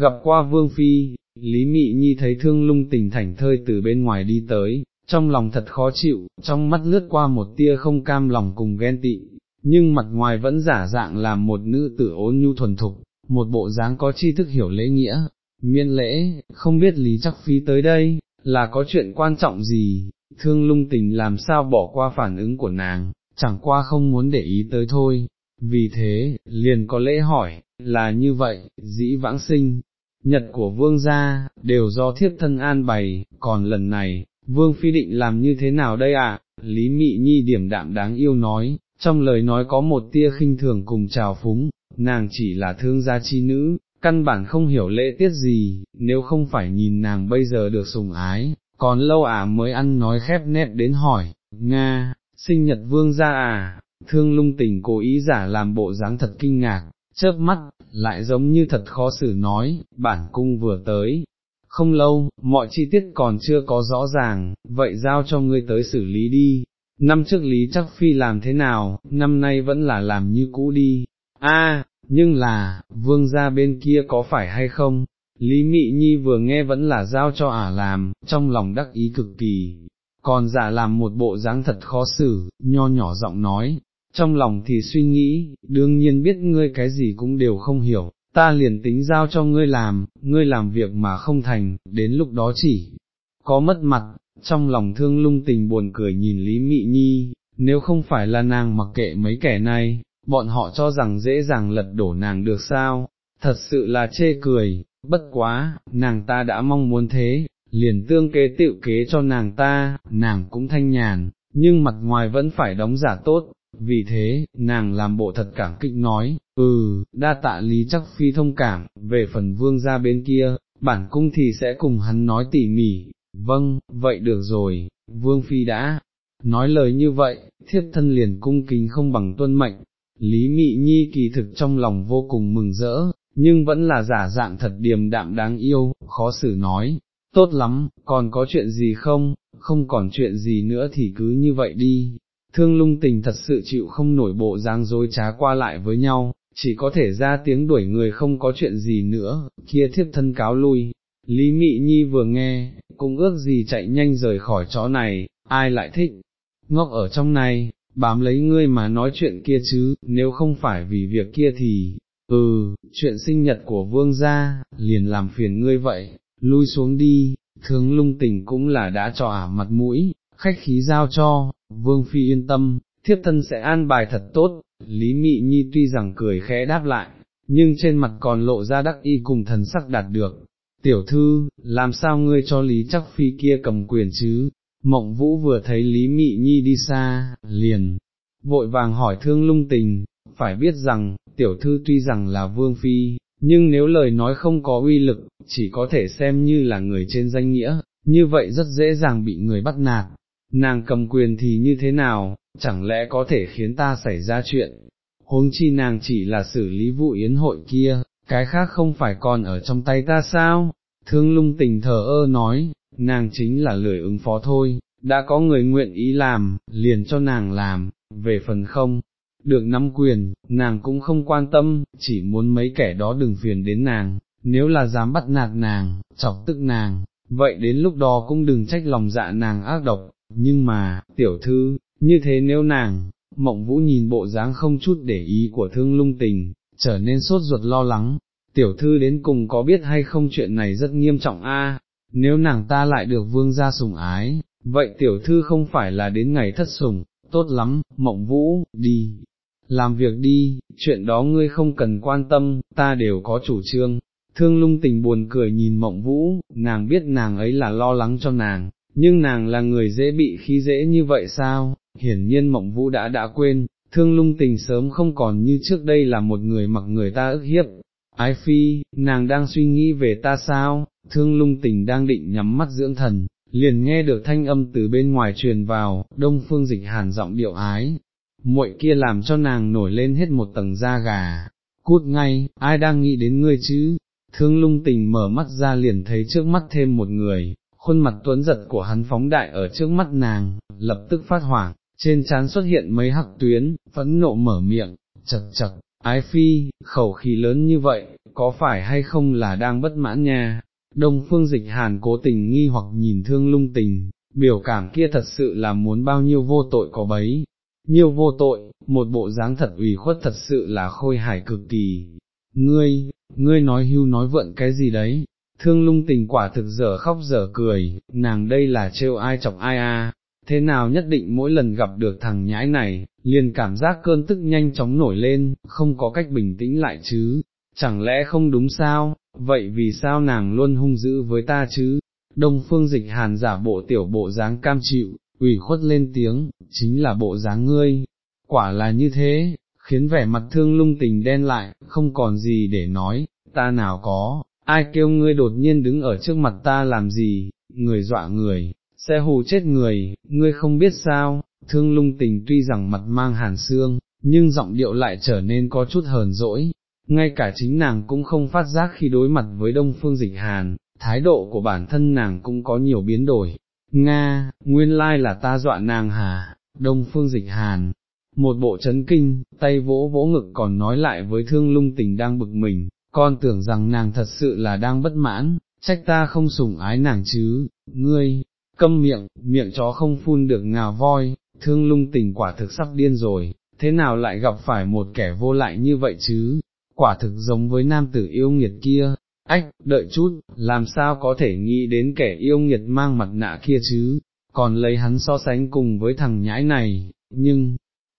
gặp qua vương phi, Lý Mị Nhi thấy thương lung tình thảnh thơi từ bên ngoài đi tới, trong lòng thật khó chịu, trong mắt lướt qua một tia không cam lòng cùng ghen tị, nhưng mặt ngoài vẫn giả dạng là một nữ tử ôn nhu thuần thục, một bộ dáng có tri thức hiểu lễ nghĩa, miên lễ, không biết Lý Chắc Phi tới đây, là có chuyện quan trọng gì, thương lung tình làm sao bỏ qua phản ứng của nàng, chẳng qua không muốn để ý tới thôi, vì thế, liền có lễ hỏi, là như vậy, dĩ vãng sinh, nhật của vương gia, đều do thiếp thân an bày, còn lần này, vương phi định làm như thế nào đây ạ? Lý Mị Nhi điểm đạm đáng yêu nói, trong lời nói có một tia khinh thường cùng trào phúng, nàng chỉ là thương gia chi nữ, căn bản không hiểu lễ tiết gì, nếu không phải nhìn nàng bây giờ được sùng ái, còn lâu à mới ăn nói khép nét đến hỏi, Nga, sinh nhật vương gia à, thương lung tình cố ý giả làm bộ dáng thật kinh ngạc, chớp mắt, lại giống như thật khó xử nói, bản cung vừa tới. Không lâu, mọi chi tiết còn chưa có rõ ràng, vậy giao cho ngươi tới xử lý đi. Năm trước Lý Chắc Phi làm thế nào, năm nay vẫn là làm như cũ đi. A, nhưng là, vương gia bên kia có phải hay không? Lý Mị Nhi vừa nghe vẫn là giao cho ả làm, trong lòng đắc ý cực kỳ, còn giả làm một bộ dáng thật khó xử, nho nhỏ giọng nói, trong lòng thì suy nghĩ, đương nhiên biết ngươi cái gì cũng đều không hiểu, ta liền tính giao cho ngươi làm, ngươi làm việc mà không thành, đến lúc đó chỉ có mất mặt, trong lòng thương lung tình buồn cười nhìn Lý Mị Nhi, nếu không phải là nàng mặc kệ mấy kẻ này, bọn họ cho rằng dễ dàng lật đổ nàng được sao, thật sự là chê cười, bất quá, nàng ta đã mong muốn thế, liền tương kế tiệu kế cho nàng ta, nàng cũng thanh nhàn, nhưng mặt ngoài vẫn phải đóng giả tốt, vì thế, nàng làm bộ thật cảm kích nói, ừ, đa tạ lý chắc phi thông cảm, về phần vương ra bên kia, bản cung thì sẽ cùng hắn nói tỉ mỉ, vâng, vậy được rồi, vương phi đã, nói lời như vậy, thiết thân liền cung kính không bằng tuân mệnh, lý mị nhi kỳ thực trong lòng vô cùng mừng rỡ, nhưng vẫn là giả dạng thật điềm đạm đáng yêu, khó xử nói, tốt lắm, còn có chuyện gì không, không còn chuyện gì nữa thì cứ như vậy đi, thương lung tình thật sự chịu không nổi bộ dáng dối trá qua lại với nhau, chỉ có thể ra tiếng đuổi người không có chuyện gì nữa, kia thiếp thân cáo lui. Lý Mị Nhi vừa nghe, cũng ước gì chạy nhanh rời khỏi chỗ này, ai lại thích, ngốc ở trong này, bám lấy ngươi mà nói chuyện kia chứ, nếu không phải vì việc kia thì, ừ, chuyện sinh nhật của vương gia, liền làm phiền ngươi vậy, lui xuống đi, thương lung tình cũng là đã cho ả mặt mũi, khách khí giao cho, vương phi yên tâm, thiếp thân sẽ an bài thật tốt, Lý Mị Nhi tuy rằng cười khẽ đáp lại, nhưng trên mặt còn lộ ra đắc y cùng thần sắc đạt được. Tiểu thư, làm sao ngươi cho Lý chắc phi kia cầm quyền chứ? Mộng vũ vừa thấy Lý Mị Nhi đi xa, liền, vội vàng hỏi thương lung tình, phải biết rằng, tiểu thư tuy rằng là vương phi, nhưng nếu lời nói không có uy lực, chỉ có thể xem như là người trên danh nghĩa, như vậy rất dễ dàng bị người bắt nạt, nàng cầm quyền thì như thế nào, chẳng lẽ có thể khiến ta xảy ra chuyện, huống chi nàng chỉ là xử lý vụ yến hội kia, cái khác không phải còn ở trong tay ta sao, thương lung tình thờ ơ nói, nàng chính là lười ứng phó thôi, đã có người nguyện ý làm, liền cho nàng làm, về phần không, được nắm quyền, nàng cũng không quan tâm, chỉ muốn mấy kẻ đó đừng phiền đến nàng, nếu là dám bắt nạt nàng, chọc tức nàng, vậy đến lúc đó cũng đừng trách lòng dạ nàng ác độc, nhưng mà, tiểu thư, như thế nếu nàng, mộng vũ nhìn bộ dáng không chút để ý của thương lung tình, trở nên sốt ruột lo lắng, tiểu thư đến cùng có biết hay không chuyện này rất nghiêm trọng a? Nếu nàng ta lại được vương gia sủng ái, vậy tiểu thư không phải là đến ngày thất sủng, tốt lắm, mộng vũ, đi, làm việc đi, chuyện đó ngươi không cần quan tâm, ta đều có chủ trương. Thương lung tình buồn cười nhìn mộng vũ, nàng biết nàng ấy là lo lắng cho nàng, nhưng nàng là người dễ bị khí dễ như vậy sao, hiển nhiên mộng vũ đã đã quên, thương lung tình sớm không còn như trước đây là một người mặc người ta ức hiếp. Ái phi, nàng đang suy nghĩ về ta sao, thương lung tình đang định nhắm mắt dưỡng thần, liền nghe được thanh âm từ bên ngoài truyền vào, đông phương dịch hàn giọng điệu ái, muội kia làm cho nàng nổi lên hết một tầng da gà, cút ngay, ai đang nghĩ đến ngươi chứ, thương lung tình mở mắt ra liền thấy trước mắt thêm một người, khuôn mặt tuấn giật của hắn phóng đại ở trước mắt nàng, lập tức phát hoảng, trên trán xuất hiện mấy hắc tuyến, phẫn nộ mở miệng, chật chật, ái phi, khẩu khí lớn như vậy, có phải hay không là đang bất mãn nha, đông phương dịch hàn cố tình nghi hoặc nhìn thương lung tình, biểu cảm kia thật sự là muốn bao nhiêu vô tội có bấy, nhiêu vô tội, một bộ dáng thật ủy khuất thật sự là khôi hài cực kỳ, ngươi, ngươi nói hưu nói vượn cái gì đấy, thương lung tình quả thực dở khóc dở cười, nàng đây là trêu ai chọc ai a? Thế nào nhất định mỗi lần gặp được thằng nhãi này, liền cảm giác cơn tức nhanh chóng nổi lên, không có cách bình tĩnh lại chứ, chẳng lẽ không đúng sao, vậy vì sao nàng luôn hung dữ với ta chứ, đông phương dịch hàn giả bộ tiểu bộ dáng cam chịu, ủy khuất lên tiếng, chính là bộ dáng ngươi, quả là như thế, khiến vẻ mặt thương lung tình đen lại, không còn gì để nói, ta nào có, ai kêu ngươi đột nhiên đứng ở trước mặt ta làm gì, người dọa người, sẽ hù chết người, ngươi không biết sao, thương lung tình tuy rằng mặt mang hàn xương, nhưng giọng điệu lại trở nên có chút hờn dỗi, ngay cả chính nàng cũng không phát giác khi đối mặt với đông phương dịch hàn, thái độ của bản thân nàng cũng có nhiều biến đổi. Nga, nguyên lai là ta dọa nàng hà, đông phương dịch hàn, một bộ chấn kinh, tay vỗ vỗ ngực còn nói lại với thương lung tình đang bực mình, con tưởng rằng nàng thật sự là đang bất mãn, trách ta không sủng ái nàng chứ, ngươi, câm miệng, miệng chó không phun được ngà voi, thương lung tình quả thực sắp điên rồi, thế nào lại gặp phải một kẻ vô lại như vậy chứ, quả thực giống với nam tử yêu nghiệt kia, ách, đợi chút, làm sao có thể nghĩ đến kẻ yêu nghiệt mang mặt nạ kia chứ, còn lấy hắn so sánh cùng với thằng nhãi này, nhưng,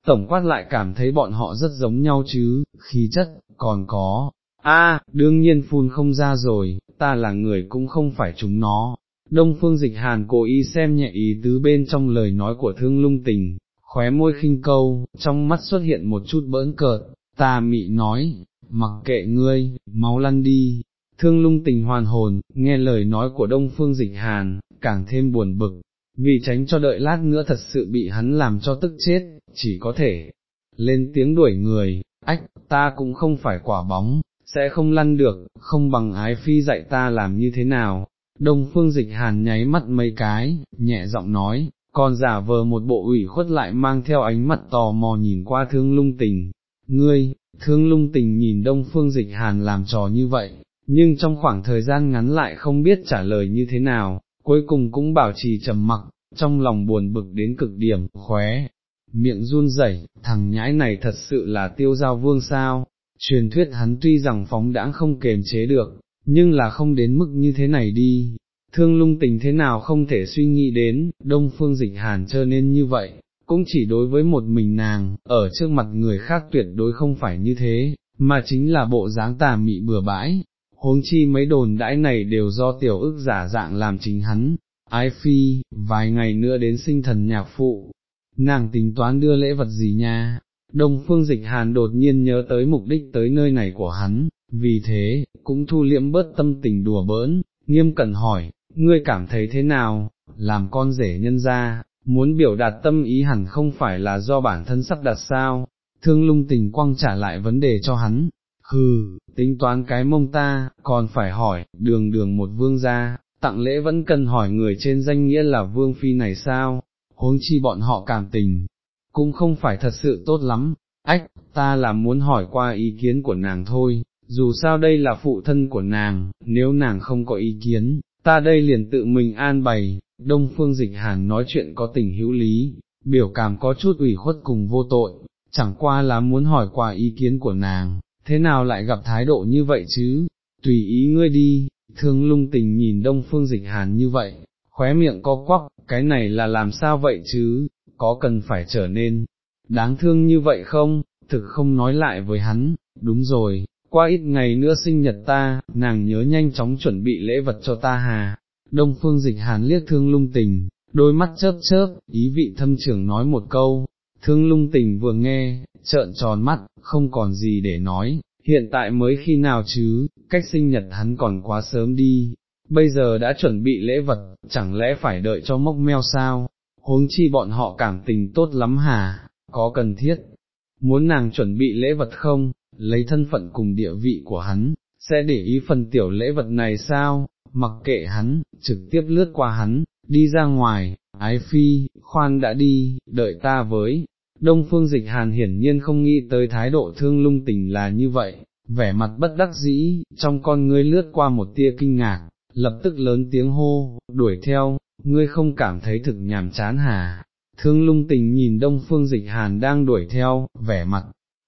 tổng quát lại cảm thấy bọn họ rất giống nhau chứ, khí chất, còn có, a đương nhiên phun không ra rồi, ta là người cũng không phải chúng nó. Đông phương dịch hàn cố ý xem nhẹ ý tứ bên trong lời nói của thương lung tình, khóe môi khinh câu, trong mắt xuất hiện một chút bỡn cợt, ta mị nói, mặc kệ ngươi, máu lăn đi, thương lung tình hoàn hồn, nghe lời nói của đông phương dịch hàn, càng thêm buồn bực, vì tránh cho đợi lát nữa thật sự bị hắn làm cho tức chết, chỉ có thể lên tiếng đuổi người, ách, ta cũng không phải quả bóng, sẽ không lăn được, không bằng ái phi dạy ta làm như thế nào. Đông phương dịch hàn nháy mắt mấy cái, nhẹ giọng nói, còn giả vờ một bộ ủy khuất lại mang theo ánh mặt tò mò nhìn qua thương lung tình. Ngươi, thương lung tình nhìn đông phương dịch hàn làm trò như vậy, nhưng trong khoảng thời gian ngắn lại không biết trả lời như thế nào, cuối cùng cũng bảo trì trầm mặc, trong lòng buồn bực đến cực điểm, khóe, miệng run rẩy, thằng nhãi này thật sự là tiêu giao vương sao, truyền thuyết hắn tuy rằng phóng đãng không kềm chế được, nhưng là không đến mức như thế này đi, thương lung tình thế nào không thể suy nghĩ đến, đông phương dịch hàn trơ nên như vậy, cũng chỉ đối với một mình nàng, ở trước mặt người khác tuyệt đối không phải như thế, mà chính là bộ dáng tà mị bừa bãi, huống chi mấy đồn đãi này đều do tiểu ức giả dạng làm chính hắn, ái phi, vài ngày nữa đến sinh thần nhạc phụ, nàng tính toán đưa lễ vật gì nha, đông phương dịch hàn đột nhiên nhớ tới mục đích tới nơi này của hắn, vì thế, cũng thu liễm bớt tâm tình đùa bỡn, nghiêm cẩn hỏi, ngươi cảm thấy thế nào, làm con rể nhân ra, muốn biểu đạt tâm ý hẳn không phải là do bản thân sắp đặt sao, thương lung tình quăng trả lại vấn đề cho hắn, hừ, tính toán cái mông ta, còn phải hỏi, đường đường một vương gia, tặng lễ vẫn cần hỏi người trên danh nghĩa là vương phi này sao, huống chi bọn họ cảm tình, cũng không phải thật sự tốt lắm, ách, ta là muốn hỏi qua ý kiến của nàng thôi, dù sao đây là phụ thân của nàng, nếu nàng không có ý kiến, ta đây liền tự mình an bày, đông phương dịch hàn nói chuyện có tình hữu lý, biểu cảm có chút ủy khuất cùng vô tội, chẳng qua là muốn hỏi qua ý kiến của nàng, thế nào lại gặp thái độ như vậy chứ, tùy ý ngươi đi, thương lung tình nhìn đông phương dịch hàn như vậy, khóe miệng co quắp, cái này là làm sao vậy chứ, có cần phải trở nên đáng thương như vậy không, thực không nói lại với hắn, đúng rồi, qua ít ngày nữa sinh nhật ta, nàng nhớ nhanh chóng chuẩn bị lễ vật cho ta hà. Đông phương dịch hàn liếc thương lung tình, đôi mắt chớp chớp, ý vị thâm trưởng nói một câu, thương lung tình vừa nghe, trợn tròn mắt, không còn gì để nói, hiện tại mới khi nào chứ, cách sinh nhật hắn còn quá sớm đi, bây giờ đã chuẩn bị lễ vật, chẳng lẽ phải đợi cho mốc meo sao, huống chi bọn họ cảm tình tốt lắm hà? có cần thiết, muốn nàng chuẩn bị lễ vật không, lấy thân phận cùng địa vị của hắn, sẽ để ý phần tiểu lễ vật này sao, mặc kệ hắn, trực tiếp lướt qua hắn, đi ra ngoài, ái phi, khoan đã đi, đợi ta với, Đông Phương Dịch Hàn hiển nhiên không nghĩ tới thái độ thương lung tình là như vậy, vẻ mặt bất đắc dĩ, trong con ngươi lướt qua một tia kinh ngạc, lập tức lớn tiếng hô, đuổi theo, ngươi không cảm thấy thực nhàm chán hà Thương lung tình nhìn Đông Phương Dịch Hàn đang đuổi theo, vẻ mặt,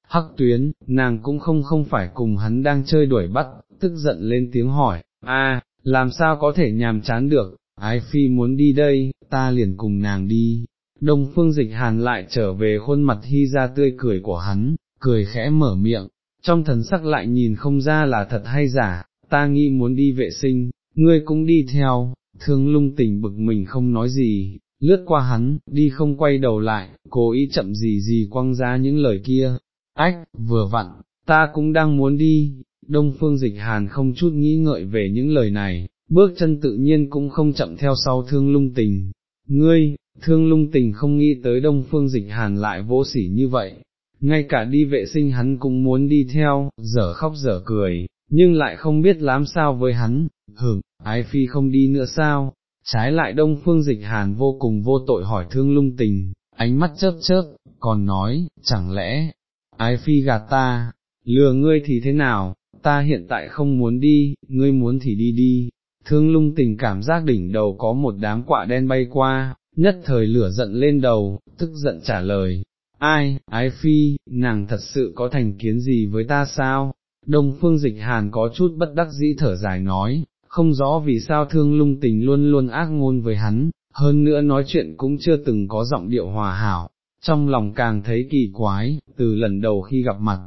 hắc tuyến, nàng cũng không không phải cùng hắn đang chơi đuổi bắt, tức giận lên tiếng hỏi, a, làm sao có thể nhàm chán được, ái phi muốn đi đây, ta liền cùng nàng đi. Đông phương dịch hàn lại trở về khuôn mặt hy ra tươi cười của hắn, cười khẽ mở miệng, trong thần sắc lại nhìn không ra là thật hay giả, ta nghĩ muốn đi vệ sinh, ngươi cũng đi theo, thương lung tình bực mình không nói gì, lướt qua hắn, đi không quay đầu lại, cố ý chậm gì gì quăng ra những lời kia, ách, vừa vặn, ta cũng đang muốn đi, đông phương dịch hàn không chút nghĩ ngợi về những lời này, bước chân tự nhiên cũng không chậm theo sau thương lung tình, ngươi, thương lung tình không nghĩ tới đông phương dịch hàn lại vô sỉ như vậy, ngay cả đi vệ sinh hắn cũng muốn đi theo, dở khóc dở cười, nhưng lại không biết làm sao với hắn, hửng, ái phi không đi nữa sao, trái lại đông phương dịch hàn vô cùng vô tội hỏi thương lung tình, ánh mắt chớp chớp, còn nói, chẳng lẽ, ái phi gạt ta, lừa ngươi thì thế nào, ta hiện tại không muốn đi, ngươi muốn thì đi đi, thương lung tình cảm giác đỉnh đầu có một đám quạ đen bay qua, nhất thời lửa giận lên đầu, tức giận trả lời, ai, ái phi, nàng thật sự có thành kiến gì với ta sao? Đông phương dịch hàn có chút bất đắc dĩ thở dài nói, không rõ vì sao thương lung tình luôn luôn ác ngôn với hắn, hơn nữa nói chuyện cũng chưa từng có giọng điệu hòa hảo, trong lòng càng thấy kỳ quái, từ lần đầu khi gặp mặt,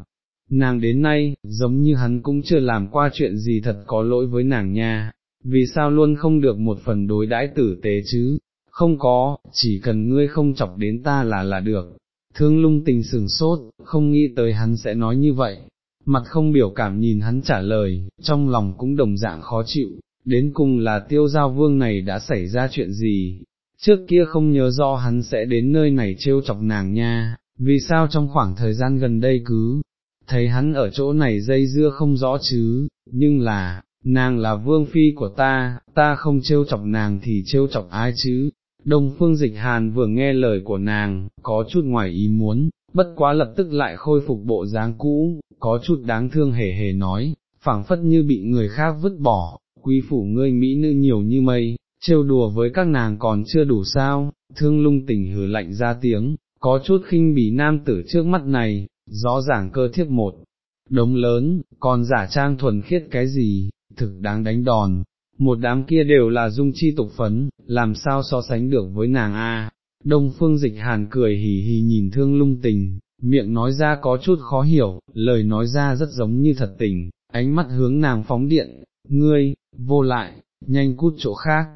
nàng đến nay, giống như hắn cũng chưa làm qua chuyện gì thật có lỗi với nàng nha, vì sao luôn không được một phần đối đãi tử tế chứ, không có, chỉ cần ngươi không chọc đến ta là là được. Thương lung tình sừng sốt, không nghĩ tới hắn sẽ nói như vậy, mặt không biểu cảm nhìn hắn trả lời, trong lòng cũng đồng dạng khó chịu, đến cùng là tiêu giao vương này đã xảy ra chuyện gì, trước kia không nhớ rõ hắn sẽ đến nơi này trêu chọc nàng nha, vì sao trong khoảng thời gian gần đây cứ, thấy hắn ở chỗ này dây dưa không rõ chứ, nhưng là, nàng là vương phi của ta, ta không trêu chọc nàng thì trêu chọc ai chứ. Đông phương dịch hàn vừa nghe lời của nàng, có chút ngoài ý muốn, bất quá lập tức lại khôi phục bộ dáng cũ, có chút đáng thương hề hề nói, phảng phất như bị người khác vứt bỏ, quý phủ ngươi mỹ nữ nhiều như mây, trêu đùa với các nàng còn chưa đủ sao, thương lung tình hừ lạnh ra tiếng, có chút khinh bỉ nam tử trước mắt này, rõ ràng cơ thiếp một, đống lớn, còn giả trang thuần khiết cái gì, thực đáng đánh đòn, một đám kia đều là dung chi tục phấn, làm sao so sánh được với nàng A. Đông phương dịch hàn cười hì hì nhìn thương lung tình, miệng nói ra có chút khó hiểu, lời nói ra rất giống như thật tình, ánh mắt hướng nàng phóng điện, ngươi, vô lại, nhanh cút chỗ khác.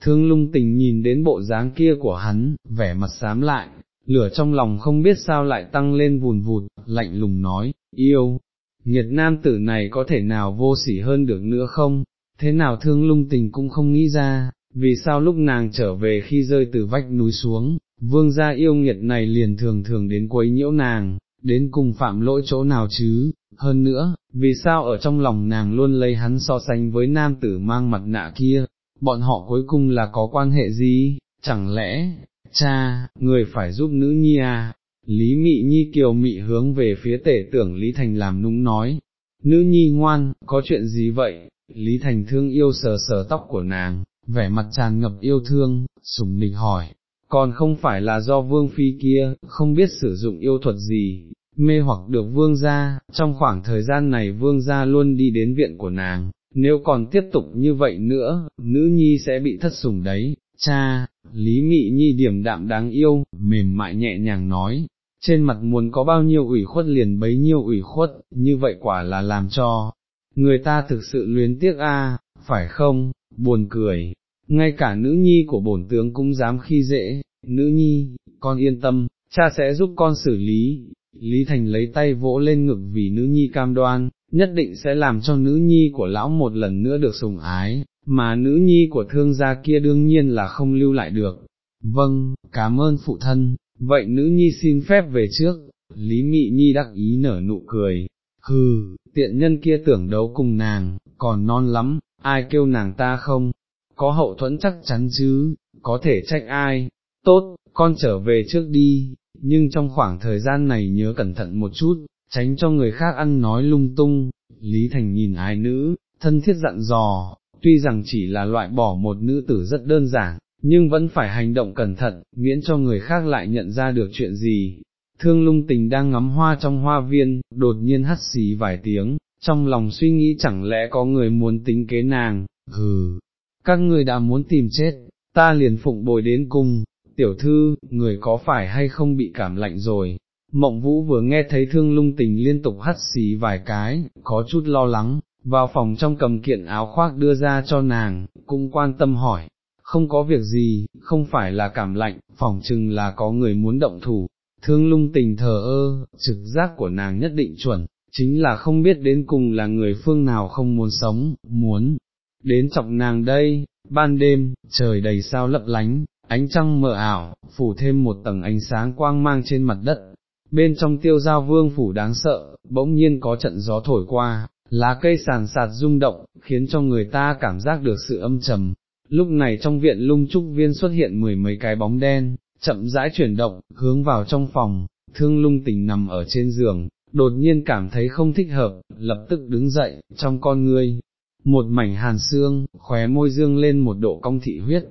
Thương lung tình nhìn đến bộ dáng kia của hắn, vẻ mặt xám lại, lửa trong lòng không biết sao lại tăng lên vùn vụt, lạnh lùng nói, yêu, nghiệt nam tử này có thể nào vô sỉ hơn được nữa không, thế nào thương lung tình cũng không nghĩ ra, vì sao lúc nàng trở về khi rơi từ vách núi xuống, vương gia yêu nghiệt này liền thường thường đến quấy nhiễu nàng, đến cùng phạm lỗi chỗ nào chứ, hơn nữa, vì sao ở trong lòng nàng luôn lấy hắn so sánh với nam tử mang mặt nạ kia, bọn họ cuối cùng là có quan hệ gì, chẳng lẽ, cha, người phải giúp nữ nhi à, Lý Mị Nhi kiều mị hướng về phía tể tưởng Lý Thành làm nũng nói, nữ nhi ngoan, có chuyện gì vậy, Lý Thành thương yêu sờ sờ tóc của nàng, vẻ mặt tràn ngập yêu thương, sùng nịch hỏi, còn không phải là do vương phi kia, không biết sử dụng yêu thuật gì, mê hoặc được vương gia, trong khoảng thời gian này vương gia luôn đi đến viện của nàng, nếu còn tiếp tục như vậy nữa, nữ nhi sẽ bị thất sủng đấy, cha, Lý Mị Nhi điểm đạm đáng yêu, mềm mại nhẹ nhàng nói, trên mặt muốn có bao nhiêu ủy khuất liền bấy nhiêu ủy khuất, như vậy quả là làm cho, người ta thực sự luyến tiếc a, phải không, buồn cười, ngay cả nữ nhi của bổn tướng cũng dám khi dễ, nữ nhi, con yên tâm, cha sẽ giúp con xử lý, Lý Thành lấy tay vỗ lên ngực vì nữ nhi cam đoan, nhất định sẽ làm cho nữ nhi của lão một lần nữa được sủng ái, mà nữ nhi của thương gia kia đương nhiên là không lưu lại được. Vâng, cảm ơn phụ thân, vậy nữ nhi xin phép về trước, Lý Mị Nhi đắc ý nở nụ cười, hừ, tiện nhân kia tưởng đấu cùng nàng, còn non lắm, ai kêu nàng ta không, có hậu thuẫn chắc chắn chứ, có thể trách ai, tốt, con trở về trước đi, nhưng trong khoảng thời gian này nhớ cẩn thận một chút, tránh cho người khác ăn nói lung tung, Lý Thành nhìn ái nữ, thân thiết dặn dò, tuy rằng chỉ là loại bỏ một nữ tử rất đơn giản, nhưng vẫn phải hành động cẩn thận, miễn cho người khác lại nhận ra được chuyện gì. Thương lung tình đang ngắm hoa trong hoa viên, đột nhiên hắt xì vài tiếng, trong lòng suy nghĩ chẳng lẽ có người muốn tính kế nàng, hừ, các người đã muốn tìm chết, ta liền phụng bồi đến cùng, tiểu thư, người có phải hay không bị cảm lạnh rồi, mộng vũ vừa nghe thấy thương lung tình liên tục hắt xì vài cái, có chút lo lắng, vào phòng trong cầm kiện áo khoác đưa ra cho nàng, cũng quan tâm hỏi, không có việc gì, không phải là cảm lạnh, phòng chừng là có người muốn động thủ, thương lung tình thờ ơ, trực giác của nàng nhất định chuẩn, chính là không biết đến cùng là người phương nào không muốn sống, muốn, đến trọng nàng đây, ban đêm, trời đầy sao lấp lánh, ánh trăng mờ ảo, phủ thêm một tầng ánh sáng quang mang trên mặt đất, bên trong tiêu giao vương phủ đáng sợ, bỗng nhiên có trận gió thổi qua, lá cây sàn sạt rung động, khiến cho người ta cảm giác được sự âm trầm. Lúc này trong viện lung trúc viên xuất hiện mười mấy cái bóng đen, chậm rãi chuyển động, hướng vào trong phòng, thương lung tình nằm ở trên giường, đột nhiên cảm thấy không thích hợp, lập tức đứng dậy, trong con ngươi, một mảnh hàn xương, khóe môi dương lên một độ cong thị huyết.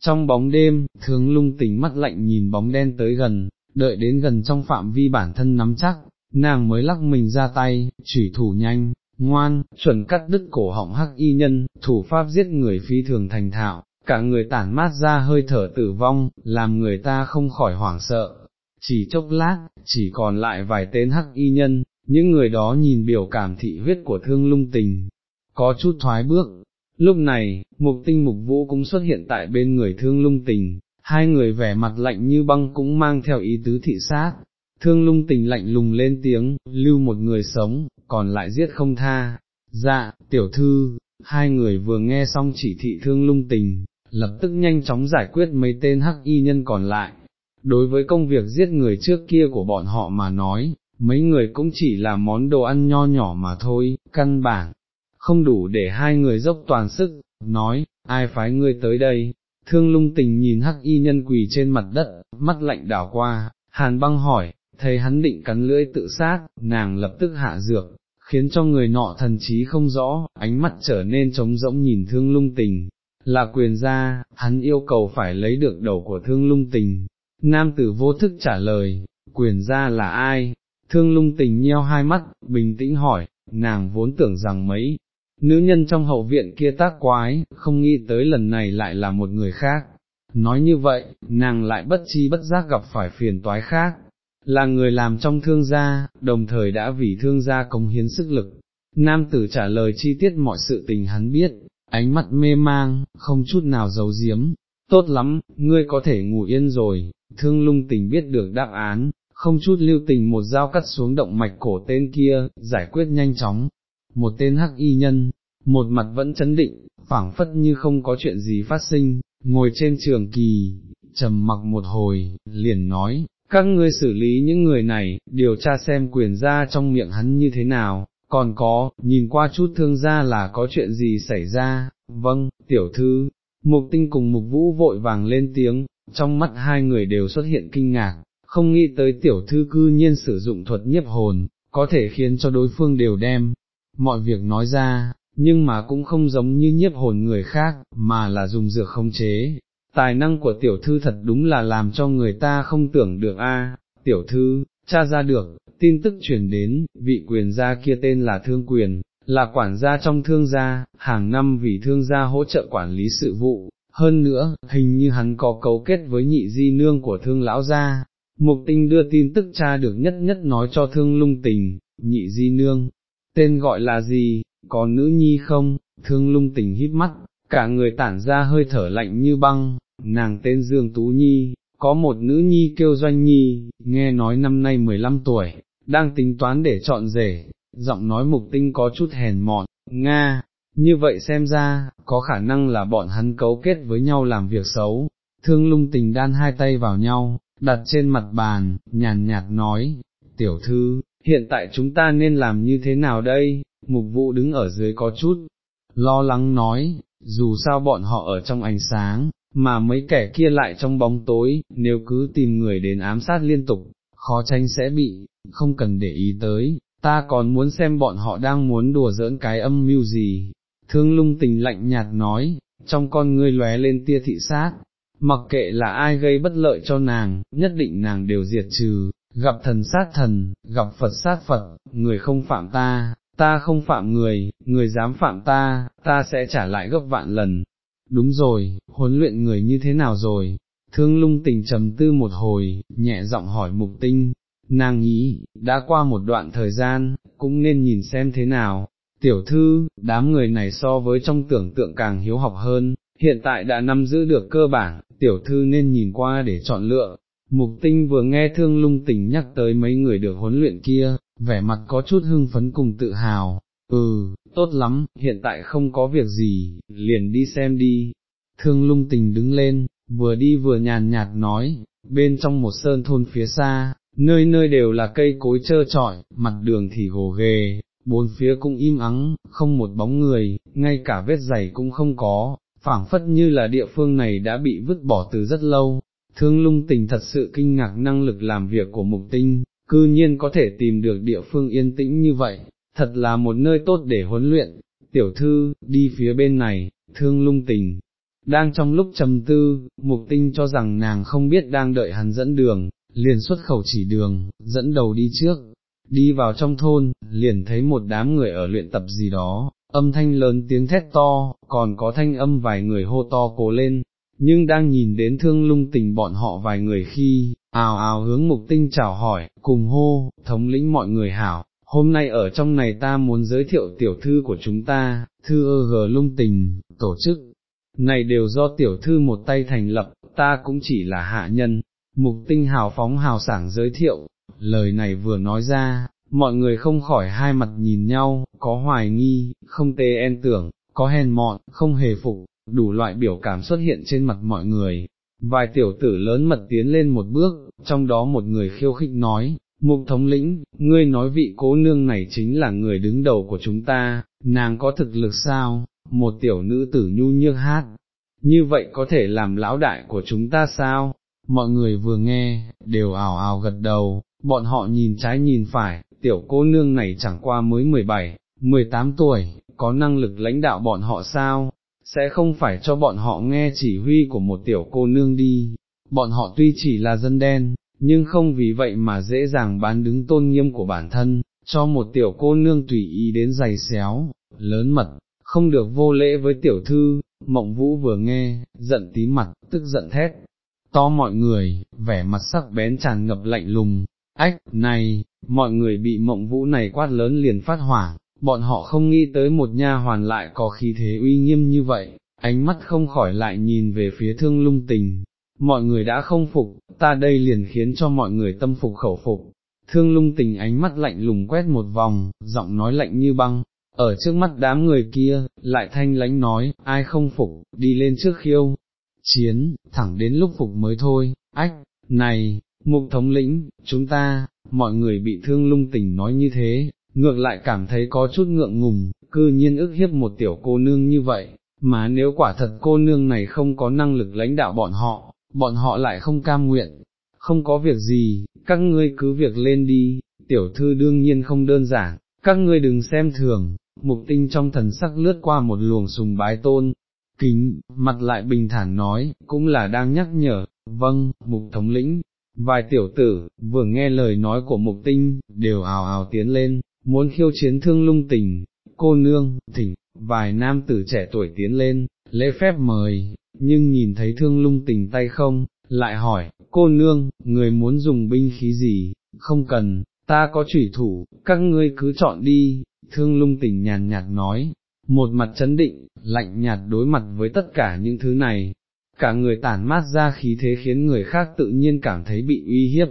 Trong bóng đêm, thương lung tình mắt lạnh nhìn bóng đen tới gần, đợi đến gần trong phạm vi bản thân nắm chắc, nàng mới lắc mình ra tay, chủy thủ nhanh, ngoan, chuẩn cắt đứt cổ họng hắc y nhân, thủ pháp giết người phi thường thành thạo, cả người tản mát ra hơi thở tử vong, làm người ta không khỏi hoảng sợ. Chỉ chốc lát, chỉ còn lại vài tên hắc y nhân, những người đó nhìn biểu cảm thị huyết của thương lung tình, có chút thoái bước. Lúc này, mục tinh mục vũ cũng xuất hiện tại bên người thương lung tình, hai người vẻ mặt lạnh như băng cũng mang theo ý tứ thị sát, thương lung tình lạnh lùng lên tiếng, lưu một người sống, còn lại giết không tha, dạ, tiểu thư, hai người vừa nghe xong chỉ thị thương lung tình, lập tức nhanh chóng giải quyết mấy tên hắc y nhân còn lại. Đối với công việc giết người trước kia của bọn họ mà nói, mấy người cũng chỉ là món đồ ăn nho nhỏ mà thôi, căn bản, không đủ để hai người dốc toàn sức, nói, ai phái ngươi tới đây, thương lung tình nhìn hắc y nhân quỳ trên mặt đất, mắt lạnh đảo qua, hàn băng hỏi, thấy hắn định cắn lưỡi tự sát, nàng lập tức hạ dược, khiến cho người nọ thần trí không rõ, ánh mắt trở nên trống rỗng nhìn thương lung tình, là quyền gia, hắn yêu cầu phải lấy được đầu của thương lung tình, nam tử vô thức trả lời, quyền gia là ai, thương lung tình nheo hai mắt, bình tĩnh hỏi, nàng vốn tưởng rằng mấy, nữ nhân trong hậu viện kia tác quái, không nghĩ tới lần này lại là một người khác. Nói như vậy, nàng lại bất chi bất giác gặp phải phiền toái khác, là người làm trong thương gia, đồng thời đã vì thương gia cống hiến sức lực. Nam tử trả lời chi tiết mọi sự tình hắn biết, ánh mắt mê mang, không chút nào giấu giếm, tốt lắm, ngươi có thể ngủ yên rồi, thương lung tình biết được đáp án, không chút lưu tình một dao cắt xuống động mạch cổ tên kia, giải quyết nhanh chóng, một tên hắc y nhân, một mặt vẫn chấn định, phảng phất như không có chuyện gì phát sinh, ngồi trên trường kỳ, trầm mặc một hồi, liền nói, các ngươi xử lý những người này, điều tra xem quyền ra trong miệng hắn như thế nào, còn có, nhìn qua chút thương ra là có chuyện gì xảy ra, vâng, tiểu thư, mục tinh cùng mục vũ vội vàng lên tiếng, trong mắt hai người đều xuất hiện kinh ngạc, không nghĩ tới tiểu thư cư nhiên sử dụng thuật nhiếp hồn, có thể khiến cho đối phương đều đem, mọi việc nói ra, nhưng mà cũng không giống như nhiếp hồn người khác, mà là dùng dược không chế. Tài năng của tiểu thư thật đúng là làm cho người ta không tưởng được a. tiểu thư, cha ra được, tin tức truyền đến, vị quyền gia kia tên là Thương Quyền, là quản gia trong thương gia, hàng năm vì thương gia hỗ trợ quản lý sự vụ, hơn nữa, hình như hắn có cấu kết với nhị di nương của thương lão gia. Mục tinh đưa tin tức cha được nhất nhất nói cho thương lung tình, nhị di nương, tên gọi là gì, có nữ nhi không, thương lung tình híp mắt, cả người tản ra hơi thở lạnh như băng, nàng tên Dương Tú Nhi, có một nữ nhi kêu Doanh Nhi, nghe nói năm nay 15 tuổi, đang tính toán để chọn rể, giọng nói mục tinh có chút hèn mọn, Nga, như vậy xem ra, có khả năng là bọn hắn cấu kết với nhau làm việc xấu, thương lung tình đan hai tay vào nhau, đặt trên mặt bàn, nhàn nhạt nói, tiểu thư, hiện tại chúng ta nên làm như thế nào đây, mục vụ đứng ở dưới có chút, lo lắng nói, dù sao bọn họ ở trong ánh sáng, mà mấy kẻ kia lại trong bóng tối, nếu cứ tìm người đến ám sát liên tục, khó tránh sẽ bị, không cần để ý tới, ta còn muốn xem bọn họ đang muốn đùa giỡn cái âm mưu gì. Thương lung tình lạnh nhạt nói, trong con ngươi lóe lên tia thị sát, mặc kệ là ai gây bất lợi cho nàng, nhất định nàng đều diệt trừ, gặp thần sát thần, gặp Phật sát Phật, người không phạm ta, ta không phạm người, người dám phạm ta, ta sẽ trả lại gấp vạn lần. Đúng rồi, huấn luyện người như thế nào rồi? Thương lung tình trầm tư một hồi, nhẹ giọng hỏi mục tinh, nàng nghĩ, đã qua một đoạn thời gian, cũng nên nhìn xem thế nào. Tiểu thư, đám người này so với trong tưởng tượng càng hiếu học hơn, hiện tại đã nắm giữ được cơ bản, tiểu thư nên nhìn qua để chọn lựa. Mục tinh vừa nghe thương lung tình nhắc tới mấy người được huấn luyện kia, vẻ mặt có chút hưng phấn cùng tự hào, ừ, tốt lắm, hiện tại không có việc gì, liền đi xem đi. Thương lung tình đứng lên, vừa đi vừa nhàn nhạt nói, bên trong một sơn thôn phía xa, nơi nơi đều là cây cối trơ trọi, mặt đường thì gồ ghề, bốn phía cũng im ắng, không một bóng người, ngay cả vết giày cũng không có, phảng phất như là địa phương này đã bị vứt bỏ từ rất lâu. Thương lung tình thật sự kinh ngạc năng lực làm việc của mục tinh, cư nhiên có thể tìm được địa phương yên tĩnh như vậy, thật là một nơi tốt để huấn luyện, tiểu thư, đi phía bên này, thương lung tình. Đang trong lúc trầm tư, mục tinh cho rằng nàng không biết đang đợi hắn dẫn đường, liền xuất khẩu chỉ đường, dẫn đầu đi trước, đi vào trong thôn, liền thấy một đám người ở luyện tập gì đó, âm thanh lớn tiếng thét to, còn có thanh âm vài người hô to cố lên, nhưng đang nhìn đến thương lung tình bọn họ vài người khi, ào ào hướng mục tinh chào hỏi, cùng hô, thống lĩnh mọi người hảo, hôm nay ở trong này ta muốn giới thiệu tiểu thư của chúng ta, thư ơ gờ lung tình, tổ chức, này đều do tiểu thư một tay thành lập, ta cũng chỉ là hạ nhân, mục tinh hào phóng hào sảng giới thiệu, lời này vừa nói ra, mọi người không khỏi hai mặt nhìn nhau, có hoài nghi, không tê en tưởng, có hèn mọn, không hề phục, đủ loại biểu cảm xuất hiện trên mặt mọi người. Vài tiểu tử lớn mật tiến lên một bước, trong đó một người khiêu khích nói, Mục thống lĩnh, ngươi nói vị cố nương này chính là người đứng đầu của chúng ta, nàng có thực lực sao, một tiểu nữ tử nhu nhược hát, như vậy có thể làm lão đại của chúng ta sao? Mọi người vừa nghe, đều ảo ảo gật đầu, bọn họ nhìn trái nhìn phải, tiểu cô nương này chẳng qua mới 17, 18 tuổi, có năng lực lãnh đạo bọn họ sao, sẽ không phải cho bọn họ nghe chỉ huy của một tiểu cô nương đi, bọn họ tuy chỉ là dân đen, nhưng không vì vậy mà dễ dàng bán đứng tôn nghiêm của bản thân, cho một tiểu cô nương tùy ý đến giày xéo, lớn mật, không được vô lễ với tiểu thư, mộng vũ vừa nghe, giận tí mặt, tức giận thét, to mọi người, vẻ mặt sắc bén tràn ngập lạnh lùng, ách, này, mọi người bị mộng vũ này quát lớn liền phát hỏa, bọn họ không nghĩ tới một nha hoàn lại có khí thế uy nghiêm như vậy, ánh mắt không khỏi lại nhìn về phía thương lung tình, mọi người đã không phục, ta đây liền khiến cho mọi người tâm phục khẩu phục. Thương lung tình ánh mắt lạnh lùng quét một vòng, giọng nói lạnh như băng, ở trước mắt đám người kia, lại thanh lánh nói, ai không phục, đi lên trước khiêu, chiến, thẳng đến lúc phục mới thôi, ách, này, mục thống lĩnh, chúng ta, mọi người bị thương lung tình nói như thế, ngược lại cảm thấy có chút ngượng ngùng, cư nhiên ức hiếp một tiểu cô nương như vậy, mà nếu quả thật cô nương này không có năng lực lãnh đạo bọn họ, bọn họ lại không cam nguyện, không có việc gì, các ngươi cứ việc lên đi, tiểu thư đương nhiên không đơn giản, các ngươi đừng xem thường, mục tinh trong thần sắc lướt qua một luồng sùng bái tôn, kính, mặt lại bình thản nói, cũng là đang nhắc nhở, vâng, mục thống lĩnh, vài tiểu tử, vừa nghe lời nói của mục tinh, đều ào ào tiến lên, muốn khiêu chiến thương lung tình, cô nương, thỉnh, vài nam tử trẻ tuổi tiến lên, lễ phép mời, nhưng nhìn thấy thương lung tình tay không, lại hỏi, cô nương, người muốn dùng binh khí gì, không cần, ta có chủy thủ, các ngươi cứ chọn đi, thương lung tình nhàn nhạt nói, một mặt chấn định, lạnh nhạt đối mặt với tất cả những thứ này, cả người tản mát ra khí thế khiến người khác tự nhiên cảm thấy bị uy hiếp.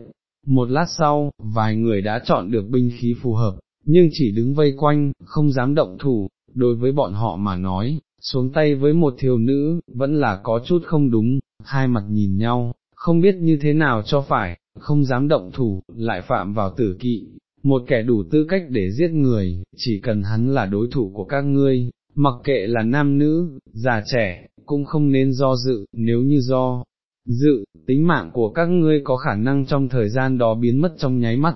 Một lát sau, vài người đã chọn được binh khí phù hợp, nhưng chỉ đứng vây quanh, không dám động thủ, đối với bọn họ mà nói, xuống tay với một thiếu nữ, vẫn là có chút không đúng, hai mặt nhìn nhau, không biết như thế nào cho phải, không dám động thủ, lại phạm vào tử kỵ, một kẻ đủ tư cách để giết người, chỉ cần hắn là đối thủ của các ngươi, mặc kệ là nam nữ, già trẻ, cũng không nên do dự, nếu như do dự, tính mạng của các ngươi có khả năng trong thời gian đó biến mất trong nháy mắt.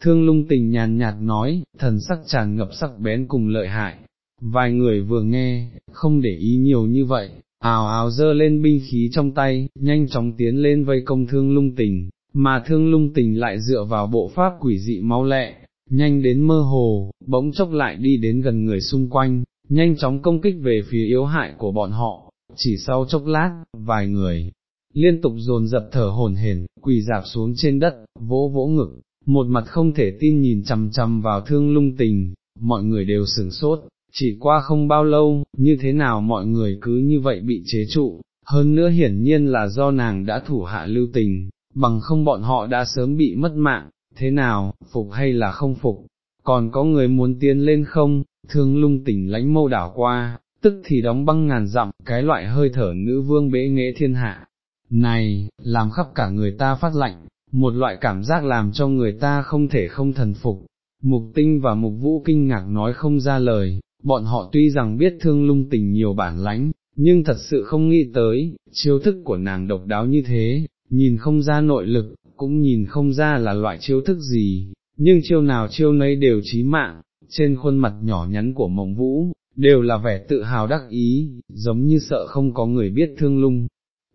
Thương lung tình nhàn nhạt nói, thần sắc tràn ngập sắc bén cùng lợi hại. Vài người vừa nghe, không để ý nhiều như vậy, ào ào dơ lên binh khí trong tay, nhanh chóng tiến lên vây công thương lung tình, mà thương lung tình lại dựa vào bộ pháp quỷ dị mau lẹ, nhanh đến mơ hồ, bỗng chốc lại đi đến gần người xung quanh, nhanh chóng công kích về phía yếu hại của bọn họ, chỉ sau chốc lát, vài người, liên tục dồn dập thở hồn hển, quỳ dạp xuống trên đất, vỗ vỗ ngực, một mặt không thể tin nhìn chằm chằm vào thương lung tình, mọi người đều sửng sốt, chỉ qua không bao lâu, như thế nào mọi người cứ như vậy bị chế trụ, hơn nữa hiển nhiên là do nàng đã thủ hạ lưu tình, bằng không bọn họ đã sớm bị mất mạng, thế nào, phục hay là không phục, còn có người muốn tiến lên không, thương lung tỉnh lãnh mâu đảo qua, tức thì đóng băng ngàn dặm, cái loại hơi thở nữ vương bế nghệ thiên hạ. Này, làm khắp cả người ta phát lạnh, một loại cảm giác làm cho người ta không thể không thần phục. Mục tinh và mục vũ kinh ngạc nói không ra lời, bọn họ tuy rằng biết thương lung tình nhiều bản lãnh, nhưng thật sự không nghĩ tới, chiêu thức của nàng độc đáo như thế, nhìn không ra nội lực, cũng nhìn không ra là loại chiêu thức gì, nhưng chiêu nào chiêu nấy đều chí mạng, trên khuôn mặt nhỏ nhắn của mộng vũ, đều là vẻ tự hào đắc ý, giống như sợ không có người biết thương lung.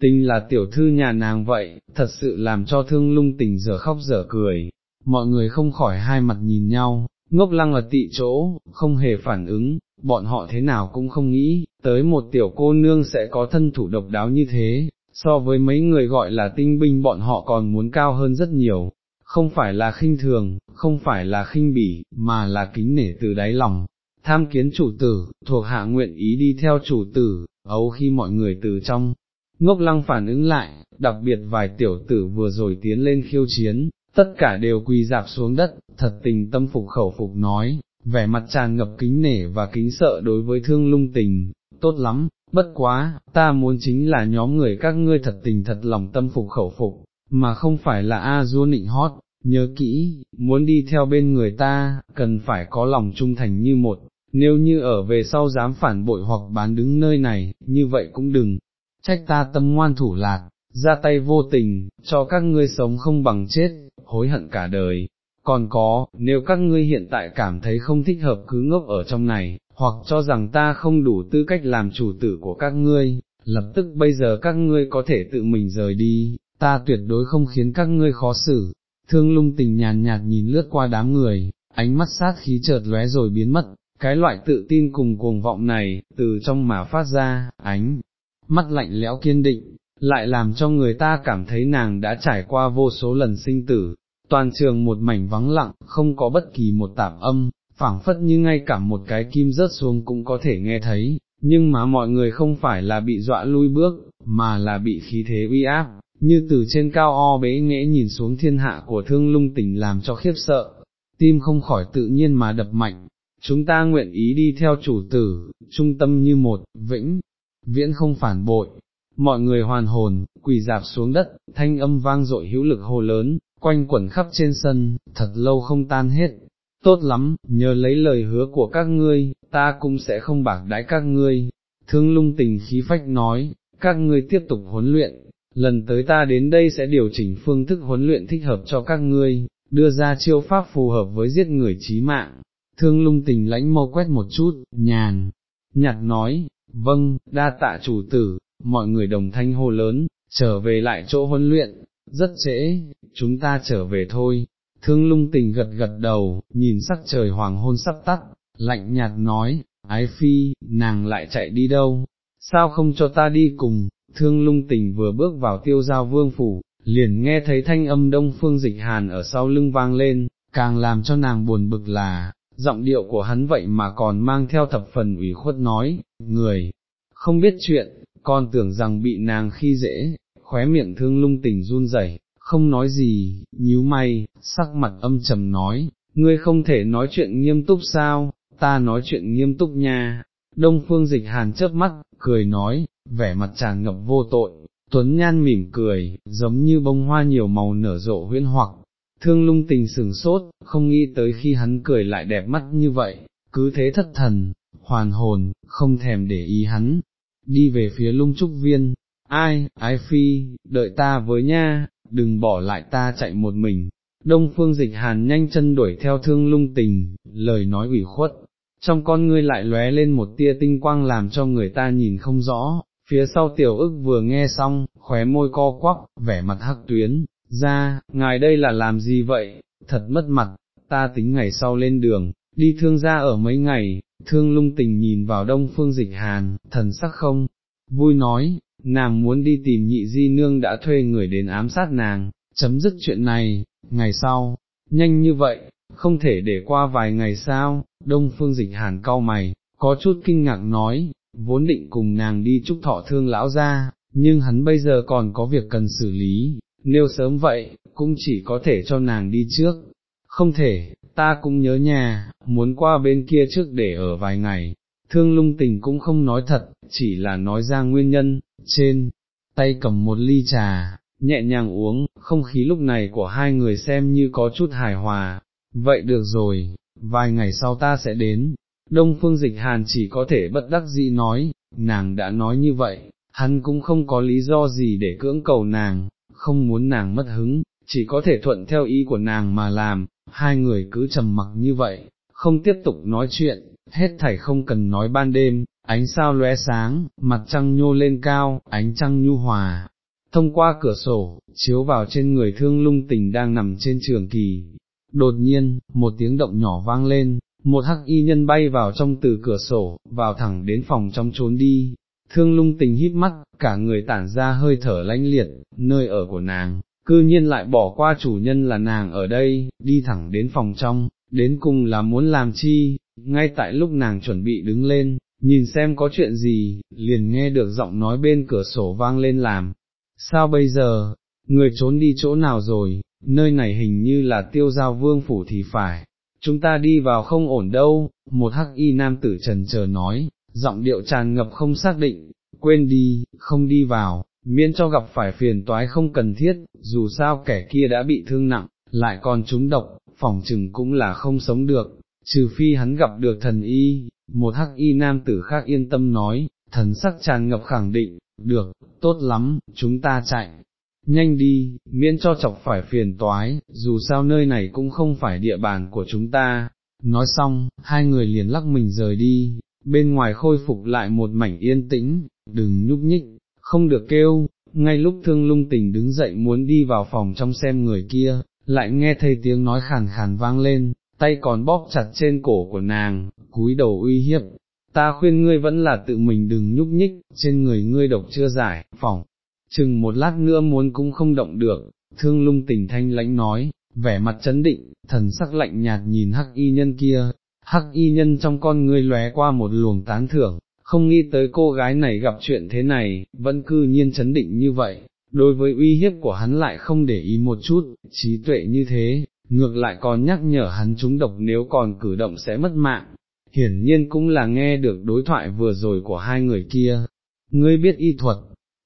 Tình là tiểu thư nhà nàng vậy, thật sự làm cho thương lung tình giờ khóc giờ cười, mọi người không khỏi hai mặt nhìn nhau, ngốc lăng ở tị chỗ, không hề phản ứng, bọn họ thế nào cũng không nghĩ, tới một tiểu cô nương sẽ có thân thủ độc đáo như thế, so với mấy người gọi là tinh binh bọn họ còn muốn cao hơn rất nhiều, không phải là khinh thường, không phải là khinh bỉ, mà là kính nể từ đáy lòng. Tham kiến chủ tử, thuộc hạ nguyện ý đi theo chủ tử, ấu khi mọi người từ trong, ngốc lăng phản ứng lại, đặc biệt vài tiểu tử vừa rồi tiến lên khiêu chiến, tất cả đều quỳ dạp xuống đất, thật tình tâm phục khẩu phục nói, vẻ mặt tràn ngập kính nể và kính sợ đối với thương lung tình, tốt lắm, bất quá, ta muốn chính là nhóm người các ngươi thật tình thật lòng tâm phục khẩu phục, mà không phải là A du nịnh hót, nhớ kỹ, muốn đi theo bên người ta, cần phải có lòng trung thành như một, nếu như ở về sau dám phản bội hoặc bán đứng nơi này, như vậy cũng đừng, trách ta tâm ngoan thủ lạc, ra tay vô tình, cho các ngươi sống không bằng chết, hối hận cả đời. Còn có, nếu các ngươi hiện tại cảm thấy không thích hợp cứ ngốc ở trong này, hoặc cho rằng ta không đủ tư cách làm chủ tử của các ngươi, lập tức bây giờ các ngươi có thể tự mình rời đi, ta tuyệt đối không khiến các ngươi khó xử. Thương lung tình nhàn nhạt nhìn lướt qua đám người, ánh mắt sát khí chợt lóe rồi biến mất, cái loại tự tin cùng cuồng vọng này, từ trong mà phát ra, ánh, mắt lạnh lẽo kiên định, lại làm cho người ta cảm thấy nàng đã trải qua vô số lần sinh tử, toàn trường một mảnh vắng lặng, không có bất kỳ một tạp âm, phảng phất như ngay cả một cái kim rớt xuống cũng có thể nghe thấy, nhưng mà mọi người không phải là bị dọa lui bước, mà là bị khí thế uy áp, như từ trên cao o bế nghẽ nhìn xuống thiên hạ của thương lung tỉnh làm cho khiếp sợ, tim không khỏi tự nhiên mà đập mạnh, chúng ta nguyện ý đi theo chủ tử, trung tâm như một, vĩnh, viễn không phản bội. Mọi người hoàn hồn, quỳ dạp xuống đất, thanh âm vang dội hữu lực hồ lớn, quanh quẩn khắp trên sân, thật lâu không tan hết, tốt lắm, nhờ lấy lời hứa của các ngươi, ta cũng sẽ không bạc đãi các ngươi. Thương lung tình khí phách nói, các ngươi tiếp tục huấn luyện, lần tới ta đến đây sẽ điều chỉnh phương thức huấn luyện thích hợp cho các ngươi, đưa ra chiêu pháp phù hợp với giết người trí mạng. Thương lung tình lãnh mâu quét một chút, nhàn, nhạt nói, vâng, đa tạ chủ tử, mọi người đồng thanh hô lớn, trở về lại chỗ huấn luyện, rất trễ, chúng ta trở về thôi, thương lung tình gật gật đầu, nhìn sắc trời hoàng hôn sắp tắt, lạnh nhạt nói, ái phi, nàng lại chạy đi đâu, sao không cho ta đi cùng, thương lung tình vừa bước vào tiêu giao vương phủ, liền nghe thấy thanh âm đông phương dịch hàn ở sau lưng vang lên, càng làm cho nàng buồn bực là, giọng điệu của hắn vậy mà còn mang theo thập phần ủy khuất nói, người, không biết chuyện, con tưởng rằng bị nàng khi dễ, khóe miệng thương lung tình run rẩy, không nói gì, nhíu mày, sắc mặt âm trầm nói, ngươi không thể nói chuyện nghiêm túc sao, ta nói chuyện nghiêm túc nha. Đông phương dịch hàn chớp mắt, cười nói, vẻ mặt tràn ngập vô tội, tuấn nhan mỉm cười, giống như bông hoa nhiều màu nở rộ huyễn hoặc. Thương lung tình sừng sốt, không nghĩ tới khi hắn cười lại đẹp mắt như vậy, cứ thế thất thần, hoàn hồn, không thèm để ý hắn, đi về phía lung trúc viên, ai, ái phi, đợi ta với nha, đừng bỏ lại ta chạy một mình. Đông phương dịch hàn nhanh chân đuổi theo thương lung tình, lời nói ủy khuất, trong con ngươi lại lóe lên một tia tinh quang làm cho người ta nhìn không rõ, phía sau tiểu ức vừa nghe xong, khóe môi co quắp, vẻ mặt hắc tuyến, ra, ngài đây là làm gì vậy, thật mất mặt, ta tính ngày sau lên đường, đi thương ra ở mấy ngày, thương lung tình nhìn vào đông phương dịch hàn, thần sắc không, vui nói, nàng muốn đi tìm nhị di nương đã thuê người đến ám sát nàng, chấm dứt chuyện này, ngày sau, nhanh như vậy, không thể để qua vài ngày sao, đông phương dịch hàn cau mày, có chút kinh ngạc nói, vốn định cùng nàng đi chúc thọ thương lão ra, nhưng hắn bây giờ còn có việc cần xử lý, nếu sớm vậy, cũng chỉ có thể cho nàng đi trước, không thể, ta cũng nhớ nhà, muốn qua bên kia trước để ở vài ngày, thương lung tình cũng không nói thật, chỉ là nói ra nguyên nhân, trên, tay cầm một ly trà, nhẹ nhàng uống, không khí lúc này của hai người xem như có chút hài hòa, vậy được rồi, vài ngày sau ta sẽ đến, đông phương dịch hàn chỉ có thể bất đắc dĩ nói, nàng đã nói như vậy, hắn cũng không có lý do gì để cưỡng cầu nàng, không muốn nàng mất hứng, chỉ có thể thuận theo ý của nàng mà làm, hai người cứ trầm mặc như vậy, không tiếp tục nói chuyện, hết thảy không cần nói ban đêm, ánh sao lóe sáng, mặt trăng nhô lên cao, ánh trăng nhu hòa, thông qua cửa sổ, chiếu vào trên người thương lung tình đang nằm trên trường kỳ. Đột nhiên, một tiếng động nhỏ vang lên, một hắc y nhân bay vào trong từ cửa sổ, vào thẳng đến phòng trong trốn đi. Thương lung tình hít mắt, cả người tản ra hơi thở lãnh liệt, nơi ở của nàng, cư nhiên lại bỏ qua chủ nhân là nàng ở đây, đi thẳng đến phòng trong, đến cùng là muốn làm chi, ngay tại lúc nàng chuẩn bị đứng lên, nhìn xem có chuyện gì, liền nghe được giọng nói bên cửa sổ vang lên làm, sao bây giờ, người trốn đi chỗ nào rồi, nơi này hình như là tiêu giao vương phủ thì phải, chúng ta đi vào không ổn đâu, một hắc y nam tử trần chờ nói, giọng điệu tràn ngập không xác định, quên đi, không đi vào, miễn cho gặp phải phiền toái không cần thiết, dù sao kẻ kia đã bị thương nặng, lại còn trúng độc, phỏng chừng cũng là không sống được, trừ phi hắn gặp được thần y, một hắc y nam tử khác yên tâm nói, thần sắc tràn ngập khẳng định, được, tốt lắm, chúng ta chạy, nhanh đi, miễn cho chọc phải phiền toái, dù sao nơi này cũng không phải địa bàn của chúng ta. Nói xong, hai người liền lắc mình rời đi, bên ngoài khôi phục lại một mảnh yên tĩnh, đừng nhúc nhích, không được kêu, ngay lúc thương lung tình đứng dậy muốn đi vào phòng trong xem người kia, lại nghe thấy tiếng nói khàn khàn vang lên, tay còn bóp chặt trên cổ của nàng, cúi đầu uy hiếp, ta khuyên ngươi vẫn là tự mình đừng nhúc nhích, trên người ngươi độc chưa giải, phòng, chừng một lát nữa muốn cũng không động được, thương lung tình thanh lãnh nói, vẻ mặt chấn định, thần sắc lạnh nhạt nhìn hắc y nhân kia, hắc y nhân trong con ngươi lóe qua một luồng tán thưởng, không nghĩ tới cô gái này gặp chuyện thế này, vẫn cư nhiên chấn định như vậy, đối với uy hiếp của hắn lại không để ý một chút, trí tuệ như thế, ngược lại còn nhắc nhở hắn trúng độc nếu còn cử động sẽ mất mạng, hiển nhiên cũng là nghe được đối thoại vừa rồi của hai người kia, ngươi biết y thuật,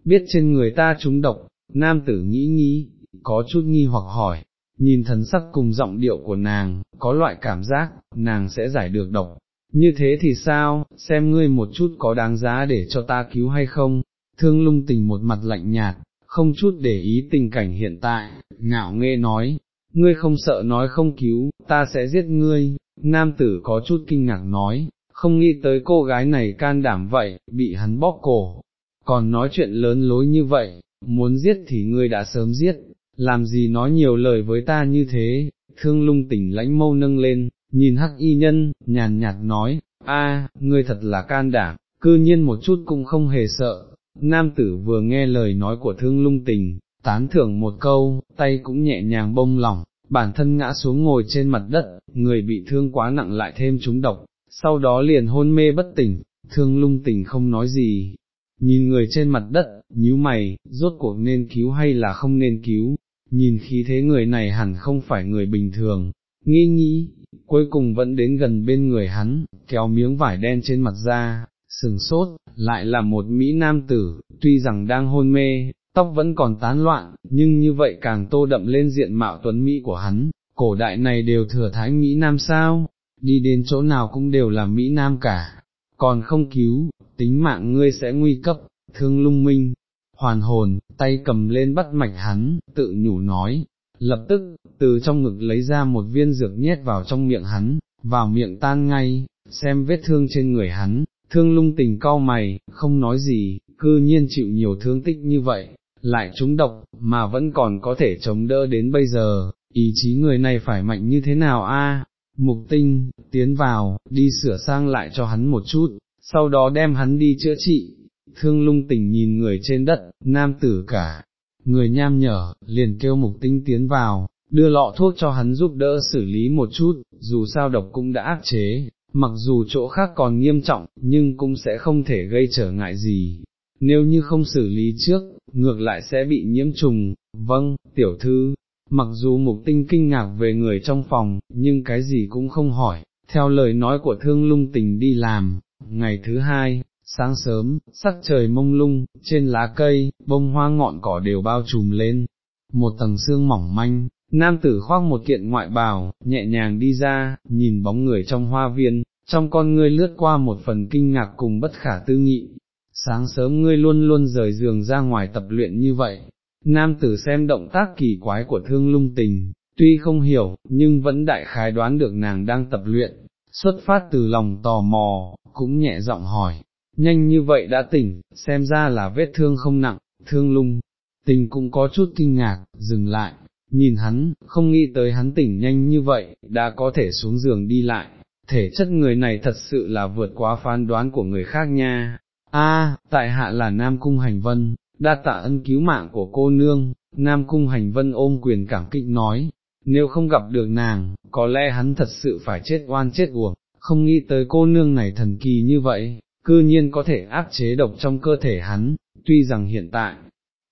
biết trên người ta trúng độc, nam tử nghĩ nghĩ, có chút nghi hoặc hỏi, nhìn thần sắc cùng giọng điệu của nàng, có loại cảm giác, nàng sẽ giải được độc, như thế thì sao, xem ngươi một chút có đáng giá để cho ta cứu hay không, thương lung tình một mặt lạnh nhạt, không chút để ý tình cảnh hiện tại, ngạo nghê nói, ngươi không sợ nói không cứu, ta sẽ giết ngươi, nam tử có chút kinh ngạc nói, không nghĩ tới cô gái này can đảm vậy, bị hắn bóp cổ, còn nói chuyện lớn lối như vậy, muốn giết thì ngươi đã sớm giết, làm gì nói nhiều lời với ta như thế, thương lung tỉnh lãnh mâu nâng lên, nhìn hắc y nhân, nhàn nhạt nói, a, ngươi thật là can đảm, cư nhiên một chút cũng không hề sợ, nam tử vừa nghe lời nói của thương lung tình, tán thưởng một câu, tay cũng nhẹ nhàng bông lỏng, bản thân ngã xuống ngồi trên mặt đất, người bị thương quá nặng lại thêm trúng độc, sau đó liền hôn mê bất tỉnh, thương lung tình không nói gì, nhìn người trên mặt đất, nhíu mày, rốt cuộc nên cứu hay là không nên cứu, nhìn khí thế người này hẳn không phải người bình thường, nghĩ nghĩ, cuối cùng vẫn đến gần bên người hắn, kéo miếng vải đen trên mặt ra, sừng sốt, lại là một Mỹ nam tử, tuy rằng đang hôn mê, tóc vẫn còn tán loạn, nhưng như vậy càng tô đậm lên diện mạo tuấn Mỹ của hắn, cổ đại này đều thừa thái Mỹ nam sao, đi đến chỗ nào cũng đều là Mỹ nam cả, còn không cứu, tính mạng ngươi sẽ nguy cấp, thương lung minh, hoàn hồn, tay cầm lên bắt mạch hắn, tự nhủ nói, lập tức, từ trong ngực lấy ra một viên dược nhét vào trong miệng hắn, vào miệng tan ngay, xem vết thương trên người hắn, thương lung tình cau mày, không nói gì, cư nhiên chịu nhiều thương tích như vậy, lại trúng độc, mà vẫn còn có thể chống đỡ đến bây giờ, ý chí người này phải mạnh như thế nào a? Mục tinh, tiến vào, đi sửa sang lại cho hắn một chút, sau đó đem hắn đi chữa trị, thương lung tình nhìn người trên đất, nam tử cả, người nham nhở, liền kêu mục tinh tiến vào, đưa lọ thuốc cho hắn giúp đỡ xử lý một chút, dù sao độc cũng đã áp chế, mặc dù chỗ khác còn nghiêm trọng, nhưng cũng sẽ không thể gây trở ngại gì. Nếu như không xử lý trước, ngược lại sẽ bị nhiễm trùng, vâng, tiểu thư, mặc dù mục tinh kinh ngạc về người trong phòng, nhưng cái gì cũng không hỏi, theo lời nói của thương lung tình đi làm, ngày thứ hai, sáng sớm, sắc trời mông lung, trên lá cây, bông hoa ngọn cỏ đều bao trùm lên, một tầng xương mỏng manh, nam tử khoác một kiện ngoại bào, nhẹ nhàng đi ra, nhìn bóng người trong hoa viên, trong con ngươi lướt qua một phần kinh ngạc cùng bất khả tư nghị, sáng sớm ngươi luôn luôn rời giường ra ngoài tập luyện như vậy, nam tử xem động tác kỳ quái của thương lung tình, tuy không hiểu, nhưng vẫn đại khái đoán được nàng đang tập luyện, xuất phát từ lòng tò mò, cũng nhẹ giọng hỏi, nhanh như vậy đã tỉnh, xem ra là vết thương không nặng, thương lung, tình cũng có chút kinh ngạc, dừng lại, nhìn hắn, không nghĩ tới hắn tỉnh nhanh như vậy, đã có thể xuống giường đi lại, thể chất người này thật sự là vượt quá phán đoán của người khác nha. A, tại hạ là Nam Cung Hành Vân, đa tạ ân cứu mạng của cô nương, Nam Cung Hành Vân ôm quyền cảm kích nói, nếu không gặp được nàng, có lẽ hắn thật sự phải chết oan chết uổng, không nghĩ tới cô nương này thần kỳ như vậy, cư nhiên có thể áp chế độc trong cơ thể hắn, tuy rằng hiện tại,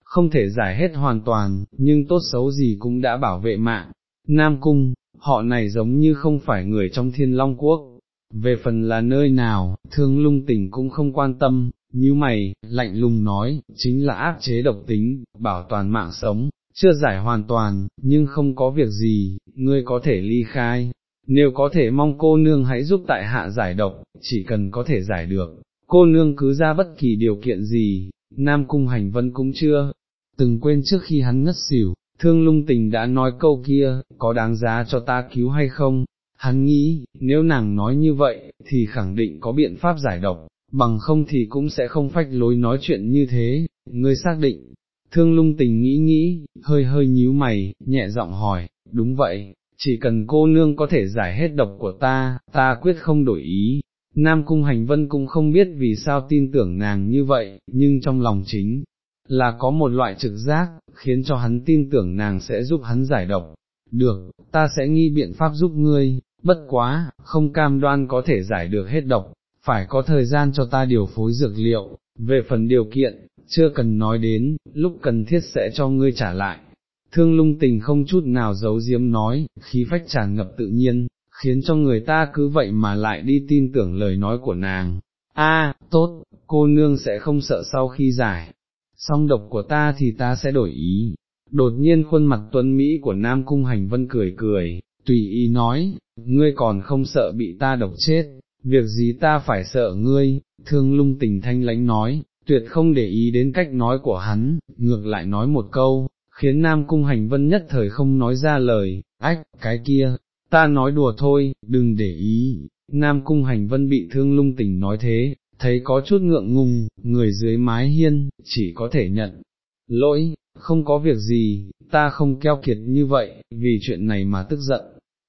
không thể giải hết hoàn toàn, nhưng tốt xấu gì cũng đã bảo vệ mạng. Nam Cung, họ này giống như không phải người trong thiên long quốc, về phần là nơi nào, thương lung tình cũng không quan tâm, như mày, lạnh lùng nói, chính là áp chế độc tính, bảo toàn mạng sống, chưa giải hoàn toàn, nhưng không có việc gì, ngươi có thể ly khai, nếu có thể mong cô nương hãy giúp tại hạ giải độc, chỉ cần có thể giải được, cô nương cứ ra bất kỳ điều kiện gì, Nam Cung Hành Vân cũng chưa, từng quên trước khi hắn ngất xỉu, thương lung tình đã nói câu kia, có đáng giá cho ta cứu hay không, hắn nghĩ, nếu nàng nói như vậy, thì khẳng định có biện pháp giải độc, bằng không thì cũng sẽ không phách lối nói chuyện như thế, ngươi xác định, thương lung tình nghĩ nghĩ, hơi hơi nhíu mày, nhẹ giọng hỏi, đúng vậy, chỉ cần cô nương có thể giải hết độc của ta, ta quyết không đổi ý. Nam Cung Hành Vân cũng không biết vì sao tin tưởng nàng như vậy, nhưng trong lòng chính là có một loại trực giác, khiến cho hắn tin tưởng nàng sẽ giúp hắn giải độc. Được, ta sẽ nghi biện pháp giúp ngươi, bất quá, không cam đoan có thể giải được hết độc, phải có thời gian cho ta điều phối dược liệu, về phần điều kiện, chưa cần nói đến, lúc cần thiết sẽ cho ngươi trả lại. Thương lung tình không chút nào giấu diếm nói, khí phách tràn ngập tự nhiên, khiến cho người ta cứ vậy mà lại đi tin tưởng lời nói của nàng. A, tốt, cô nương sẽ không sợ sau khi giải, song độc của ta thì ta sẽ đổi ý. Đột nhiên khuôn mặt tuấn Mỹ của Nam Cung Hành Vân cười cười, tùy ý nói, ngươi còn không sợ bị ta độc chết, việc gì ta phải sợ ngươi, thương lung tình thanh lãnh nói, tuyệt không để ý đến cách nói của hắn, ngược lại nói một câu, khiến Nam Cung Hành Vân nhất thời không nói ra lời, ách, cái kia, ta nói đùa thôi, đừng để ý, Nam Cung Hành Vân bị thương lung tỉnh nói thế, thấy có chút ngượng ngùng, người dưới mái hiên, chỉ có thể nhận, lỗi, không có việc gì, ta không keo kiệt như vậy, vì chuyện này mà tức giận.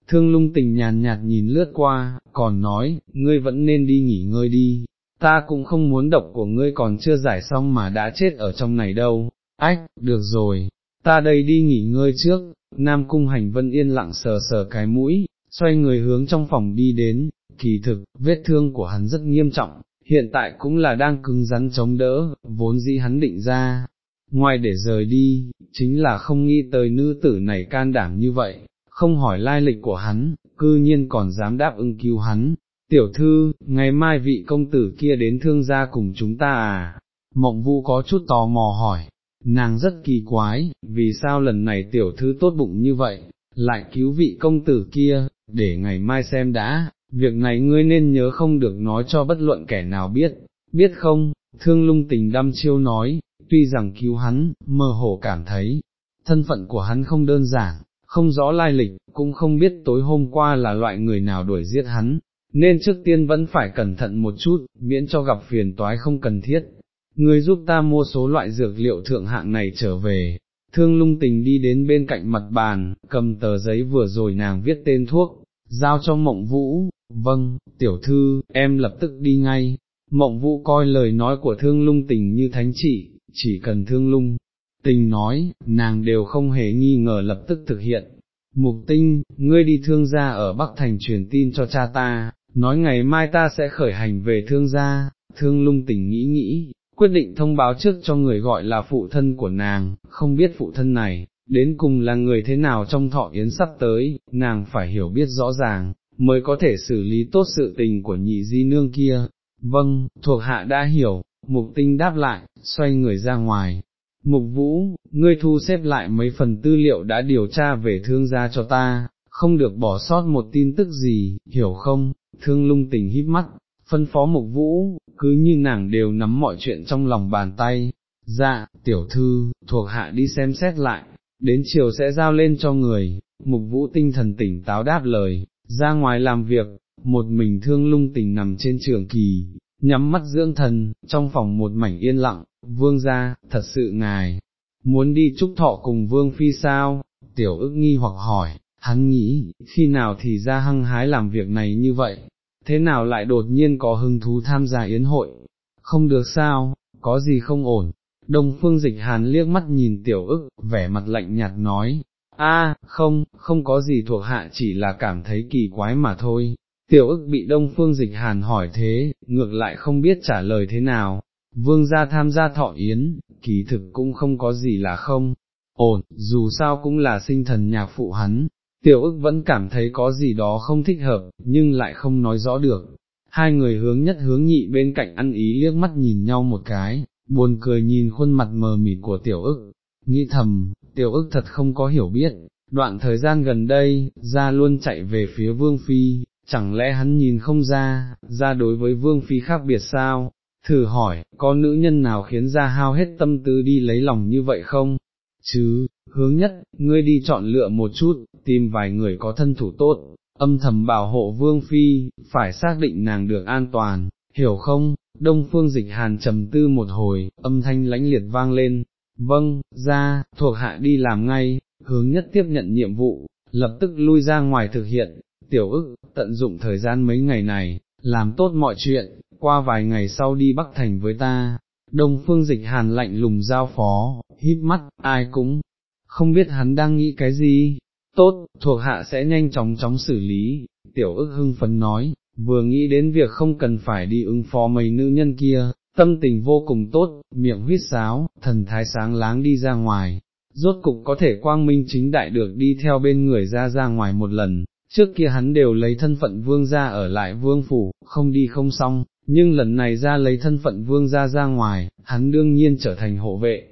Thương lung tình nhàn nhạt nhìn lướt qua, còn nói, ngươi vẫn nên đi nghỉ ngơi đi, ta cũng không muốn độc của ngươi còn chưa giải xong mà đã chết ở trong này đâu, ách, được rồi, ta đây đi nghỉ ngơi trước, Nam Cung Hành Vân yên lặng sờ sờ cái mũi, xoay người hướng trong phòng đi đến, kỳ thực, vết thương của hắn rất nghiêm trọng, hiện tại cũng là đang cứng rắn chống đỡ, vốn dĩ hắn định ra, ngoài để rời đi, chính là không nghĩ tới nữ tử này can đảm như vậy, không hỏi lai lịch của hắn, cư nhiên còn dám đáp ứng cứu hắn. Tiểu thư, ngày mai vị công tử kia đến thương gia cùng chúng ta à? Mộng vu có chút tò mò hỏi, nàng rất kỳ quái, vì sao lần này tiểu thư tốt bụng như vậy, lại cứu vị công tử kia, để ngày mai xem đã, việc này ngươi nên nhớ không được nói cho bất luận kẻ nào biết, biết không, thương lung tình đăm chiêu nói, tuy rằng cứu hắn, mơ hồ cảm thấy, thân phận của hắn không đơn giản, không rõ lai lịch, cũng không biết tối hôm qua là loại người nào đuổi giết hắn, nên trước tiên vẫn phải cẩn thận một chút, miễn cho gặp phiền toái không cần thiết. Ngươi giúp ta mua số loại dược liệu thượng hạng này trở về, thương lung tình đi đến bên cạnh mặt bàn, cầm tờ giấy vừa rồi nàng viết tên thuốc, giao cho mộng vũ, vâng, tiểu thư, em lập tức đi ngay. Mộng vũ coi lời nói của thương lung tình như thánh chỉ, chỉ cần thương lung, tình nói, nàng đều không hề nghi ngờ lập tức thực hiện. Mục tinh, ngươi đi thương gia ở Bắc Thành truyền tin cho cha ta, nói ngày mai ta sẽ khởi hành về thương gia, thương lung tình nghĩ nghĩ, quyết định thông báo trước cho người gọi là phụ thân của nàng, không biết phụ thân này, đến cùng là người thế nào trong thọ yến sắp tới, nàng phải hiểu biết rõ ràng, mới có thể xử lý tốt sự tình của nhị di nương kia. Vâng, thuộc hạ đã hiểu, mục tinh đáp lại, xoay người ra ngoài. Mục vũ, ngươi thu xếp lại mấy phần tư liệu đã điều tra về thương gia cho ta, không được bỏ sót một tin tức gì, hiểu không, thương lung tình híp mắt, phân phó mục vũ, cứ như nàng đều nắm mọi chuyện trong lòng bàn tay, dạ, tiểu thư, thuộc hạ đi xem xét lại, đến chiều sẽ giao lên cho người, mục vũ tinh thần tỉnh táo đáp lời, ra ngoài làm việc, một mình thương lung tình nằm trên trường kỳ, nhắm mắt dưỡng thần, trong phòng một mảnh yên lặng, vương ra, thật sự ngài, muốn đi chúc thọ cùng vương phi sao, tiểu ức nghi hoặc hỏi, hắn nghĩ, khi nào thì ra hăng hái làm việc này như vậy, thế nào lại đột nhiên có hứng thú tham gia yến hội, không được sao, có gì không ổn, đông phương dịch hàn liếc mắt nhìn tiểu ức, vẻ mặt lạnh nhạt nói, a không, không có gì thuộc hạ chỉ là cảm thấy kỳ quái mà thôi. Tiểu ức bị đông phương dịch hàn hỏi thế, ngược lại không biết trả lời thế nào, vương gia tham gia thọ yến, kỳ thực cũng không có gì là không, ổn, dù sao cũng là sinh thần nhạc phụ hắn, tiểu ức vẫn cảm thấy có gì đó không thích hợp, nhưng lại không nói rõ được. Hai người hướng nhất hướng nhị bên cạnh ăn ý liếc mắt nhìn nhau một cái, buồn cười nhìn khuôn mặt mờ mịt của tiểu ức, nghĩ thầm, tiểu ức thật không có hiểu biết, đoạn thời gian gần đây, ra luôn chạy về phía vương phi, chẳng lẽ hắn nhìn không ra, ra đối với vương phi khác biệt sao, thử hỏi, có nữ nhân nào khiến ra hao hết tâm tư đi lấy lòng như vậy không? Chứ, hướng nhất, ngươi đi chọn lựa một chút, tìm vài người có thân thủ tốt, âm thầm bảo hộ vương phi, phải xác định nàng được an toàn, hiểu không? Đông phương dịch hàn trầm tư một hồi, âm thanh lãnh liệt vang lên, vâng, ra, thuộc hạ đi làm ngay, hướng nhất tiếp nhận nhiệm vụ, lập tức lui ra ngoài thực hiện, tiểu ức, tận dụng thời gian mấy ngày này, làm tốt mọi chuyện, qua vài ngày sau đi Bắc Thành với ta. Đông phương dịch hàn lạnh lùng giao phó, híp mắt, ai cũng không biết hắn đang nghĩ cái gì, tốt, thuộc hạ sẽ nhanh chóng chóng xử lý, tiểu ức hưng phấn nói, vừa nghĩ đến việc không cần phải đi ứng phó mấy nữ nhân kia, tâm tình vô cùng tốt, miệng huyết sáo, thần thái sáng láng đi ra ngoài, rốt cục có thể quang minh chính đại được đi theo bên người ra ra ngoài một lần, trước kia hắn đều lấy thân phận vương ra ở lại vương phủ, không đi không xong, nhưng lần này ra lấy thân phận vương ra ra ngoài, hắn đương nhiên trở thành hộ vệ.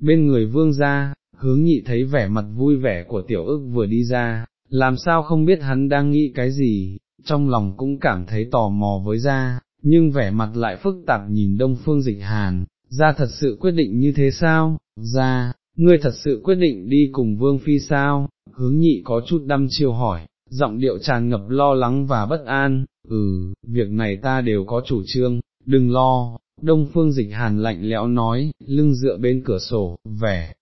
Bên người vương gia hướng nhị thấy vẻ mặt vui vẻ của tiểu ức vừa đi ra, làm sao không biết hắn đang nghĩ cái gì, trong lòng cũng cảm thấy tò mò với ra, nhưng vẻ mặt lại phức tạp nhìn đông phương dịch hàn, ra thật sự quyết định như thế sao, ra, ngươi thật sự quyết định đi cùng vương phi sao, hướng nhị có chút đăm chiêu hỏi, giọng điệu tràn ngập lo lắng và bất an, ừ, việc này ta đều có chủ trương, đừng lo, đông phương dịch hàn lạnh lẽo nói, lưng dựa bên cửa sổ, vẻ,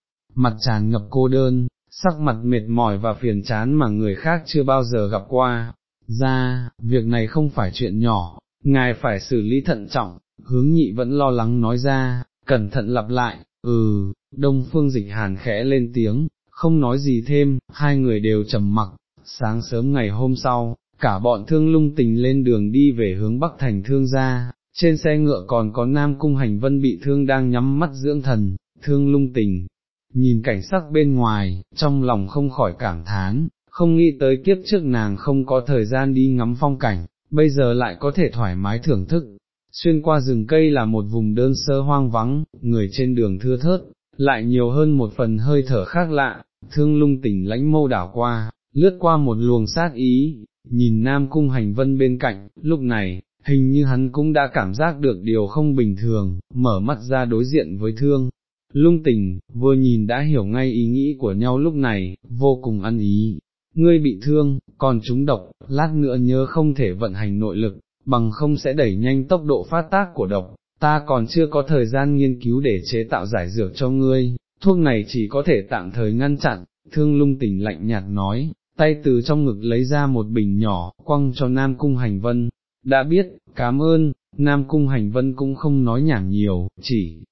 mặt tràn ngập cô đơn, sắc mặt mệt mỏi và phiền chán mà người khác chưa bao giờ gặp qua, ra, việc này không phải chuyện nhỏ, ngài phải xử lý thận trọng, hướng nhị vẫn lo lắng nói ra, cẩn thận lặp lại, ừ, đông phương dịch hàn khẽ lên tiếng, không nói gì thêm, hai người đều trầm mặc, sáng sớm ngày hôm sau, cả bọn thương lung tình lên đường đi về hướng Bắc Thành thương gia, trên xe ngựa còn có Nam Cung Hành Vân bị thương đang nhắm mắt dưỡng thần, thương lung tình, nhìn cảnh sắc bên ngoài, trong lòng không khỏi cảm thán, không nghĩ tới kiếp trước nàng không có thời gian đi ngắm phong cảnh, bây giờ lại có thể thoải mái thưởng thức. Xuyên qua rừng cây là một vùng đơn sơ hoang vắng, người trên đường thưa thớt, lại nhiều hơn một phần hơi thở khác lạ, thương lung tỉnh lãnh mâu đảo qua, lướt qua một luồng sát ý, nhìn Nam Cung Hành Vân bên cạnh, lúc này, hình như hắn cũng đã cảm giác được điều không bình thường, mở mắt ra đối diện với thương. Lung tình, vừa nhìn đã hiểu ngay ý nghĩ của nhau lúc này, vô cùng ăn ý. Ngươi bị thương, còn chúng độc, lát nữa nhớ không thể vận hành nội lực, bằng không sẽ đẩy nhanh tốc độ phát tác của độc, ta còn chưa có thời gian nghiên cứu để chế tạo giải dược cho ngươi, thuốc này chỉ có thể tạm thời ngăn chặn, thương lung tình lạnh nhạt nói, tay từ trong ngực lấy ra một bình nhỏ, quăng cho Nam Cung Hành Vân, đã biết, cảm ơn, Nam Cung Hành Vân cũng không nói nhảm nhiều, chỉ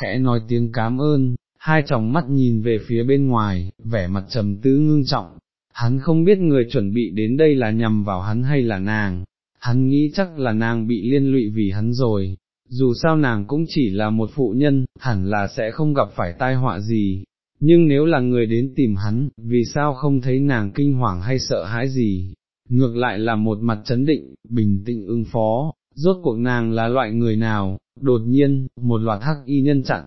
khẽ nói tiếng cảm ơn, hai tròng mắt nhìn về phía bên ngoài, vẻ mặt trầm tứ ngưng trọng, hắn không biết người chuẩn bị đến đây là nhằm vào hắn hay là nàng, hắn nghĩ chắc là nàng bị liên lụy vì hắn rồi, dù sao nàng cũng chỉ là một phụ nhân, hẳn là sẽ không gặp phải tai họa gì, nhưng nếu là người đến tìm hắn, vì sao không thấy nàng kinh hoàng hay sợ hãi gì, ngược lại là một mặt chấn định, bình tĩnh ứng phó, rốt cuộc nàng là loại người nào, đột nhiên, một loạt hắc y nhân chặn.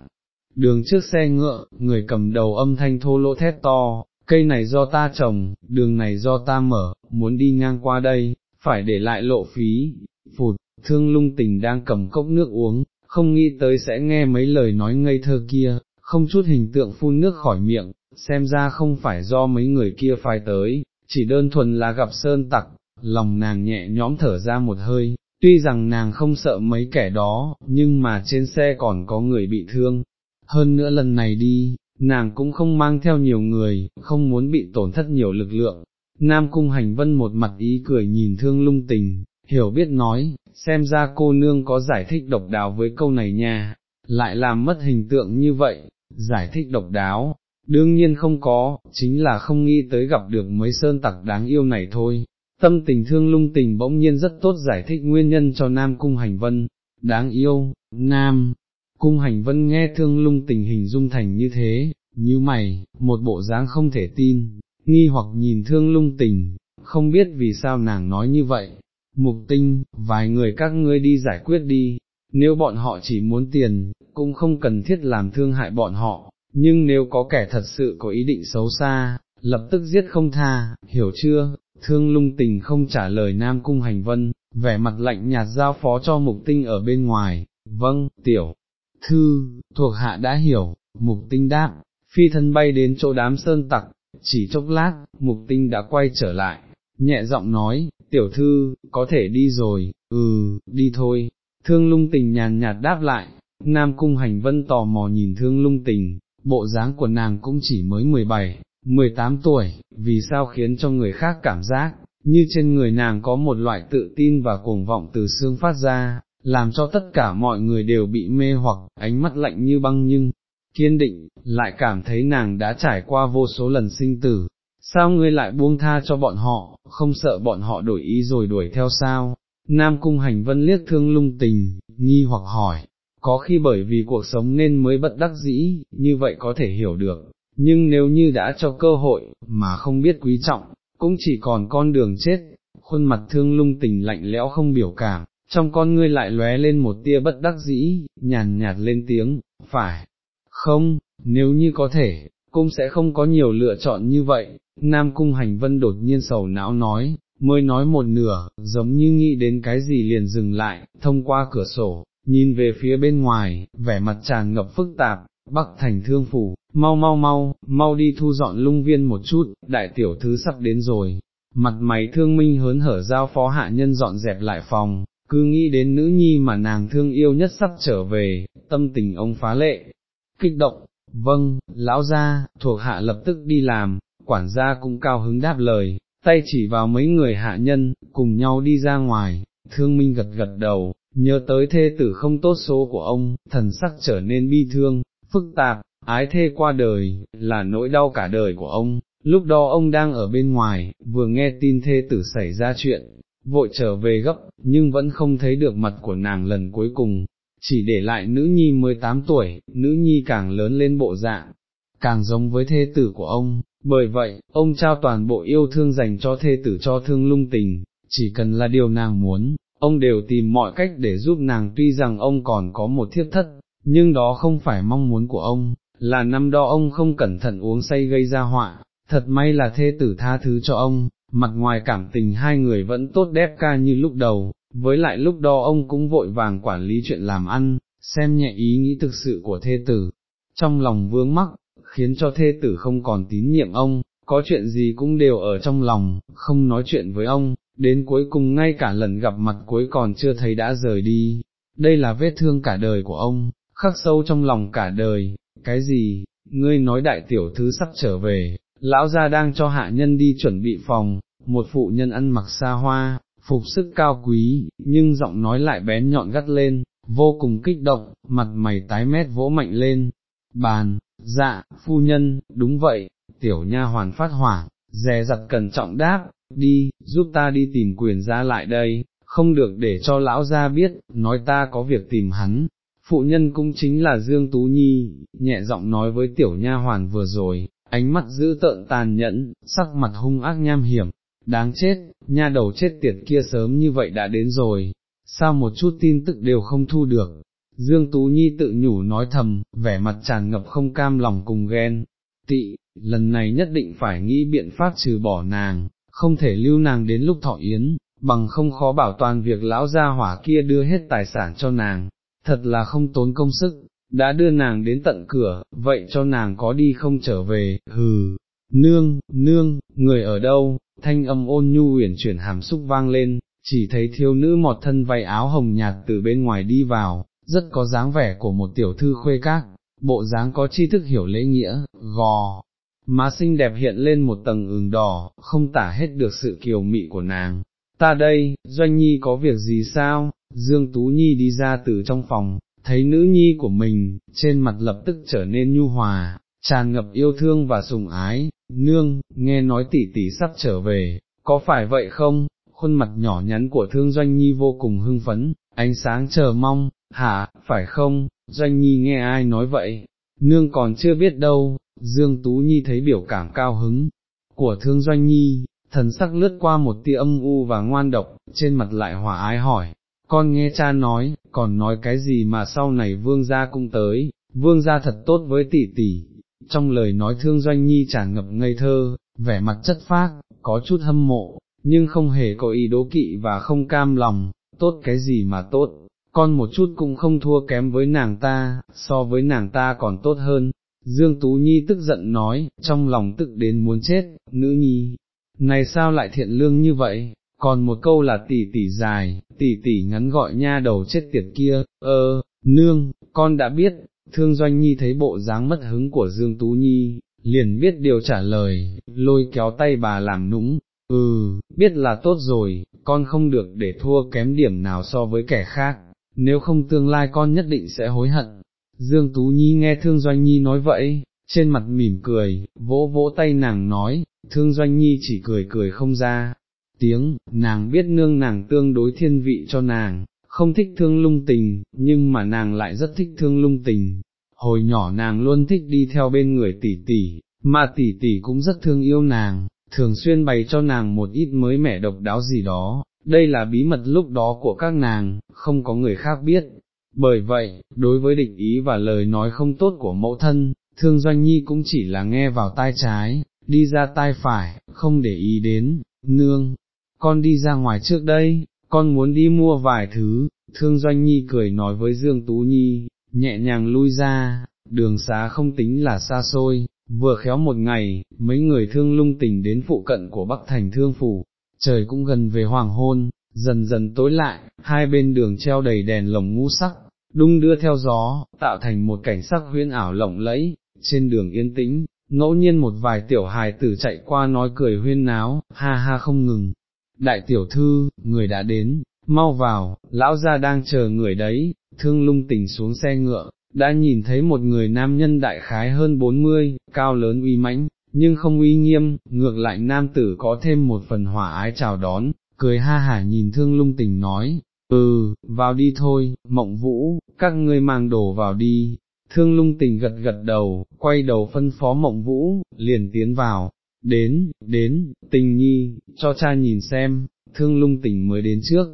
Đường trước xe ngựa, người cầm đầu âm thanh thô lỗ thét to, cây này do ta trồng, đường này do ta mở, muốn đi ngang qua đây, phải để lại lộ phí, phụt, thương lung tình đang cầm cốc nước uống, không nghĩ tới sẽ nghe mấy lời nói ngây thơ kia, không chút hình tượng phun nước khỏi miệng, xem ra không phải do mấy người kia phai tới, chỉ đơn thuần là gặp sơn tặc, lòng nàng nhẹ nhõm thở ra một hơi, tuy rằng nàng không sợ mấy kẻ đó, nhưng mà trên xe còn có người bị thương, hơn nữa lần này đi, nàng cũng không mang theo nhiều người, không muốn bị tổn thất nhiều lực lượng. Nam Cung Hành Vân một mặt ý cười nhìn thương lung tình, hiểu biết nói, xem ra cô nương có giải thích độc đáo với câu này nha, lại làm mất hình tượng như vậy, giải thích độc đáo, đương nhiên không có, chính là không nghĩ tới gặp được mấy sơn tặc đáng yêu này thôi. Tâm tình thương lung tình bỗng nhiên rất tốt giải thích nguyên nhân cho Nam Cung Hành Vân, đáng yêu, Nam, Cung Hành Vân nghe thương lung tình hình dung thành như thế, như mày, một bộ dáng không thể tin, nghi hoặc nhìn thương lung tình, không biết vì sao nàng nói như vậy, mục tinh, vài người các ngươi đi giải quyết đi, nếu bọn họ chỉ muốn tiền, cũng không cần thiết làm thương hại bọn họ, nhưng nếu có kẻ thật sự có ý định xấu xa, lập tức giết không tha, hiểu chưa, thương lung tình không trả lời Nam Cung Hành Vân, vẻ mặt lạnh nhạt giao phó cho mục tinh ở bên ngoài, vâng, tiểu, thư, thuộc hạ đã hiểu, mục tinh đáp, phi thân bay đến chỗ đám sơn tặc, chỉ chốc lát, mục tinh đã quay trở lại, nhẹ giọng nói, tiểu thư, có thể đi rồi, ừ, đi thôi, thương lung tình nhàn nhạt đáp lại, Nam Cung Hành Vân tò mò nhìn thương lung tình, bộ dáng của nàng cũng chỉ mới 17, 18 tuổi, vì sao khiến cho người khác cảm giác, như trên người nàng có một loại tự tin và cuồng vọng từ xương phát ra, làm cho tất cả mọi người đều bị mê hoặc, ánh mắt lạnh như băng nhưng, kiên định, lại cảm thấy nàng đã trải qua vô số lần sinh tử. Sao ngươi lại buông tha cho bọn họ, không sợ bọn họ đổi ý rồi đuổi theo sao? Nam Cung Hành Vân liếc thương lung tình, nghi hoặc hỏi, có khi bởi vì cuộc sống nên mới bất đắc dĩ, như vậy có thể hiểu được, nhưng nếu như đã cho cơ hội, mà không biết quý trọng, cũng chỉ còn con đường chết, khuôn mặt thương lung tình lạnh lẽo không biểu cảm, trong con ngươi lại lóe lên một tia bất đắc dĩ, nhàn nhạt lên tiếng, phải, không, nếu như có thể, cũng sẽ không có nhiều lựa chọn như vậy, Nam Cung Hành Vân đột nhiên sầu não nói, mới nói một nửa, giống như nghĩ đến cái gì liền dừng lại, thông qua cửa sổ, nhìn về phía bên ngoài, vẻ mặt tràn ngập phức tạp, bắc thành thương phủ, mau mau mau, mau đi thu dọn lung viên một chút, đại tiểu thứ sắp đến rồi, mặt mày thương minh hớn hở giao phó hạ nhân dọn dẹp lại phòng, cứ nghĩ đến nữ nhi mà nàng thương yêu nhất sắp trở về, tâm tình ông phá lệ, kích động, vâng, lão gia, thuộc hạ lập tức đi làm, quản gia cũng cao hứng đáp lời, tay chỉ vào mấy người hạ nhân, cùng nhau đi ra ngoài, thương minh gật gật đầu, nhớ tới thê tử không tốt số của ông, thần sắc trở nên bi thương, phức tạp, ái thê qua đời, là nỗi đau cả đời của ông, lúc đó ông đang ở bên ngoài, vừa nghe tin thê tử xảy ra chuyện, vội trở về gấp, nhưng vẫn không thấy được mặt của nàng lần cuối cùng, chỉ để lại nữ nhi 18 tuổi, nữ nhi càng lớn lên bộ dạng, càng giống với thê tử của ông, bởi vậy, ông trao toàn bộ yêu thương dành cho thê tử cho thương lung tình, chỉ cần là điều nàng muốn, ông đều tìm mọi cách để giúp nàng tuy rằng ông còn có một thiết thất, nhưng đó không phải mong muốn của ông, là năm đó ông không cẩn thận uống say gây ra họa, thật may là thê tử tha thứ cho ông, mặt ngoài cảm tình hai người vẫn tốt đẹp ca như lúc đầu, với lại lúc đó ông cũng vội vàng quản lý chuyện làm ăn, xem nhẹ ý nghĩ thực sự của thê tử, trong lòng vướng mắc, khiến cho thê tử không còn tín nhiệm ông, có chuyện gì cũng đều ở trong lòng, không nói chuyện với ông, đến cuối cùng ngay cả lần gặp mặt cuối còn chưa thấy đã rời đi, đây là vết thương cả đời của ông, khắc sâu trong lòng cả đời, cái gì, ngươi nói đại tiểu thư sắp trở về, lão gia đang cho hạ nhân đi chuẩn bị phòng, một phụ nhân ăn mặc xa hoa, phục sức cao quý, nhưng giọng nói lại bén nhọn gắt lên, vô cùng kích động, mặt mày tái mét vỗ mạnh lên, bàn, dạ, phu nhân, đúng vậy, tiểu nha hoàn phát hỏa, dè dặt cẩn trọng đáp, đi, giúp ta đi tìm quyền ra lại đây, không được để cho lão gia biết, nói ta có việc tìm hắn. Phụ nhân cũng chính là Dương Tú Nhi, nhẹ giọng nói với tiểu nha hoàn vừa rồi, ánh mắt dữ tợn tàn nhẫn, sắc mặt hung ác nham hiểm, đáng chết, nha đầu chết tiệt kia sớm như vậy đã đến rồi, sao một chút tin tức đều không thu được. Dương Tú Nhi tự nhủ nói thầm, vẻ mặt tràn ngập không cam lòng cùng ghen, tị, lần này nhất định phải nghĩ biện pháp trừ bỏ nàng, không thể lưu nàng đến lúc thọ yến, bằng không khó bảo toàn việc lão gia hỏa kia đưa hết tài sản cho nàng, thật là không tốn công sức, đã đưa nàng đến tận cửa, vậy cho nàng có đi không trở về, hừ, nương, nương, người ở đâu, thanh âm ôn nhu uyển chuyển hàm xúc vang lên, chỉ thấy thiếu nữ mọt thân váy áo hồng nhạt từ bên ngoài đi vào, rất có dáng vẻ của một tiểu thư khuê các, bộ dáng có tri thức hiểu lễ nghĩa, gò, má xinh đẹp hiện lên một tầng ửng đỏ, không tả hết được sự kiều mị của nàng. Ta đây, Doanh Nhi có việc gì sao? Dương Tú Nhi đi ra từ trong phòng, thấy nữ nhi của mình, trên mặt lập tức trở nên nhu hòa, tràn ngập yêu thương và sùng ái, nương, nghe nói tỷ tỷ sắp trở về, có phải vậy không? Khuôn mặt nhỏ nhắn của thương Doanh Nhi vô cùng hưng phấn, ánh sáng chờ mong, hả, phải không, Doanh Nhi nghe ai nói vậy, nương còn chưa biết đâu, Dương Tú Nhi thấy biểu cảm cao hứng của thương Doanh Nhi, thần sắc lướt qua một tia âm u và ngoan độc, trên mặt lại hòa ái hỏi, con nghe cha nói, còn nói cái gì mà sau này vương gia cũng tới, vương gia thật tốt với tỷ tỷ, trong lời nói thương Doanh Nhi tràn ngập ngây thơ, vẻ mặt chất phác, có chút hâm mộ, nhưng không hề có ý đố kỵ và không cam lòng, tốt cái gì mà tốt, con một chút cũng không thua kém với nàng ta, so với nàng ta còn tốt hơn. Dương Tú Nhi tức giận nói, trong lòng tức đến muốn chết, nữ nhi, này sao lại thiện lương như vậy, còn một câu là tỷ tỷ dài, tỷ tỷ ngắn gọi nha đầu chết tiệt kia, ơ, nương, con đã biết, thương doanh nhi thấy bộ dáng mất hứng của Dương Tú Nhi, liền biết điều trả lời, lôi kéo tay bà làm nũng, ừ, biết là tốt rồi, con không được để thua kém điểm nào so với kẻ khác, nếu không tương lai con nhất định sẽ hối hận. Dương Tú Nhi nghe Thương Doanh Nhi nói vậy, trên mặt mỉm cười, vỗ vỗ tay nàng nói, Thương Doanh Nhi chỉ cười cười không ra, tiếng, nàng biết nương nàng tương đối thiên vị cho nàng, không thích thương lung tình, nhưng mà nàng lại rất thích thương lung tình. Hồi nhỏ nàng luôn thích đi theo bên người tỷ tỷ, mà tỷ tỷ cũng rất thương yêu nàng, thường xuyên bày cho nàng một ít mới mẻ độc đáo gì đó, đây là bí mật lúc đó của các nàng, không có người khác biết. Bởi vậy, đối với định ý và lời nói không tốt của mẫu thân, thương doanh nhi cũng chỉ là nghe vào tai trái, đi ra tai phải, không để ý đến, nương, con đi ra ngoài trước đây, con muốn đi mua vài thứ, thương doanh nhi cười nói với Dương Tú Nhi, nhẹ nhàng lui ra, đường xá không tính là xa xôi, vừa khéo một ngày, mấy người thương lung tình đến phụ cận của Bắc Thành Thương Phủ, trời cũng gần về hoàng hôn, dần dần tối lại, hai bên đường treo đầy đèn lồng ngũ sắc, đung đưa theo gió, tạo thành một cảnh sắc huyễn ảo lộng lẫy, trên đường yên tĩnh, ngẫu nhiên một vài tiểu hài tử chạy qua nói cười huyên náo, ha ha không ngừng. Đại tiểu thư, người đã đến, mau vào, lão gia đang chờ người đấy, thương lung tình xuống xe ngựa, đã nhìn thấy một người nam nhân đại khái hơn bốn mươi, cao lớn uy mãnh, nhưng không uy nghiêm, ngược lại nam tử có thêm một phần hỏa ái chào đón, cười ha hả nhìn thương lung tình nói, ừ, vào đi thôi, mộng vũ, các ngươi mang đồ vào đi. Thương lung tình gật gật đầu, quay đầu phân phó mộng vũ, liền tiến vào, đến, đến, tình nhi, cho cha nhìn xem, thương lung tình mới đến trước,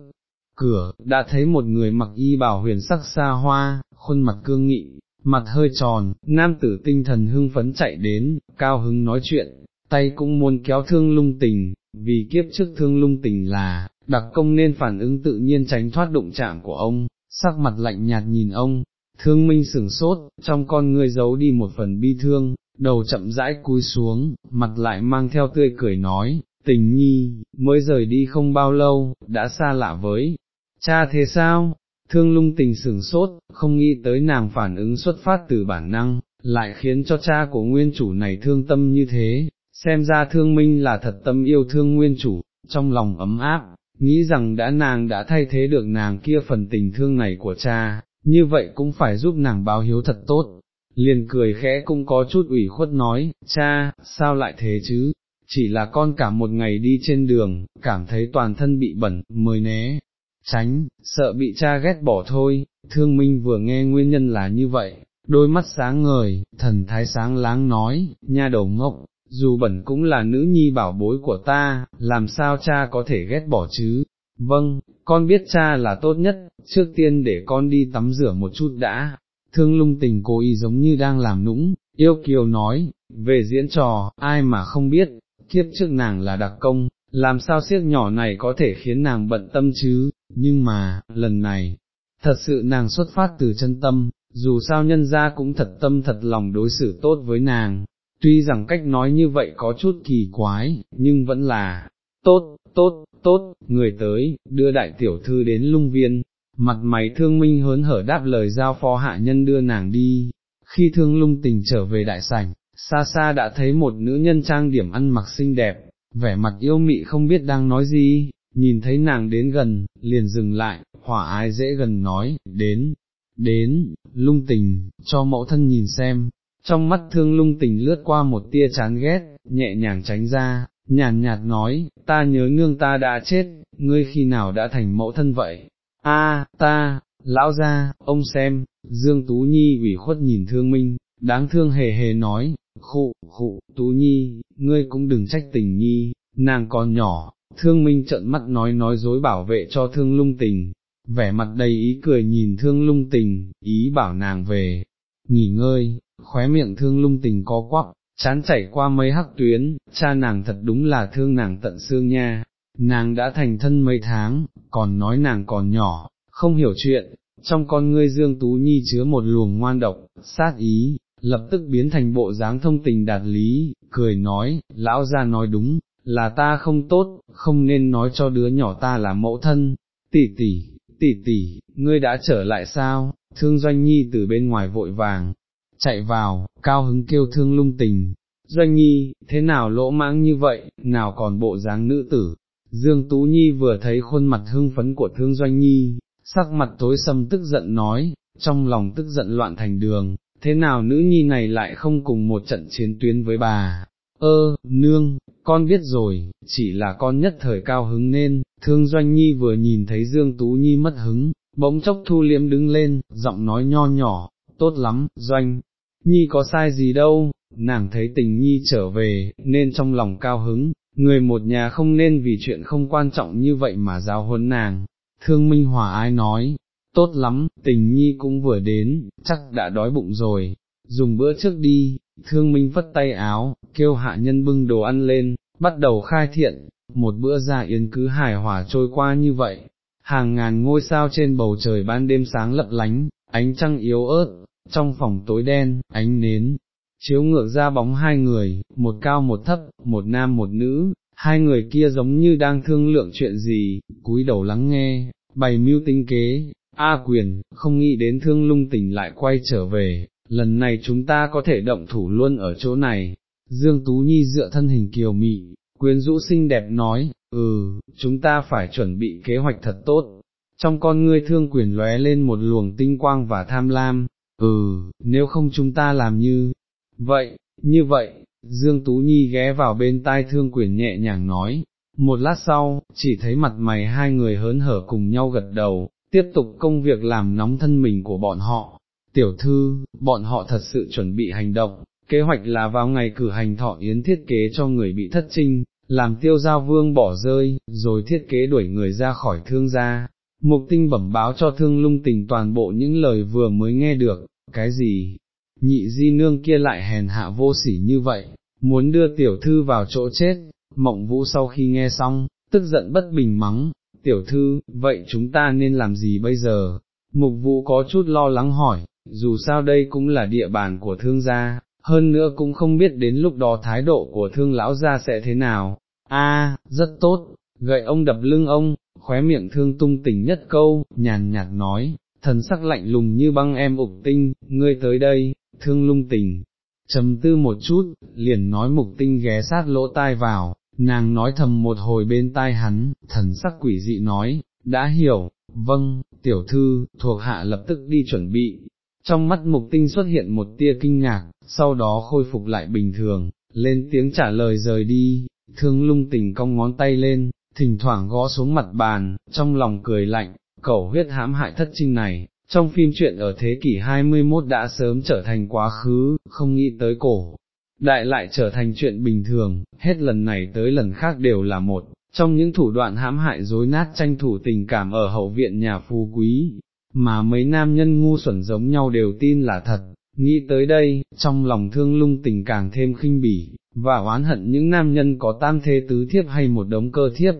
cửa, đã thấy một người mặc y bảo huyền sắc xa hoa, khuôn mặt cương nghị, mặt hơi tròn, nam tử tinh thần hưng phấn chạy đến, cao hứng nói chuyện, tay cũng muốn kéo thương lung tình, vì kiếp trước thương lung tình là, đặc công nên phản ứng tự nhiên tránh thoát đụng chạm của ông, sắc mặt lạnh nhạt nhìn ông, thương minh sửng sốt, trong con ngươi giấu đi một phần bi thương, đầu chậm rãi cúi xuống, mặt lại mang theo tươi cười nói, tình nhi, mới rời đi không bao lâu, đã xa lạ với, cha thế sao? Thương lung tình sửng sốt, không nghĩ tới nàng phản ứng xuất phát từ bản năng, lại khiến cho cha của nguyên chủ này thương tâm như thế, xem ra thương minh là thật tâm yêu thương nguyên chủ, trong lòng ấm áp, nghĩ rằng đã nàng đã thay thế được nàng kia phần tình thương này của cha, như vậy cũng phải giúp nàng báo hiếu thật tốt. Liền cười khẽ cũng có chút ủy khuất nói, cha, sao lại thế chứ, chỉ là con cả một ngày đi trên đường, cảm thấy toàn thân bị bẩn, mới né, tránh, sợ bị cha ghét bỏ thôi, thương minh vừa nghe nguyên nhân là như vậy, đôi mắt sáng ngời, thần thái sáng láng nói, nha đầu ngốc, dù bẩn cũng là nữ nhi bảo bối của ta, làm sao cha có thể ghét bỏ chứ, vâng, con biết cha là tốt nhất, trước tiên để con đi tắm rửa một chút đã, thương lung tình cố ý giống như đang làm nũng, yêu kiều nói, về diễn trò, ai mà không biết, kiếp trước nàng là đặc công, làm sao siếc nhỏ này có thể khiến nàng bận tâm chứ, nhưng mà, lần này, thật sự nàng xuất phát từ chân tâm, dù sao nhân ra cũng thật tâm thật lòng đối xử tốt với nàng, tuy rằng cách nói như vậy có chút kỳ quái, nhưng vẫn là, tốt, tốt, tốt, người tới, đưa đại tiểu thư đến lung viên, mặt mày thương minh hớn hở đáp lời giao phó hạ nhân đưa nàng đi, khi thương lung tình trở về đại sảnh, xa xa đã thấy một nữ nhân trang điểm ăn mặc xinh đẹp, vẻ mặt yêu mị không biết đang nói gì, nhìn thấy nàng đến gần, liền dừng lại, hỏa ái dễ gần nói, đến, đến, lung tình, cho mẫu thân nhìn xem, trong mắt thương lung tình lướt qua một tia chán ghét, nhẹ nhàng tránh ra, nhàn nhạt nói, ta nhớ nương ta đã chết, ngươi khi nào đã thành mẫu thân vậy? A, ta, lão gia, ông xem, Dương Tú Nhi ủy khuất nhìn thương minh, đáng thương hề hề nói, khụ, khụ, Tú Nhi, ngươi cũng đừng trách tình nhi, nàng còn nhỏ, thương minh trợn mắt nói nói dối bảo vệ cho thương lung tình, vẻ mặt đầy ý cười nhìn thương lung tình, ý bảo nàng về, nghỉ ngơi, khóe miệng thương lung tình có quắc chán chảy qua mấy hắc tuyến, cha nàng thật đúng là thương nàng tận xương nha, nàng đã thành thân mấy tháng, còn nói nàng còn nhỏ, không hiểu chuyện, trong con ngươi Dương Tú Nhi chứa một luồng ngoan độc, sát ý, lập tức biến thành bộ dáng thông tình đạt lý, cười nói, lão ra nói đúng, là ta không tốt, không nên nói cho đứa nhỏ ta là mẫu thân, tỷ tỷ, tỷ tỷ, ngươi đã trở lại sao, thương doanh nhi từ bên ngoài vội vàng, chạy vào, cao hứng kêu thương lung tình, doanh nhi, thế nào lỗ mãng như vậy, nào còn bộ dáng nữ tử, Dương Tú Nhi vừa thấy khuôn mặt hưng phấn của thương doanh nhi, sắc mặt tối sầm tức giận nói, trong lòng tức giận loạn thành đường, thế nào nữ nhi này lại không cùng một trận chiến tuyến với bà, ơ, nương, con biết rồi, chỉ là con nhất thời cao hứng nên, thương doanh nhi vừa nhìn thấy Dương Tú Nhi mất hứng, bỗng chốc thu liếm đứng lên, giọng nói nho nhỏ, tốt lắm, doanh, nhi có sai gì đâu, nàng thấy tình nhi trở về, nên trong lòng cao hứng, người một nhà không nên vì chuyện không quan trọng như vậy mà giáo huấn nàng, thương minh hòa ai nói, tốt lắm, tình nhi cũng vừa đến, chắc đã đói bụng rồi, dùng bữa trước đi, thương minh vất tay áo, kêu hạ nhân bưng đồ ăn lên, bắt đầu khai thiện, một bữa ra yến cứ hài hòa trôi qua như vậy, hàng ngàn ngôi sao trên bầu trời ban đêm sáng lấp lánh, ánh trăng yếu ớt, trong phòng tối đen, ánh nến, chiếu ngược ra bóng hai người, một cao một thấp, một nam một nữ, hai người kia giống như đang thương lượng chuyện gì, cúi đầu lắng nghe, bày mưu tinh kế, A quyền, không nghĩ đến thương lung tỉnh lại quay trở về, lần này chúng ta có thể động thủ luôn ở chỗ này. Dương Tú Nhi dựa thân hình kiều mị, quyến rũ xinh đẹp nói, ừ, chúng ta phải chuẩn bị kế hoạch thật tốt. Trong con ngươi thương quyền lóe lên một luồng tinh quang và tham lam, ừ, nếu không chúng ta làm như, vậy, như vậy, Dương Tú Nhi ghé vào bên tai thương quyền nhẹ nhàng nói, một lát sau, chỉ thấy mặt mày hai người hớn hở cùng nhau gật đầu, tiếp tục công việc làm nóng thân mình của bọn họ. Tiểu thư, bọn họ thật sự chuẩn bị hành động, kế hoạch là vào ngày cử hành thọ yến thiết kế cho người bị thất trinh, làm tiêu giao vương bỏ rơi, rồi thiết kế đuổi người ra khỏi thương gia. Mục tinh bẩm báo cho thương lung tình toàn bộ những lời vừa mới nghe được, cái gì, nhị di nương kia lại hèn hạ vô sỉ như vậy, muốn đưa tiểu thư vào chỗ chết, mộng vũ sau khi nghe xong, tức giận bất bình mắng, tiểu thư, vậy chúng ta nên làm gì bây giờ? Mục vũ có chút lo lắng hỏi, dù sao đây cũng là địa bàn của thương gia, hơn nữa cũng không biết đến lúc đó thái độ của thương lão gia sẽ thế nào. A, rất tốt, gậy ông đập lưng ông, khóe miệng thương tung tình nhất câu, nhàn nhạt nói, thần sắc lạnh lùng như băng em ục tinh, ngươi tới đây, thương lung tình. Trầm tư một chút, liền nói mục tinh ghé sát lỗ tai vào, nàng nói thầm một hồi bên tai hắn, thần sắc quỷ dị nói, đã hiểu, vâng, tiểu thư, thuộc hạ lập tức đi chuẩn bị. Trong mắt mục tinh xuất hiện một tia kinh ngạc, sau đó khôi phục lại bình thường, lên tiếng trả lời rời đi, thương lung tình cong ngón tay lên, thỉnh thoảng gõ xuống mặt bàn, trong lòng cười lạnh, cẩu huyết hãm hại thất trinh này, trong phim truyện ở thế kỷ 21 đã sớm trở thành quá khứ, không nghĩ tới cổ. Đại lại trở thành chuyện bình thường, hết lần này tới lần khác đều là một, trong những thủ đoạn hãm hại dối nát tranh thủ tình cảm ở hậu viện nhà phú quý, mà mấy nam nhân ngu xuẩn giống nhau đều tin là thật, nghĩ tới đây, trong lòng thương lung tình càng thêm khinh bỉ, và oán hận những nam nhân có tam thế tứ thiếp hay một đống cơ thiếp,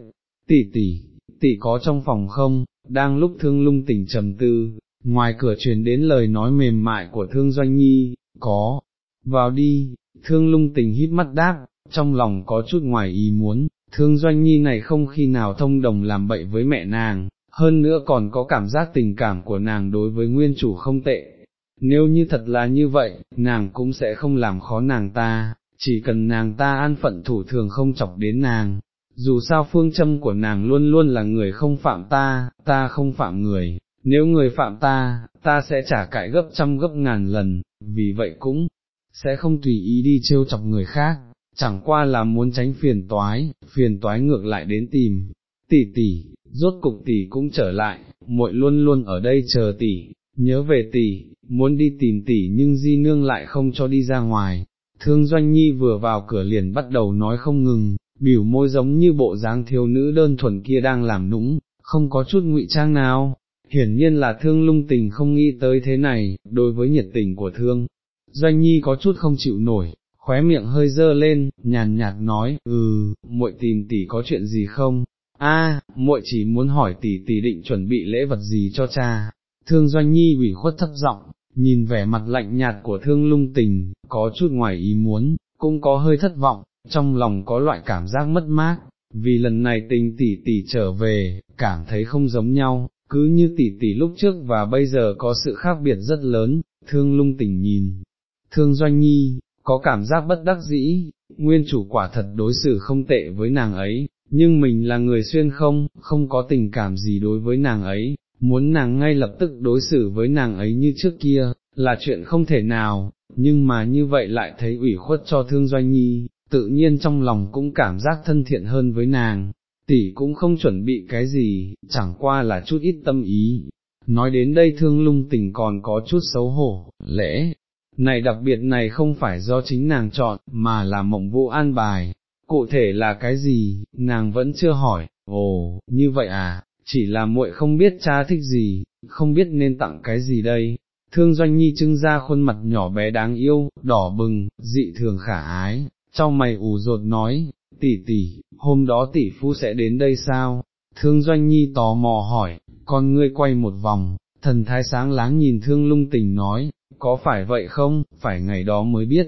tỷ tỷ, tỷ có trong phòng không, đang lúc thương lung tình trầm tư, ngoài cửa truyền đến lời nói mềm mại của thương doanh nhi, có, vào đi, thương lung tình hít mắt đáp, trong lòng có chút ngoài ý muốn, thương doanh nhi này không khi nào thông đồng làm bậy với mẹ nàng, hơn nữa còn có cảm giác tình cảm của nàng đối với nguyên chủ không tệ. Nếu như thật là như vậy, nàng cũng sẽ không làm khó nàng ta, chỉ cần nàng ta an phận thủ thường không chọc đến nàng, dù sao phương châm của nàng luôn luôn là người không phạm ta, ta không phạm người, nếu người phạm ta, ta sẽ trả cãi gấp trăm gấp ngàn lần, vì vậy cũng sẽ không tùy ý đi trêu chọc người khác, chẳng qua là muốn tránh phiền toái, phiền toái ngược lại đến tìm. Tỷ tỷ, rốt cục tỷ cũng trở lại, muội luôn luôn ở đây chờ tỷ, nhớ về tỷ, muốn đi tìm tỷ nhưng di nương lại không cho đi ra ngoài. Thương Doanh Nhi vừa vào cửa liền bắt đầu nói không ngừng, biểu môi giống như bộ dáng thiếu nữ đơn thuần kia đang làm nũng, không có chút ngụy trang nào, hiển nhiên là thương lung tình không nghĩ tới thế này, đối với nhiệt tình của thương. Doanh nhi có chút không chịu nổi, khóe miệng hơi dơ lên, nhàn nhạt nói, ừ, muội tìm tỷ có chuyện gì không? A, muội chỉ muốn hỏi tỷ tỷ định chuẩn bị lễ vật gì cho cha. Thương Doanh Nhi ủy khuất thấp giọng, nhìn vẻ mặt lạnh nhạt của thương lung tình, có chút ngoài ý muốn, cũng có hơi thất vọng, trong lòng có loại cảm giác mất mát, vì lần này tình tỷ tỷ trở về, cảm thấy không giống nhau, cứ như tỷ tỷ lúc trước và bây giờ có sự khác biệt rất lớn, thương lung tình nhìn, thương doanh nhi, có cảm giác bất đắc dĩ, nguyên chủ quả thật đối xử không tệ với nàng ấy, nhưng mình là người xuyên không, không có tình cảm gì đối với nàng ấy, muốn nàng ngay lập tức đối xử với nàng ấy như trước kia, là chuyện không thể nào, nhưng mà như vậy lại thấy ủy khuất cho thương doanh nhi, tự nhiên trong lòng cũng cảm giác thân thiện hơn với nàng, tỷ cũng không chuẩn bị cái gì, chẳng qua là chút ít tâm ý. Nói đến đây thương lung tình còn có chút xấu hổ, lẽ này đặc biệt này không phải do chính nàng chọn, mà là mộng vụ an bài, cụ thể là cái gì, nàng vẫn chưa hỏi, ồ, như vậy à, chỉ là muội không biết cha thích gì, không biết nên tặng cái gì đây. Thương Doanh Nhi trưng ra khuôn mặt nhỏ bé đáng yêu, đỏ bừng, dị thường khả ái, trong mày ủ rột nói, tỷ tỷ, hôm đó tỷ phu sẽ đến đây sao? Thương Doanh Nhi tò mò hỏi, con ngươi quay một vòng, thần thái sáng láng nhìn thương lung tình nói, có phải vậy không, phải ngày đó mới biết.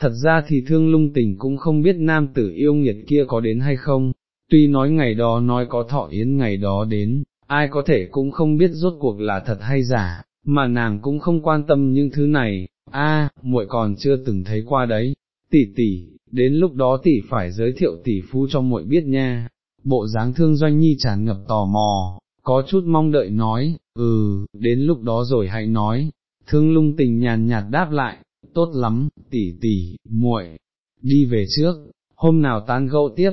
Thật ra thì thương lung tình cũng không biết nam tử yêu nghiệt kia có đến hay không, tuy nói ngày đó nói có thọ yến ngày đó đến, ai có thể cũng không biết rốt cuộc là thật hay giả, mà nàng cũng không quan tâm những thứ này, a, muội còn chưa từng thấy qua đấy, tỷ tỷ, đến lúc đó tỷ phải giới thiệu tỷ phu cho muội biết nha. Bộ dáng thương doanh nhi tràn ngập tò mò, có chút mong đợi nói, ừ, đến lúc đó rồi hãy nói, thương lung tình nhàn nhạt đáp lại, tốt lắm, tỷ tỷ, muội, đi về trước, hôm nào tán gẫu tiếp,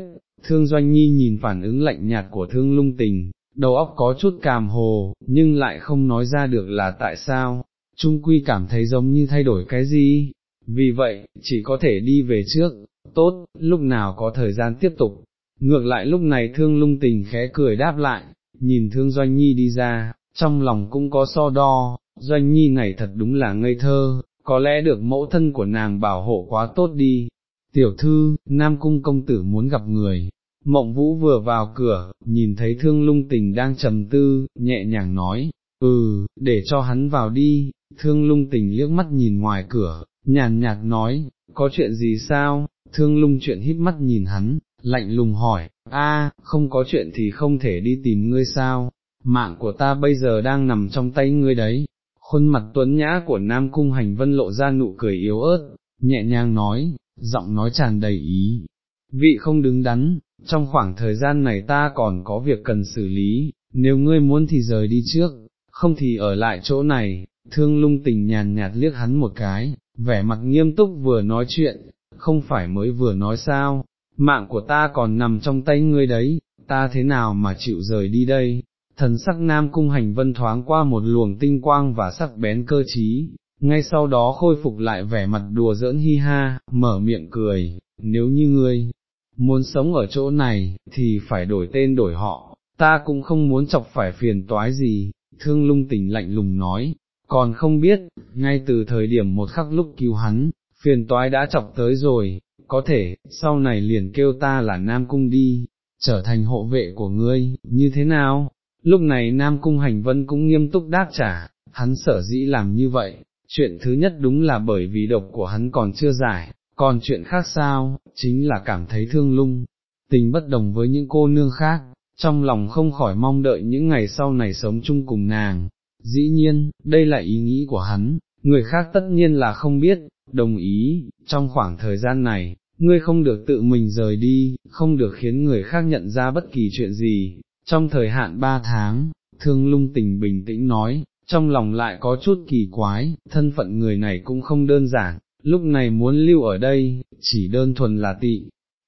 thương doanh nhi nhìn phản ứng lạnh nhạt của thương lung tình, đầu óc có chút càm hồ, nhưng lại không nói ra được là tại sao, trung quy cảm thấy giống như thay đổi cái gì, vì vậy, chỉ có thể đi về trước, tốt, lúc nào có thời gian tiếp tục. Ngược lại lúc này thương lung tình khẽ cười đáp lại, nhìn thương Doanh Nhi đi ra, trong lòng cũng có so đo, Doanh Nhi này thật đúng là ngây thơ, có lẽ được mẫu thân của nàng bảo hộ quá tốt đi. tiểu thư, Nam Cung công tử muốn gặp người. Mộng vũ vừa vào cửa, nhìn thấy thương lung tình đang trầm tư, nhẹ nhàng nói, ừ, để cho hắn vào đi, thương lung tình liếc mắt nhìn ngoài cửa, nhàn nhạt nói, có chuyện gì sao, thương lung chuyện híp mắt nhìn hắn, lạnh lùng hỏi, a, không có chuyện thì không thể đi tìm ngươi sao, mạng của ta bây giờ đang nằm trong tay ngươi đấy. Khuôn mặt tuấn nhã của Nam Cung Hành Vân lộ ra nụ cười yếu ớt, nhẹ nhàng nói, giọng nói tràn đầy ý. Vị không đứng đắn, trong khoảng thời gian này ta còn có việc cần xử lý, nếu ngươi muốn thì rời đi trước, không thì ở lại chỗ này, thương lung tình nhàn nhạt liếc hắn một cái, vẻ mặt nghiêm túc vừa nói chuyện, không phải mới vừa nói sao, mạng của ta còn nằm trong tay ngươi đấy, ta thế nào mà chịu rời đi đây, thần sắc nam cung hành vân thoáng qua một luồng tinh quang và sắc bén cơ trí, ngay sau đó khôi phục lại vẻ mặt đùa giỡn hi ha, mở miệng cười, nếu như ngươi muốn sống ở chỗ này, thì phải đổi tên đổi họ, ta cũng không muốn chọc phải phiền toái gì, thương lung tỉnh lạnh lùng nói, còn không biết, ngay từ thời điểm một khắc lúc cứu hắn, phiền toái đã chọc tới rồi, có thể, sau này liền kêu ta là Nam Cung đi, trở thành hộ vệ của ngươi, như thế nào? Lúc này Nam Cung Hành Vân cũng nghiêm túc đáp trả, hắn sở dĩ làm như vậy, chuyện thứ nhất đúng là bởi vì độc của hắn còn chưa giải, còn chuyện khác sao, chính là cảm thấy thương lung, tình bất đồng với những cô nương khác, trong lòng không khỏi mong đợi những ngày sau này sống chung cùng nàng. Dĩ nhiên, đây là ý nghĩ của hắn, người khác tất nhiên là không biết, đồng ý, trong khoảng thời gian này, ngươi không được tự mình rời đi, không được khiến người khác nhận ra bất kỳ chuyện gì, trong thời hạn ba tháng, thương lung tình bình tĩnh nói, trong lòng lại có chút kỳ quái, thân phận người này cũng không đơn giản, lúc này muốn lưu ở đây, chỉ đơn thuần là tị,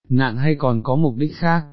nạn hay còn có mục đích khác,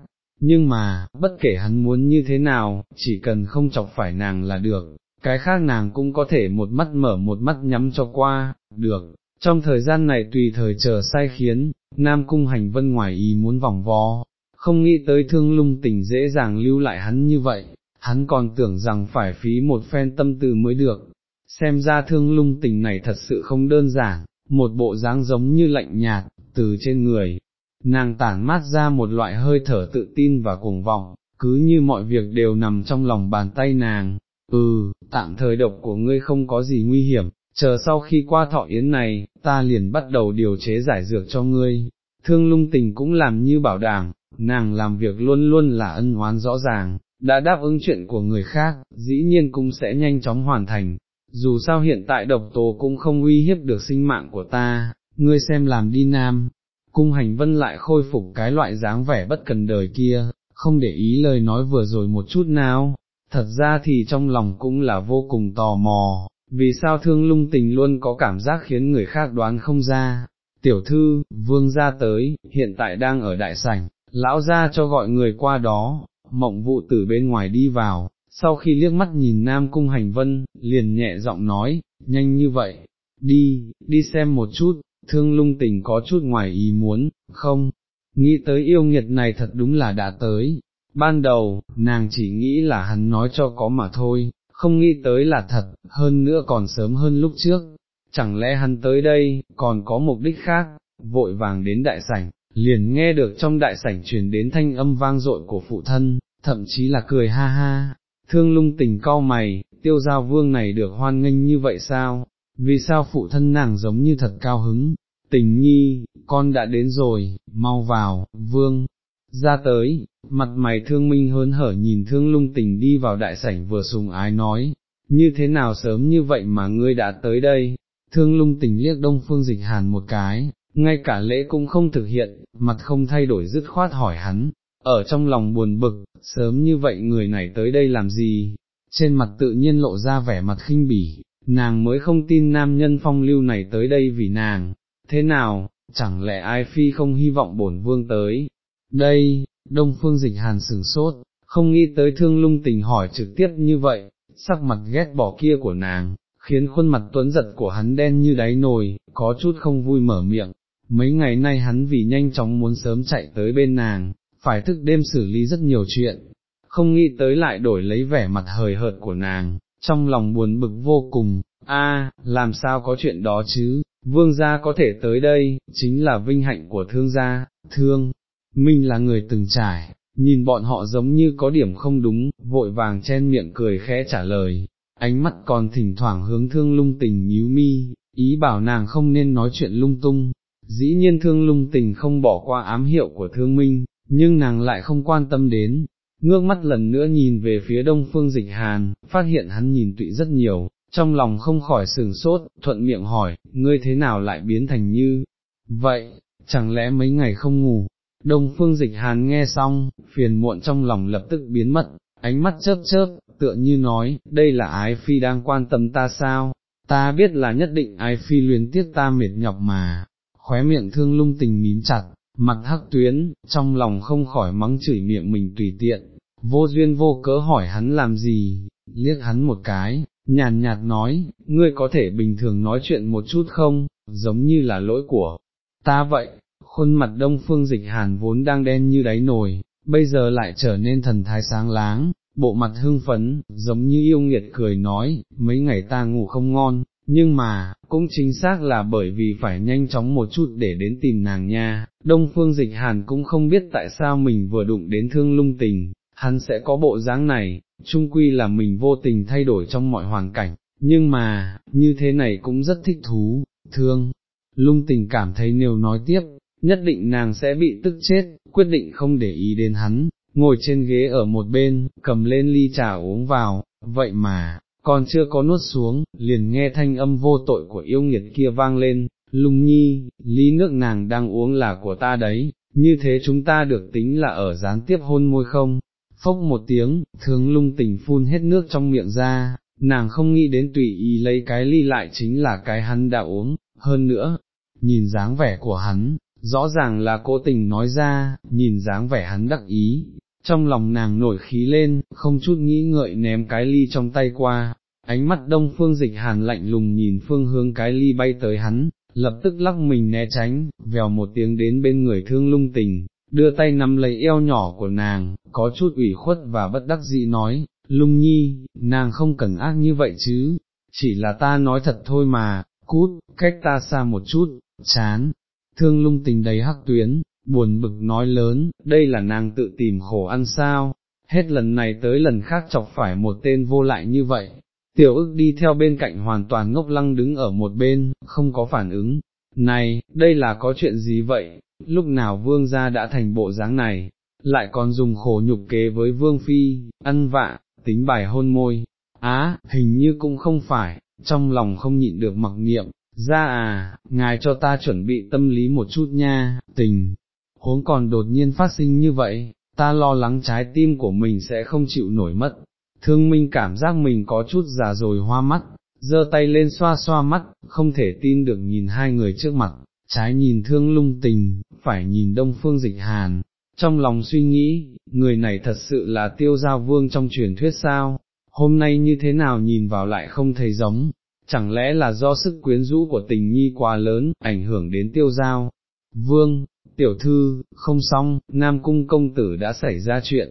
nhưng mà, bất kể hắn muốn như thế nào, chỉ cần không chọc phải nàng là được, cái khác nàng cũng có thể một mắt mở một mắt nhắm cho qua, được, trong thời gian này tùy thời chờ sai khiến, Nam Cung Hành Vân ngoài ý muốn vòng vo, không nghĩ tới thương lung tình dễ dàng lưu lại hắn như vậy, hắn còn tưởng rằng phải phí một phen tâm tư mới được, xem ra thương lung tình này thật sự không đơn giản, một bộ dáng giống như lạnh nhạt, từ trên người, nàng tản mát ra một loại hơi thở tự tin và cuồng vọng, cứ như mọi việc đều nằm trong lòng bàn tay nàng, ừ, tạm thời độc của ngươi không có gì nguy hiểm, chờ sau khi qua thọ yến này, ta liền bắt đầu điều chế giải dược cho ngươi, thương lung tình cũng làm như bảo đảm, nàng làm việc luôn luôn là ân oán rõ ràng, đã đáp ứng chuyện của người khác, dĩ nhiên cũng sẽ nhanh chóng hoàn thành, dù sao hiện tại độc tố cũng không uy hiếp được sinh mạng của ta, ngươi xem làm đi nam, cung hành vân lại khôi phục cái loại dáng vẻ bất cần đời kia, không để ý lời nói vừa rồi một chút nào, thật ra thì trong lòng cũng là vô cùng tò mò, vì sao thương lung tình luôn có cảm giác khiến người khác đoán không ra. Tiểu thư, vương gia tới, hiện tại đang ở đại sảnh, lão gia cho gọi người qua đó, mộng vụ từ bên ngoài đi vào, sau khi liếc mắt nhìn Nam Cung Hành Vân, liền nhẹ giọng nói, nhanh như vậy, đi, đi xem một chút, thương lung tình có chút ngoài ý muốn, không, nghĩ tới yêu nghiệt này thật đúng là đã tới, ban đầu, nàng chỉ nghĩ là hắn nói cho có mà thôi, không nghĩ tới là thật, hơn nữa còn sớm hơn lúc trước, chẳng lẽ hắn tới đây, còn có mục đích khác, vội vàng đến đại sảnh, liền nghe được trong đại sảnh truyền đến thanh âm vang dội của phụ thân, thậm chí là cười ha ha, thương lung tình cau mày, tiêu giao vương này được hoan nghênh như vậy sao, vì sao phụ thân nàng giống như thật cao hứng, tình nhi, con đã đến rồi, mau vào, vương, ra tới, mặt mày thương minh hớn hở nhìn thương lung tình đi vào đại sảnh vừa sùng ái nói, như thế nào sớm như vậy mà ngươi đã tới đây, thương lung tình liếc đông phương dịch hàn một cái, ngay cả lễ cũng không thực hiện, mặt không thay đổi dứt khoát hỏi hắn, ở trong lòng buồn bực, sớm như vậy người này tới đây làm gì, trên mặt tự nhiên lộ ra vẻ mặt khinh bỉ, nàng mới không tin nam nhân phong lưu này tới đây vì nàng, thế nào, chẳng lẽ ai phi không hy vọng bổn vương tới, đây, đông phương dịch hàn sừng sốt, không nghĩ tới thương lung tình hỏi trực tiếp như vậy, sắc mặt ghét bỏ kia của nàng, khiến khuôn mặt tuấn giật của hắn đen như đáy nồi, có chút không vui mở miệng, mấy ngày nay hắn vì nhanh chóng muốn sớm chạy tới bên nàng, phải thức đêm xử lý rất nhiều chuyện, không nghĩ tới lại đổi lấy vẻ mặt hời hợt của nàng, trong lòng buồn bực vô cùng, a, làm sao có chuyện đó chứ, vương gia có thể tới đây, chính là vinh hạnh của thương gia, thương, minh là người từng trải, nhìn bọn họ giống như có điểm không đúng, vội vàng chen miệng cười khẽ trả lời, ánh mắt còn thỉnh thoảng hướng thương lung tình nhíu mi, ý bảo nàng không nên nói chuyện lung tung, dĩ nhiên thương lung tình không bỏ qua ám hiệu của thương minh, nhưng nàng lại không quan tâm đến, ngước mắt lần nữa nhìn về phía đông phương dịch hàn, phát hiện hắn nhìn tụy rất nhiều, trong lòng không khỏi sừng sốt, thuận miệng hỏi, ngươi thế nào lại biến thành như, vậy, chẳng lẽ mấy ngày không ngủ, đông phương dịch hàn nghe xong, phiền muộn trong lòng lập tức biến mất, ánh mắt chớp chớp, tựa như nói, đây là ái phi đang quan tâm ta sao, ta biết là nhất định ái phi luyến tiếc ta mệt nhọc mà, khóe miệng thương lung tình mím chặt, mặt hắc tuyến, trong lòng không khỏi mắng chửi miệng mình tùy tiện, vô duyên vô cớ hỏi hắn làm gì, liếc hắn một cái, nhàn nhạt nói, ngươi có thể bình thường nói chuyện một chút không, giống như là lỗi của ta vậy, khuôn mặt đông phương dịch hàn vốn đang đen như đáy nồi, bây giờ lại trở nên thần thái sáng láng, bộ mặt hưng phấn, giống như yêu nghiệt cười nói, mấy ngày ta ngủ không ngon, nhưng mà, cũng chính xác là bởi vì phải nhanh chóng một chút để đến tìm nàng nha, đông phương dịch hàn cũng không biết tại sao mình vừa đụng đến thương lung tình, hắn sẽ có bộ dáng này, chung quy là mình vô tình thay đổi trong mọi hoàn cảnh, nhưng mà, như thế này cũng rất thích thú, thương, lung tình cảm thấy nếu nói tiếp, nhất định nàng sẽ bị tức chết, quyết định không để ý đến hắn, ngồi trên ghế ở một bên, cầm lên ly trà uống vào, vậy mà, còn chưa có nuốt xuống, liền nghe thanh âm vô tội của yêu nghiệt kia vang lên, lung nhi, ly nước nàng đang uống là của ta đấy, như thế chúng ta được tính là ở gián tiếp hôn môi không, phốc một tiếng, thương lung tình phun hết nước trong miệng ra, nàng không nghĩ đến tùy ý lấy cái ly lại chính là cái hắn đã uống, hơn nữa, nhìn dáng vẻ của hắn, rõ ràng là cố tình nói ra, nhìn dáng vẻ hắn đắc ý, trong lòng nàng nổi khí lên, không chút nghĩ ngợi ném cái ly trong tay qua, ánh mắt đông phương dịch hàn lạnh lùng nhìn phương hướng cái ly bay tới hắn, lập tức lắc mình né tránh, vèo một tiếng đến bên người thương lung tình, đưa tay nắm lấy eo nhỏ của nàng, có chút ủy khuất và bất đắc dĩ nói, lung nhi, nàng không cần ác như vậy chứ, chỉ là ta nói thật thôi mà, cút, cách ta xa một chút, chán, thương lung tình đầy hắc tuyến, buồn bực nói lớn, đây là nàng tự tìm khổ ăn sao, hết lần này tới lần khác chọc phải một tên vô lại như vậy. Tiểu ức đi theo bên cạnh hoàn toàn ngốc lăng đứng ở một bên, không có phản ứng. Này, đây là có chuyện gì vậy? Lúc nào vương gia đã thành bộ dáng này, lại còn dùng khổ nhục kế với vương phi, ăn vạ, tính bài hôn môi. Á, hình như cũng không phải, trong lòng không nhịn được mặc niệm, ra à, ngài cho ta chuẩn bị tâm lý một chút nha, tình, huống còn đột nhiên phát sinh như vậy, ta lo lắng trái tim của mình sẽ không chịu nổi mất. Thương Minh cảm giác mình có chút già rồi hoa mắt, giơ tay lên xoa xoa mắt, không thể tin được nhìn hai người trước mặt, trái nhìn thương lung tình, phải nhìn đông phương dịch hàn. Trong lòng suy nghĩ, người này thật sự là tiêu giao vương trong truyền thuyết sao, hôm nay như thế nào nhìn vào lại không thấy giống, chẳng lẽ là do sức quyến rũ của tình nhi quá lớn, ảnh hưởng đến tiêu giao. Vương, tiểu thư, không xong, Nam Cung công tử đã xảy ra chuyện.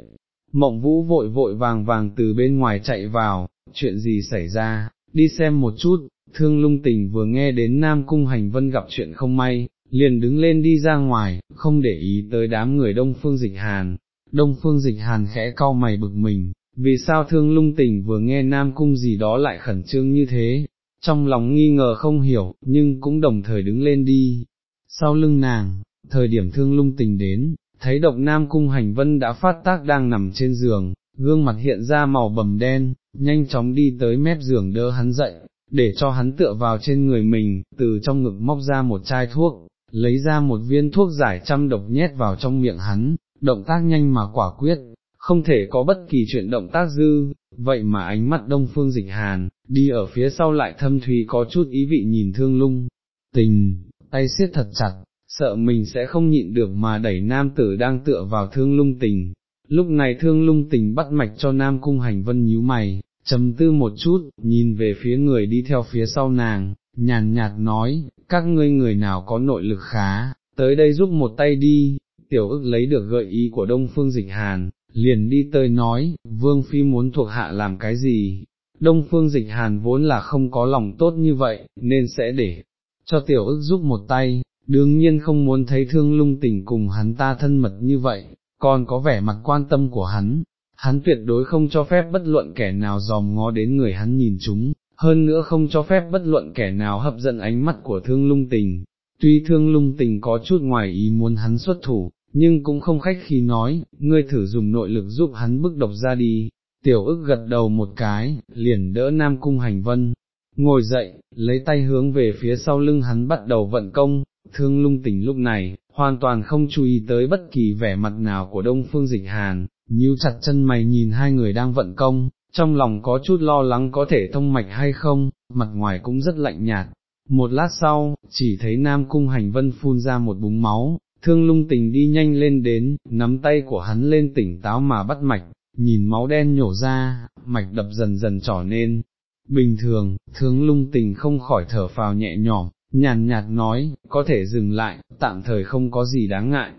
Mộng vũ vội vội vàng vàng từ bên ngoài chạy vào, chuyện gì xảy ra, đi xem một chút, thương lung tình vừa nghe đến Nam Cung hành vân gặp chuyện không may, liền đứng lên đi ra ngoài, không để ý tới đám người đông phương dịch hàn. Đông phương dịch hàn khẽ cau mày bực mình, vì sao thương lung tình vừa nghe Nam Cung gì đó lại khẩn trương như thế, trong lòng nghi ngờ không hiểu, nhưng cũng đồng thời đứng lên đi. Sau lưng nàng, thời điểm thương lung tình đến, thấy độc nam cung hành vân đã phát tác đang nằm trên giường, gương mặt hiện ra màu bầm đen, nhanh chóng đi tới mép giường đỡ hắn dậy, để cho hắn tựa vào trên người mình, từ trong ngực móc ra một chai thuốc, lấy ra một viên thuốc giải trăm độc nhét vào trong miệng hắn, động tác nhanh mà quả quyết, không thể có bất kỳ chuyện động tác dư, vậy mà ánh mắt đông phương dịch hàn, đi ở phía sau lại thâm thùy có chút ý vị nhìn thương lung, tình, tay siết thật chặt, sợ mình sẽ không nhịn được mà đẩy nam tử đang tựa vào thương lung tình. Lúc này thương lung tình bắt mạch cho nam cung hành vân nhíu mày, trầm tư một chút, nhìn về phía người đi theo phía sau nàng, nhàn nhạt nói, các ngươi người nào có nội lực khá, tới đây giúp một tay đi, tiểu ức lấy được gợi ý của đông phương dịch hàn, liền đi tới nói, vương phi muốn thuộc hạ làm cái gì, đông phương dịch hàn vốn là không có lòng tốt như vậy, nên sẽ để cho tiểu ức giúp một tay, đương nhiên không muốn thấy thương lung tình cùng hắn ta thân mật như vậy, còn có vẻ mặt quan tâm của hắn, hắn tuyệt đối không cho phép bất luận kẻ nào dòm ngó đến người hắn nhìn chúng, hơn nữa không cho phép bất luận kẻ nào hấp dẫn ánh mắt của thương lung tình. Tuy thương lung tình có chút ngoài ý muốn hắn xuất thủ, nhưng cũng không khách khi nói, ngươi thử dùng nội lực giúp hắn bức độc ra đi, tiểu ức gật đầu một cái, liền đỡ Nam Cung Hành Vân, ngồi dậy, lấy tay hướng về phía sau lưng hắn bắt đầu vận công, thương lung tình lúc này, hoàn toàn không chú ý tới bất kỳ vẻ mặt nào của Đông Phương Dịch Hàn, nhíu chặt chân mày nhìn hai người đang vận công, trong lòng có chút lo lắng có thể thông mạch hay không, mặt ngoài cũng rất lạnh nhạt. Một lát sau, chỉ thấy Nam Cung Hành Vân phun ra một búng máu, thương lung tình đi nhanh lên đến, nắm tay của hắn lên tỉnh táo mà bắt mạch, nhìn máu đen nhổ ra, mạch đập dần dần trỏ nên. Bình thường, thương lung tình không khỏi thở phào nhẹ nhõm, nhàn nhạt nói, có thể dừng lại, tạm thời không có gì đáng ngại.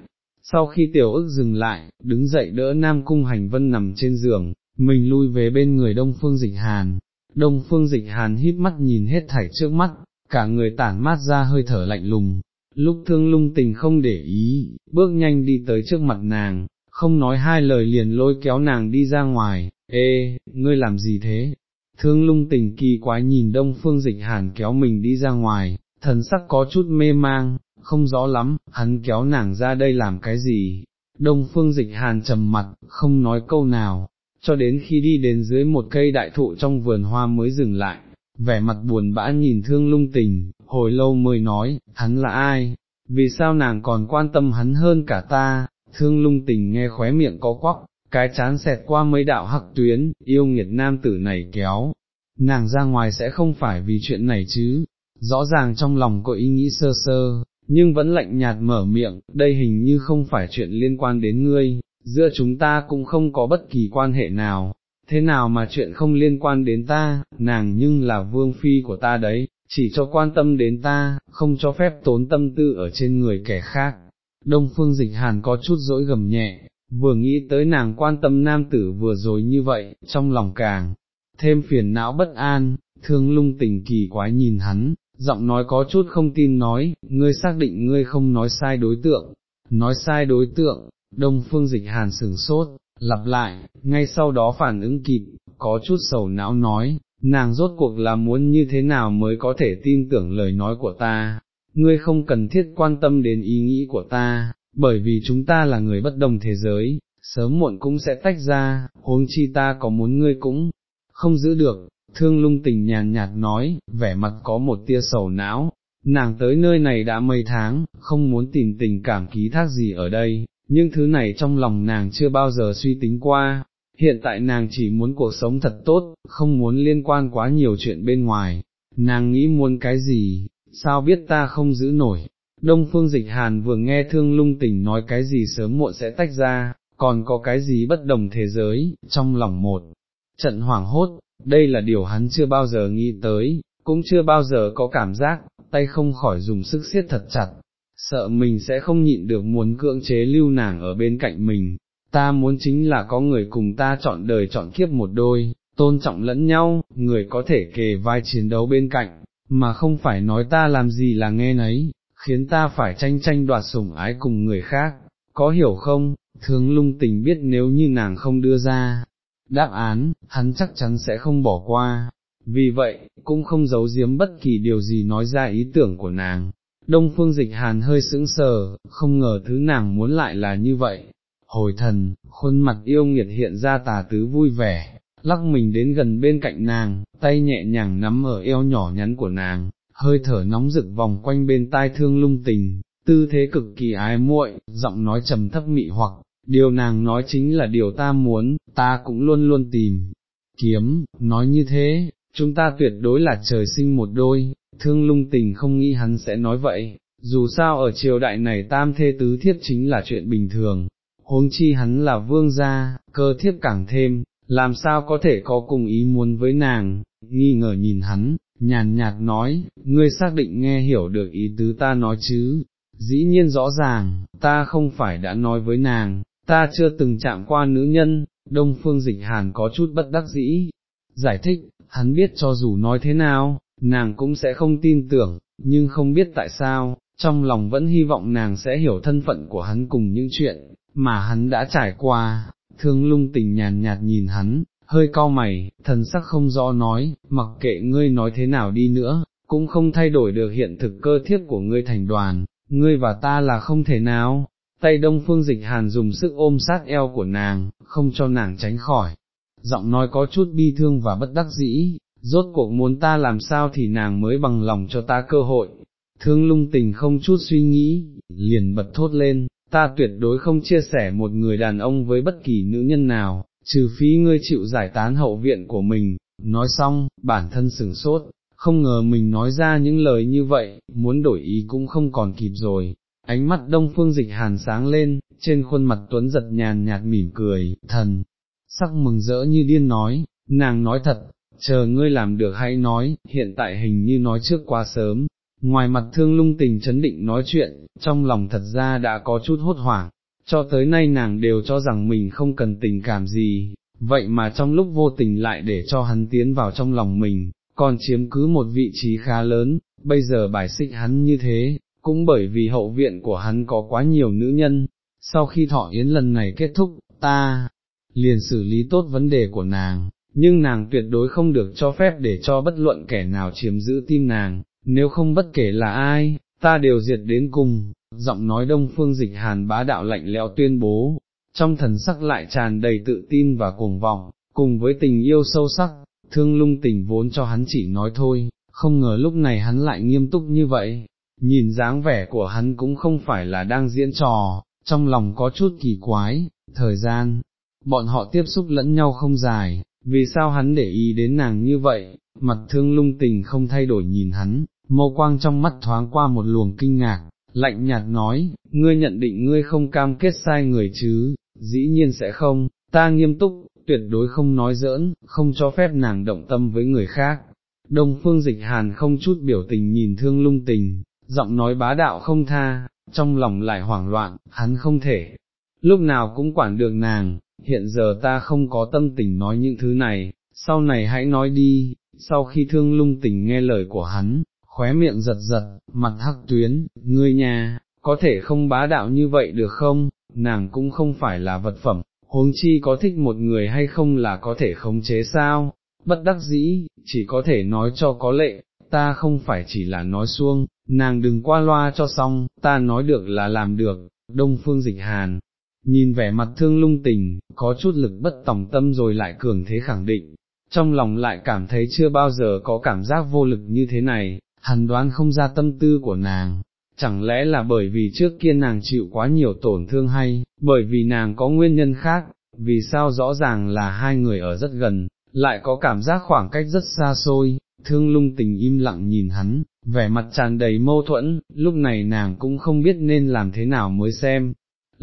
Sau khi tiểu ức dừng lại, đứng dậy đỡ Nam Cung Hành Vân nằm trên giường, mình lui về bên người Đông Phương Dịch Hàn. Đông Phương Dịch Hàn híp mắt nhìn hết thảy trước mắt, cả người tản mát ra hơi thở lạnh lùng. Lúc thương lung tình không để ý, bước nhanh đi tới trước mặt nàng, không nói hai lời liền lôi kéo nàng đi ra ngoài, ê, ngươi làm gì thế? Thương lung tình kỳ quái nhìn đông phương dịch hàn kéo mình đi ra ngoài, thần sắc có chút mê mang, không rõ lắm, hắn kéo nàng ra đây làm cái gì? Đông phương dịch hàn trầm mặt, không nói câu nào, cho đến khi đi đến dưới một cây đại thụ trong vườn hoa mới dừng lại, vẻ mặt buồn bã nhìn thương lung tình, hồi lâu mới nói, hắn là ai, vì sao nàng còn quan tâm hắn hơn cả ta, thương lung tình nghe khóe miệng có quắc, cái chán xẹt qua mấy đạo hắc tuyến, yêu nghiệt nam tử này kéo, nàng ra ngoài sẽ không phải vì chuyện này chứ, rõ ràng trong lòng có ý nghĩ sơ sơ, nhưng vẫn lạnh nhạt mở miệng, đây hình như không phải chuyện liên quan đến ngươi, giữa chúng ta cũng không có bất kỳ quan hệ nào, thế nào mà chuyện không liên quan đến ta, nàng nhưng là vương phi của ta đấy, chỉ cho quan tâm đến ta, không cho phép tốn tâm tư ở trên người kẻ khác. Đông phương dịch hàn có chút dỗi gầm nhẹ, vừa nghĩ tới nàng quan tâm nam tử vừa rồi như vậy, trong lòng càng, thêm phiền não bất an, thương lung tình kỳ quái nhìn hắn, giọng nói có chút không tin nói, ngươi xác định ngươi không nói sai đối tượng, nói sai đối tượng, đông phương dịch hàn sừng sốt, lặp lại, ngay sau đó phản ứng kịp, có chút sầu não nói, nàng rốt cuộc là muốn như thế nào mới có thể tin tưởng lời nói của ta, ngươi không cần thiết quan tâm đến ý nghĩ của ta, bởi vì chúng ta là người bất đồng thế giới, sớm muộn cũng sẽ tách ra, huống chi ta có muốn ngươi cũng không giữ được, thương lung tình nhàn nhạt nói, vẻ mặt có một tia sầu não, nàng tới nơi này đã mấy tháng, không muốn tìm tình cảm ký thác gì ở đây, nhưng thứ này trong lòng nàng chưa bao giờ suy tính qua, hiện tại nàng chỉ muốn cuộc sống thật tốt, không muốn liên quan quá nhiều chuyện bên ngoài, nàng nghĩ muốn cái gì, sao biết ta không giữ nổi. Đông phương dịch hàn vừa nghe thương lung Tỉnh nói cái gì sớm muộn sẽ tách ra, còn có cái gì bất đồng thế giới, trong lòng một trận hoảng hốt, đây là điều hắn chưa bao giờ nghĩ tới, cũng chưa bao giờ có cảm giác, tay không khỏi dùng sức siết thật chặt, sợ mình sẽ không nhịn được muốn cưỡng chế lưu nàng ở bên cạnh mình, ta muốn chính là có người cùng ta chọn đời chọn kiếp một đôi, tôn trọng lẫn nhau, người có thể kề vai chiến đấu bên cạnh, mà không phải nói ta làm gì là nghe nấy, khiến ta phải tranh tranh đoạt sủng ái cùng người khác, có hiểu không, thương lung tình biết nếu như nàng không đưa ra, đáp án, hắn chắc chắn sẽ không bỏ qua, vì vậy, cũng không giấu giếm bất kỳ điều gì nói ra ý tưởng của nàng. Đông phương dịch hàn hơi sững sờ, không ngờ thứ nàng muốn lại là như vậy. Hồi thần, khuôn mặt yêu nghiệt hiện ra tà tứ vui vẻ, lắc mình đến gần bên cạnh nàng, tay nhẹ nhàng nắm ở eo nhỏ nhắn của nàng, hơi thở nóng rực vòng quanh bên tai thương lung tình, tư thế cực kỳ ái muội, giọng nói trầm thấp mị hoặc, điều nàng nói chính là điều ta muốn, ta cũng luôn luôn tìm, kiếm, nói như thế, chúng ta tuyệt đối là trời sinh một đôi, thương lung tình không nghĩ hắn sẽ nói vậy, dù sao ở triều đại này tam thê tứ thiếp chính là chuyện bình thường, huống chi hắn là vương gia, cơ thiếp càng thêm, làm sao có thể có cùng ý muốn với nàng, nghi ngờ nhìn hắn, nhàn nhạt nói, ngươi xác định nghe hiểu được ý tứ ta nói chứ, dĩ nhiên rõ ràng, ta không phải đã nói với nàng, ta chưa từng chạm qua nữ nhân, đông phương dịch hàn có chút bất đắc dĩ, giải thích, hắn biết cho dù nói thế nào, nàng cũng sẽ không tin tưởng, nhưng không biết tại sao, trong lòng vẫn hy vọng nàng sẽ hiểu thân phận của hắn cùng những chuyện, mà hắn đã trải qua, thương lung tình nhàn nhạt nhìn hắn, hơi cau mày, thần sắc không rõ nói, mặc kệ ngươi nói thế nào đi nữa, cũng không thay đổi được hiện thực cơ thiết của ngươi thành đoàn, ngươi và ta là không thể nào. Tay đông phương dịch hàn dùng sức ôm sát eo của nàng, không cho nàng tránh khỏi. Giọng nói có chút bi thương và bất đắc dĩ, rốt cuộc muốn ta làm sao thì nàng mới bằng lòng cho ta cơ hội. Thương lung tình không chút suy nghĩ, liền bật thốt lên, ta tuyệt đối không chia sẻ một người đàn ông với bất kỳ nữ nhân nào, trừ phí ngươi chịu giải tán hậu viện của mình, nói xong, bản thân sửng sốt, không ngờ mình nói ra những lời như vậy, muốn đổi ý cũng không còn kịp rồi. Ánh mắt đông phương dịch hàn sáng lên, trên khuôn mặt tuấn giật nhàn nhạt mỉm cười, thần, sắc mừng rỡ như điên nói, nàng nói thật, chờ ngươi làm được hãy nói, hiện tại hình như nói trước quá sớm, ngoài mặt thương lung tình chấn định nói chuyện, trong lòng thật ra đã có chút hốt hoảng, cho tới nay nàng đều cho rằng mình không cần tình cảm gì, vậy mà trong lúc vô tình lại để cho hắn tiến vào trong lòng mình, còn chiếm cứ một vị trí khá lớn, bây giờ bài xích hắn như thế, cũng bởi vì hậu viện của hắn có quá nhiều nữ nhân, sau khi thọ yến lần này kết thúc, ta liền xử lý tốt vấn đề của nàng, nhưng nàng tuyệt đối không được cho phép để cho bất luận kẻ nào chiếm giữ tim nàng, nếu không bất kể là ai, ta đều diệt đến cùng, giọng nói đông phương dịch hàn bá đạo lạnh lẽo tuyên bố, trong thần sắc lại tràn đầy tự tin và cuồng vọng, cùng với tình yêu sâu sắc, thương lung tình vốn cho hắn chỉ nói thôi, không ngờ lúc này hắn lại nghiêm túc như vậy, nhìn dáng vẻ của hắn cũng không phải là đang diễn trò, trong lòng có chút kỳ quái, thời gian, bọn họ tiếp xúc lẫn nhau không dài, vì sao hắn để ý đến nàng như vậy, mặt thương lung tình không thay đổi nhìn hắn, mâu quang trong mắt thoáng qua một luồng kinh ngạc, lạnh nhạt nói, ngươi nhận định ngươi không cam kết sai người chứ, dĩ nhiên sẽ không, ta nghiêm túc, tuyệt đối không nói giỡn, không cho phép nàng động tâm với người khác. Đông phương dịch hàn không chút biểu tình nhìn thương lung tình, giọng nói bá đạo không tha, trong lòng lại hoảng loạn, hắn không thể, lúc nào cũng quản được nàng, hiện giờ ta không có tâm tình nói những thứ này, sau này hãy nói đi, sau khi thương lung tình nghe lời của hắn, khóe miệng giật giật, mặt hắc tuyến, ngươi nhà, có thể không bá đạo như vậy được không, nàng cũng không phải là vật phẩm, huống chi có thích một người hay không là có thể khống chế sao, bất đắc dĩ, chỉ có thể nói cho có lệ, ta không phải chỉ là nói xuông, nàng đừng qua loa cho xong, ta nói được là làm được, đông phương dịch hàn. Nhìn vẻ mặt thương lung tình, có chút lực bất tòng tâm rồi lại cường thế khẳng định, trong lòng lại cảm thấy chưa bao giờ có cảm giác vô lực như thế này, hắn đoán không ra tâm tư của nàng, chẳng lẽ là bởi vì trước kia nàng chịu quá nhiều tổn thương hay, bởi vì nàng có nguyên nhân khác, vì sao rõ ràng là hai người ở rất gần, lại có cảm giác khoảng cách rất xa xôi, thương lung tình im lặng nhìn hắn, vẻ mặt tràn đầy mâu thuẫn, lúc này nàng cũng không biết nên làm thế nào mới xem,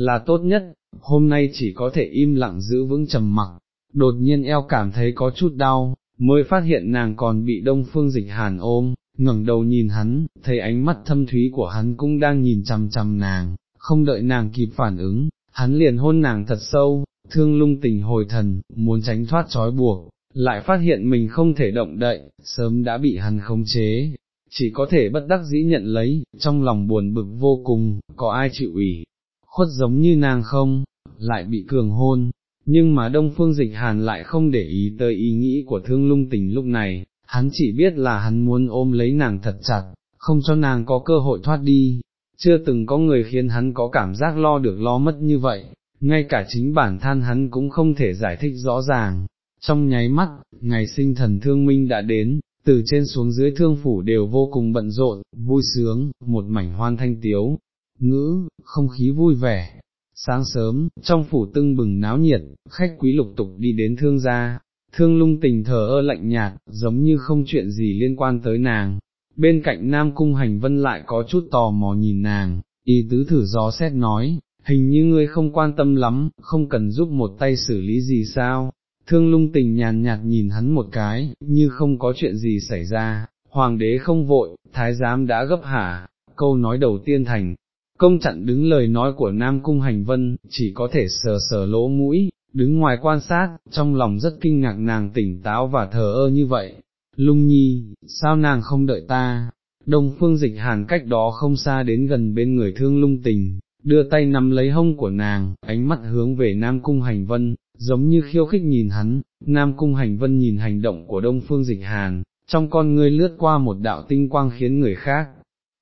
là tốt nhất, hôm nay chỉ có thể im lặng giữ vững trầm mặc, đột nhiên eo cảm thấy có chút đau, mới phát hiện nàng còn bị đông phương dịch hàn ôm, ngẩng đầu nhìn hắn, thấy ánh mắt thâm thúy của hắn cũng đang nhìn chằm chằm nàng, không đợi nàng kịp phản ứng, hắn liền hôn nàng thật sâu, thương lung tình hồi thần, muốn tránh thoát trói buộc, lại phát hiện mình không thể động đậy, sớm đã bị hắn khống chế, chỉ có thể bất đắc dĩ nhận lấy, trong lòng buồn bực vô cùng, có ai chịu ủy, khuất giống như nàng không, lại bị cường hôn, nhưng mà đông phương dịch hàn lại không để ý tới ý nghĩ của thương lung tình lúc này, hắn chỉ biết là hắn muốn ôm lấy nàng thật chặt, không cho nàng có cơ hội thoát đi, chưa từng có người khiến hắn có cảm giác lo được lo mất như vậy, ngay cả chính bản thân hắn cũng không thể giải thích rõ ràng. Trong nháy mắt, ngày sinh thần thương minh đã đến, từ trên xuống dưới thương phủ đều vô cùng bận rộn, vui sướng, một mảnh hoan thanh tiếu, ngữ, không khí vui vẻ. Sáng sớm, trong phủ tưng bừng náo nhiệt, khách quý lục tục đi đến thương gia, thương lung tình thờ ơ lạnh nhạt, giống như không chuyện gì liên quan tới nàng. Bên cạnh Nam Cung Hành Vân lại có chút tò mò nhìn nàng, y tứ thử gió xét nói, hình như ngươi không quan tâm lắm, không cần giúp một tay xử lý gì sao. Thương lung tình nhàn nhạt nhìn hắn một cái, như không có chuyện gì xảy ra, hoàng đế không vội, thái giám đã gấp hả, câu nói đầu tiên thành, công chặn đứng lời nói của Nam Cung Hành Vân, chỉ có thể sờ sờ lỗ mũi, đứng ngoài quan sát, trong lòng rất kinh ngạc nàng tỉnh táo và thờ ơ như vậy. Lung nhi, sao nàng không đợi ta? đông phương dịch hàn cách đó không xa đến gần bên người thương lung tình, đưa tay nắm lấy hông của nàng, ánh mắt hướng về Nam Cung Hành Vân, giống như khiêu khích nhìn hắn, Nam Cung Hành Vân nhìn hành động của Đông Phương Dịch Hàn, trong con ngươi lướt qua một đạo tinh quang khiến người khác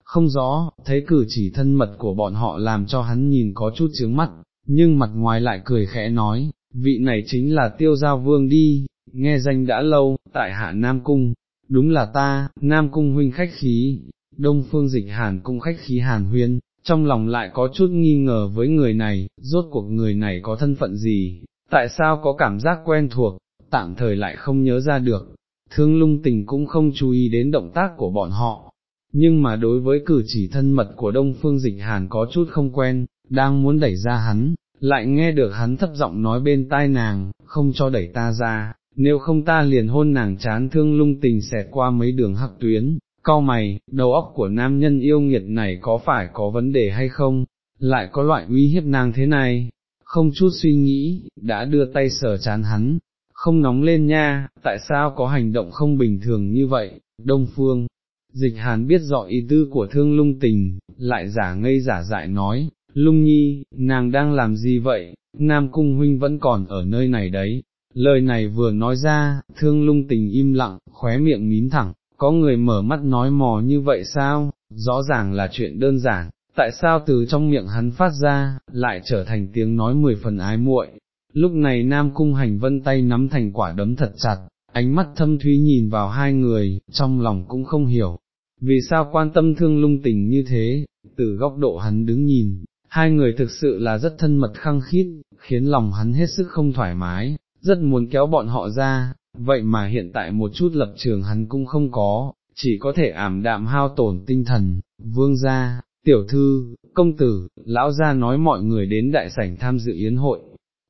không rõ, thấy cử chỉ thân mật của bọn họ làm cho hắn nhìn có chút chướng mắt, nhưng mặt ngoài lại cười khẽ nói, vị này chính là tiêu giao vương đi, nghe danh đã lâu, tại hạ Nam Cung, đúng là ta, Nam Cung huynh khách khí, Đông Phương Dịch Hàn cung khách khí Hàn huyên, trong lòng lại có chút nghi ngờ với người này, rốt cuộc người này có thân phận gì, tại sao có cảm giác quen thuộc, tạm thời lại không nhớ ra được, thương lung tình cũng không chú ý đến động tác của bọn họ, nhưng mà đối với cử chỉ thân mật của Đông Phương Dịch Hàn có chút không quen, đang muốn đẩy ra hắn, lại nghe được hắn thấp giọng nói bên tai nàng, không cho đẩy ta ra, nếu không ta liền hôn nàng chán thương lung tình xẹt qua mấy đường hắc tuyến, cau mày, đầu óc của nam nhân yêu nghiệt này có phải có vấn đề hay không, lại có loại uy hiếp nàng thế này, không chút suy nghĩ, đã đưa tay sờ chán hắn, không nóng lên nha, tại sao có hành động không bình thường như vậy, Đông Phương. Dịch hàn biết rõ ý tư của thương lung tình, lại giả ngây giả dại nói, lung nhi, nàng đang làm gì vậy, Nam Cung Huynh vẫn còn ở nơi này đấy. Lời này vừa nói ra, thương lung tình im lặng, khóe miệng mím thẳng, có người mở mắt nói mò như vậy sao, rõ ràng là chuyện đơn giản, tại sao từ trong miệng hắn phát ra, lại trở thành tiếng nói mười phần ái muội. Lúc này Nam Cung Hành Vân tay nắm thành quả đấm thật chặt, ánh mắt thâm thúy nhìn vào hai người, trong lòng cũng không hiểu, vì sao quan tâm thương lung tình như thế, từ góc độ hắn đứng nhìn, hai người thực sự là rất thân mật khăng khít, khiến lòng hắn hết sức không thoải mái, rất muốn kéo bọn họ ra, vậy mà hiện tại một chút lập trường hắn cũng không có, chỉ có thể ảm đạm hao tổn tinh thần, vương gia, tiểu thư, công tử, lão gia nói mọi người đến đại sảnh tham dự yến hội,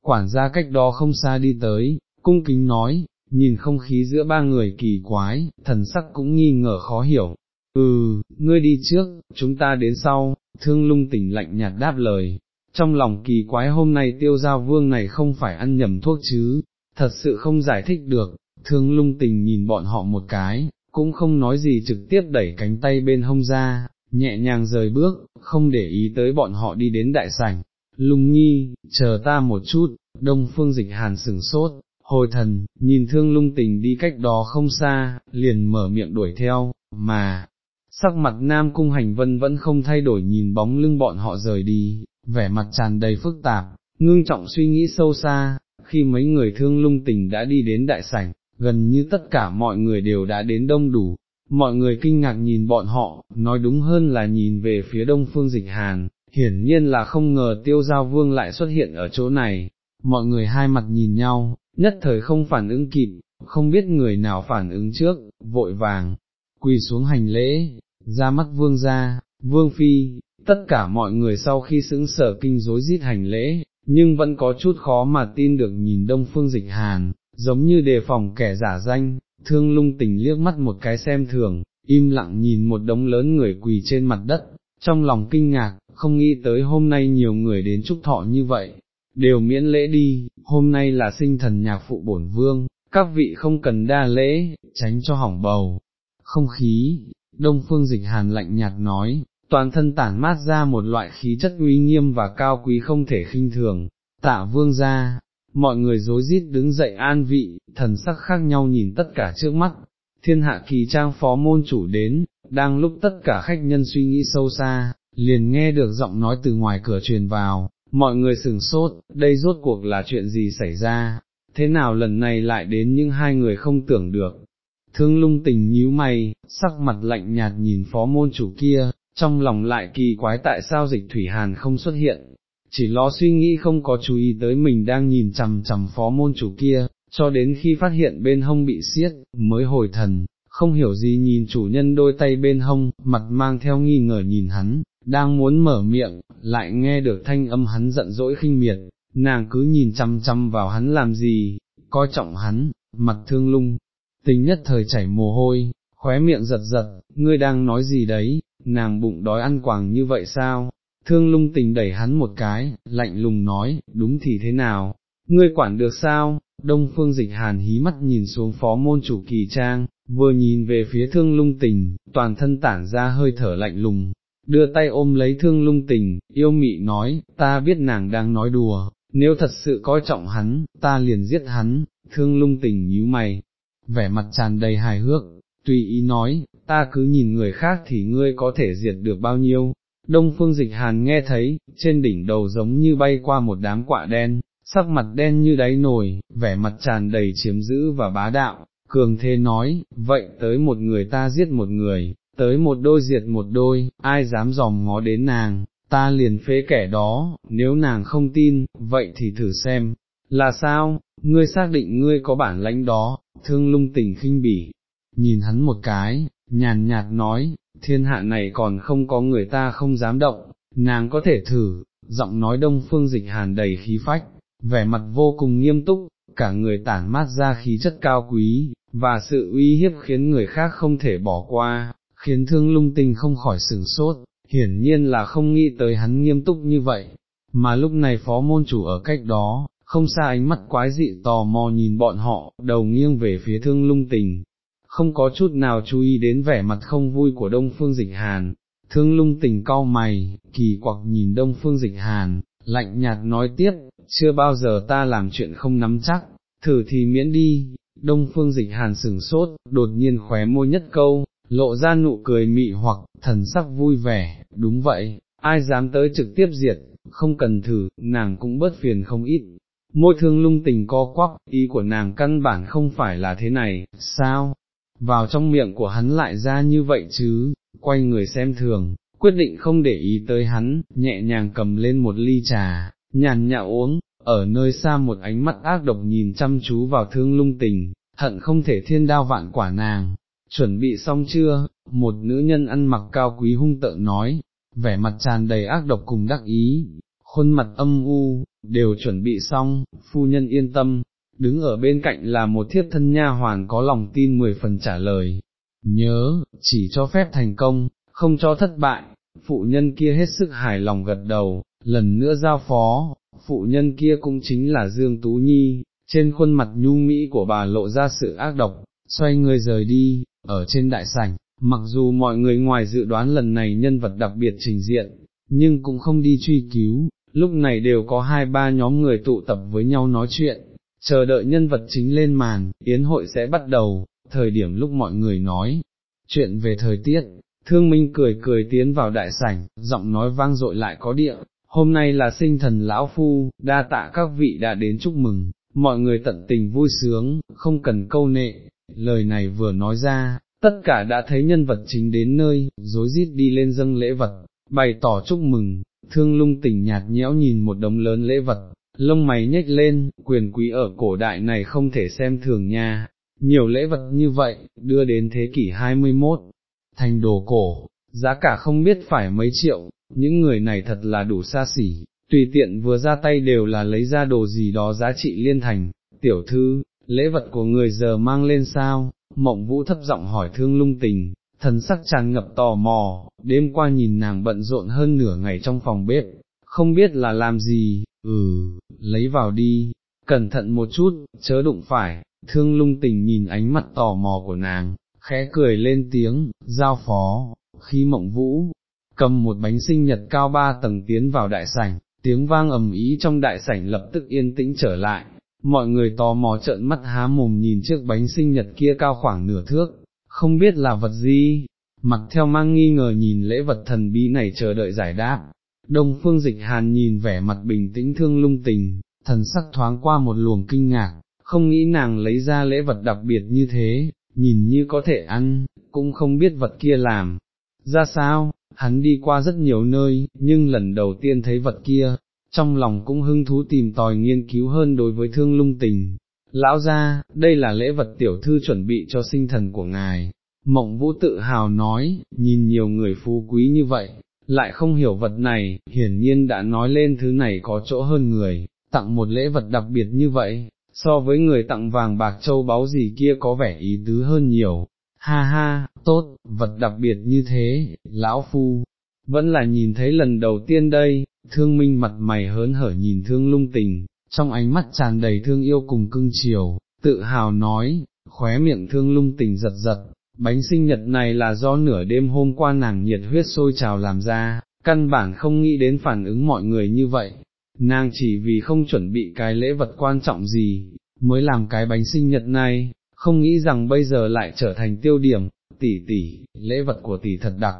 quản gia cách đó không xa đi tới, cung kính nói, nhìn không khí giữa ba người kỳ quái, thần sắc cũng nghi ngờ khó hiểu, ừ, ngươi đi trước, chúng ta đến sau, thương lung tỉnh lạnh nhạt đáp lời, trong lòng kỳ quái hôm nay tiêu giao vương này không phải ăn nhầm thuốc chứ, thật sự không giải thích được, thương lung tình nhìn bọn họ một cái, cũng không nói gì trực tiếp đẩy cánh tay bên hông ra, nhẹ nhàng rời bước, không để ý tới bọn họ đi đến đại sảnh. Lung nhi, chờ ta một chút, đông phương dịch hàn sừng sốt, hồi thần, nhìn thương lung tình đi cách đó không xa, liền mở miệng đuổi theo, mà, sắc mặt nam cung hành vân vẫn không thay đổi nhìn bóng lưng bọn họ rời đi, vẻ mặt tràn đầy phức tạp, ngưng trọng suy nghĩ sâu xa, khi mấy người thương lung tình đã đi đến đại sảnh, gần như tất cả mọi người đều đã đến đông đủ, mọi người kinh ngạc nhìn bọn họ, nói đúng hơn là nhìn về phía đông phương dịch hàn, hiển nhiên là không ngờ tiêu giao vương lại xuất hiện ở chỗ này, mọi người hai mặt nhìn nhau, nhất thời không phản ứng kịp, không biết người nào phản ứng trước, vội vàng, quỳ xuống hành lễ, ra mắt vương gia, vương phi, tất cả mọi người sau khi xứng sở kinh rối rít hành lễ, nhưng vẫn có chút khó mà tin được nhìn đông phương dịch hàn, giống như đề phòng kẻ giả danh, thương lung tình liếc mắt một cái xem thường, im lặng nhìn một đống lớn người quỳ trên mặt đất, trong lòng kinh ngạc, không nghĩ tới hôm nay nhiều người đến chúc thọ như vậy, đều miễn lễ đi, hôm nay là sinh thần nhạc phụ bổn vương, các vị không cần đa lễ, tránh cho hỏng bầu. Không khí, đông phương dịch hàn lạnh nhạt nói, toàn thân tản mát ra một loại khí chất uy nghiêm và cao quý không thể khinh thường, tạ vương ra, mọi người dối rít đứng dậy an vị, thần sắc khác nhau nhìn tất cả trước mắt, thiên hạ kỳ trang phó môn chủ đến, đang lúc tất cả khách nhân suy nghĩ sâu xa, liền nghe được giọng nói từ ngoài cửa truyền vào, mọi người sừng sốt, đây rốt cuộc là chuyện gì xảy ra, thế nào lần này lại đến những hai người không tưởng được. Thương lung tình nhíu mày, sắc mặt lạnh nhạt nhìn phó môn chủ kia, trong lòng lại kỳ quái tại sao dịch thủy hàn không xuất hiện, chỉ lo suy nghĩ không có chú ý tới mình đang nhìn chằm chằm phó môn chủ kia, cho đến khi phát hiện bên hông bị siết, mới hồi thần, không hiểu gì nhìn chủ nhân đôi tay bên hông, mặt mang theo nghi ngờ nhìn hắn, đang muốn mở miệng, lại nghe được thanh âm hắn giận dỗi khinh miệt, nàng cứ nhìn chăm chăm vào hắn làm gì, coi trọng hắn, mặt thương lung, tình nhất thời chảy mồ hôi, khóe miệng giật giật, ngươi đang nói gì đấy, nàng bụng đói ăn quàng như vậy sao, thương lung tình đẩy hắn một cái, lạnh lùng nói, đúng thì thế nào, ngươi quản được sao, đông phương dịch hàn hí mắt nhìn xuống phó môn chủ kỳ trang, vừa nhìn về phía thương lung tình, toàn thân tản ra hơi thở lạnh lùng, đưa tay ôm lấy thương lung tình, yêu mị nói, ta biết nàng đang nói đùa, nếu thật sự coi trọng hắn, ta liền giết hắn, thương lung tình nhíu mày, vẻ mặt tràn đầy hài hước, tùy ý nói, ta cứ nhìn người khác thì ngươi có thể diệt được bao nhiêu. Đông phương dịch hàn nghe thấy, trên đỉnh đầu giống như bay qua một đám quạ đen, sắc mặt đen như đáy nồi, vẻ mặt tràn đầy chiếm giữ và bá đạo, cường thế nói, vậy tới một người ta giết một người, tới một đôi diệt một đôi, ai dám dòm ngó đến nàng, ta liền phế kẻ đó, nếu nàng không tin, vậy thì thử xem, là sao, ngươi xác định ngươi có bản lãnh đó, thương lung tình khinh bỉ, nhìn hắn một cái, nhàn nhạt nói, thiên hạ này còn không có người ta không dám động, nàng có thể thử, giọng nói đông phương dịch hàn đầy khí phách, vẻ mặt vô cùng nghiêm túc, cả người tản mát ra khí chất cao quý, và sự uy hiếp khiến người khác không thể bỏ qua, khiến thương lung tình không khỏi sửng sốt, hiển nhiên là không nghĩ tới hắn nghiêm túc như vậy, mà lúc này phó môn chủ ở cách đó, không xa ánh mắt quái dị tò mò nhìn bọn họ, đầu nghiêng về phía thương lung tình, không có chút nào chú ý đến vẻ mặt không vui của đông phương dịch hàn, thương lung tình cau mày, kỳ quặc nhìn đông phương dịch hàn, lạnh nhạt nói tiếp, chưa bao giờ ta làm chuyện không nắm chắc, thử thì miễn đi, đông phương dịch hàn sừng sốt, đột nhiên khóe môi nhất câu, lộ ra nụ cười mị hoặc, thần sắc vui vẻ, đúng vậy, ai dám tới trực tiếp diệt, không cần thử, nàng cũng bớt phiền không ít. Môi thương lung tình co quắp, ý của nàng căn bản không phải là thế này, sao? Vào trong miệng của hắn lại ra như vậy chứ, quay người xem thường, quyết định không để ý tới hắn, nhẹ nhàng cầm lên một ly trà, nhàn nhã uống, ở nơi xa một ánh mắt ác độc nhìn chăm chú vào thương lung tình, hận không thể thiên đao vạn quả nàng, chuẩn bị xong chưa, một nữ nhân ăn mặc cao quý hung tợn nói, vẻ mặt tràn đầy ác độc cùng đắc ý, khuôn mặt âm u, đều chuẩn bị xong, phu nhân yên tâm, đứng ở bên cạnh là một thiết thân nha hoàn có lòng tin mười phần trả lời, nhớ, chỉ cho phép thành công, không cho thất bại, phụ nhân kia hết sức hài lòng gật đầu, lần nữa giao phó, phụ nhân kia cũng chính là Dương Tú Nhi, trên khuôn mặt nhu mỹ của bà lộ ra sự ác độc, xoay người rời đi, ở trên đại sảnh, mặc dù mọi người ngoài dự đoán lần này nhân vật đặc biệt trình diện, nhưng cũng không đi truy cứu, lúc này đều có hai ba nhóm người tụ tập với nhau nói chuyện, chờ đợi nhân vật chính lên màn, yến hội sẽ bắt đầu, thời điểm lúc mọi người nói, chuyện về thời tiết, thương minh cười cười tiến vào đại sảnh, giọng nói vang dội lại có địa, hôm nay là sinh thần lão phu, đa tạ các vị đã đến chúc mừng, mọi người tận tình vui sướng, không cần câu nệ, lời này vừa nói ra, tất cả đã thấy nhân vật chính đến nơi, dối rít đi lên dâng lễ vật, bày tỏ chúc mừng, thương lung tỉnh nhạt nhẽo nhìn một đống lớn lễ vật, lông mày nhếch lên, quyền quý ở cổ đại này không thể xem thường nha, nhiều lễ vật như vậy, đưa đến thế kỷ 21, thành đồ cổ, giá cả không biết phải mấy triệu, những người này thật là đủ xa xỉ, tùy tiện vừa ra tay đều là lấy ra đồ gì đó giá trị liên thành, tiểu thư, lễ vật của người giờ mang lên sao, mộng vũ thấp giọng hỏi thương lung tình, thần sắc tràn ngập tò mò, đêm qua nhìn nàng bận rộn hơn nửa ngày trong phòng bếp, không biết là làm gì, ừ, lấy vào đi, cẩn thận một chút, chớ đụng phải, thương lung tình nhìn ánh mắt tò mò của nàng, khẽ cười lên tiếng, giao phó, khi mộng vũ, cầm một bánh sinh nhật cao ba tầng tiến vào đại sảnh, tiếng vang ầm ý trong đại sảnh lập tức yên tĩnh trở lại, mọi người tò mò trợn mắt há mồm nhìn chiếc bánh sinh nhật kia cao khoảng nửa thước, không biết là vật gì, mặc theo mang nghi ngờ nhìn lễ vật thần bí này chờ đợi giải đáp. Đông phương dịch hàn nhìn vẻ mặt bình tĩnh thương lung tình, thần sắc thoáng qua một luồng kinh ngạc, không nghĩ nàng lấy ra lễ vật đặc biệt như thế, nhìn như có thể ăn, cũng không biết vật kia làm. Ra sao, hắn đi qua rất nhiều nơi, nhưng lần đầu tiên thấy vật kia, trong lòng cũng hưng thú tìm tòi nghiên cứu hơn đối với thương lung tình. Lão ra, đây là lễ vật tiểu thư chuẩn bị cho sinh thần của ngài. Mộng vũ tự hào nói, nhìn nhiều người phú quý như vậy, lại không hiểu vật này, hiển nhiên đã nói lên thứ này có chỗ hơn người, tặng một lễ vật đặc biệt như vậy, so với người tặng vàng bạc châu báu gì kia có vẻ ý tứ hơn nhiều. Ha ha, tốt, vật đặc biệt như thế, lão phu, vẫn là nhìn thấy lần đầu tiên đây, thương minh mặt mày hớn hở nhìn thương lung tình, trong ánh mắt tràn đầy thương yêu cùng cưng chiều, tự hào nói, khóe miệng thương lung tình giật giật, bánh sinh nhật này là do nửa đêm hôm qua nàng nhiệt huyết sôi trào làm ra, căn bản không nghĩ đến phản ứng mọi người như vậy, nàng chỉ vì không chuẩn bị cái lễ vật quan trọng gì, mới làm cái bánh sinh nhật này, không nghĩ rằng bây giờ lại trở thành tiêu điểm, tỷ tỷ, lễ vật của tỷ thật đặc,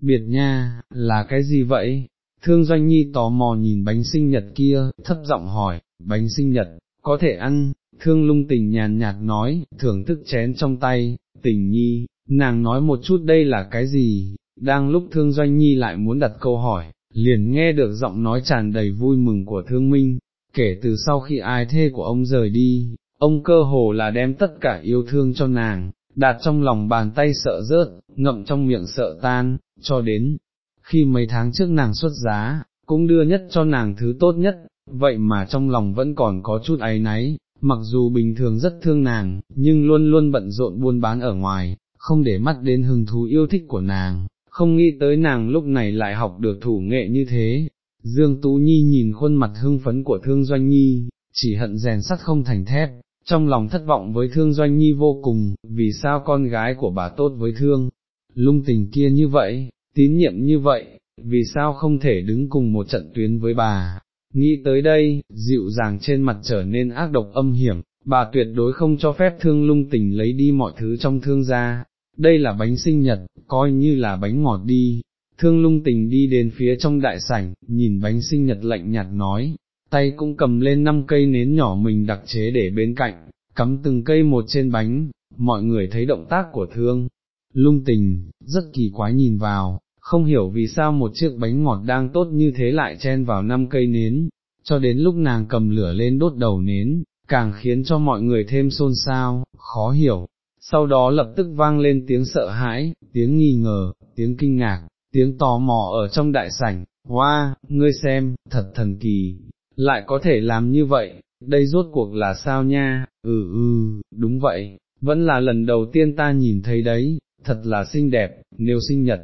biệt nha, là cái gì vậy? Thương Doanh Nhi tò mò nhìn bánh sinh nhật kia, thấp giọng hỏi, bánh sinh nhật, có thể ăn, thương lung tình nhàn nhạt nói, thưởng thức chén trong tay, tình nhi, nàng nói một chút đây là cái gì, đang lúc thương doanh nhi lại muốn đặt câu hỏi, liền nghe được giọng nói tràn đầy vui mừng của thương minh, kể từ sau khi ai thê của ông rời đi, ông cơ hồ là đem tất cả yêu thương cho nàng, đạt trong lòng bàn tay sợ rớt, ngậm trong miệng sợ tan, cho đến, khi mấy tháng trước nàng xuất giá, cũng đưa nhất cho nàng thứ tốt nhất, vậy mà trong lòng vẫn còn có chút áy náy, mặc dù bình thường rất thương nàng, nhưng luôn luôn bận rộn buôn bán ở ngoài, không để mắt đến hứng thú yêu thích của nàng, không nghĩ tới nàng lúc này lại học được thủ nghệ như thế. Dương Tú Nhi nhìn khuôn mặt hưng phấn của Thương Doanh Nhi, chỉ hận rèn sắt không thành thép, trong lòng thất vọng với Thương Doanh Nhi vô cùng, vì sao con gái của bà tốt với Thương, lung tình kia như vậy, tín nhiệm như vậy, vì sao không thể đứng cùng một trận tuyến với bà, Nghĩ tới đây, dịu dàng trên mặt trở nên ác độc âm hiểm, bà tuyệt đối không cho phép thương lung tình lấy đi mọi thứ trong thương gia, đây là bánh sinh nhật, coi như là bánh ngọt đi. Thương lung tình đi đến phía trong đại sảnh, nhìn bánh sinh nhật lạnh nhạt nói, tay cũng cầm lên năm cây nến nhỏ mình đặc chế để bên cạnh, cắm từng cây một trên bánh, mọi người thấy động tác của thương. Lung tình, rất kỳ quái nhìn vào, không hiểu vì sao một chiếc bánh ngọt đang tốt như thế lại chen vào năm cây nến, cho đến lúc nàng cầm lửa lên đốt đầu nến, càng khiến cho mọi người thêm xôn xao, khó hiểu. Sau đó lập tức vang lên tiếng sợ hãi, tiếng nghi ngờ, tiếng kinh ngạc, tiếng tò mò ở trong đại sảnh, hoa, wow, ngươi xem, thật thần kỳ, lại có thể làm như vậy, đây rốt cuộc là sao nha, ừ ừ, đúng vậy, vẫn là lần đầu tiên ta nhìn thấy đấy, thật là xinh đẹp, nếu sinh nhật,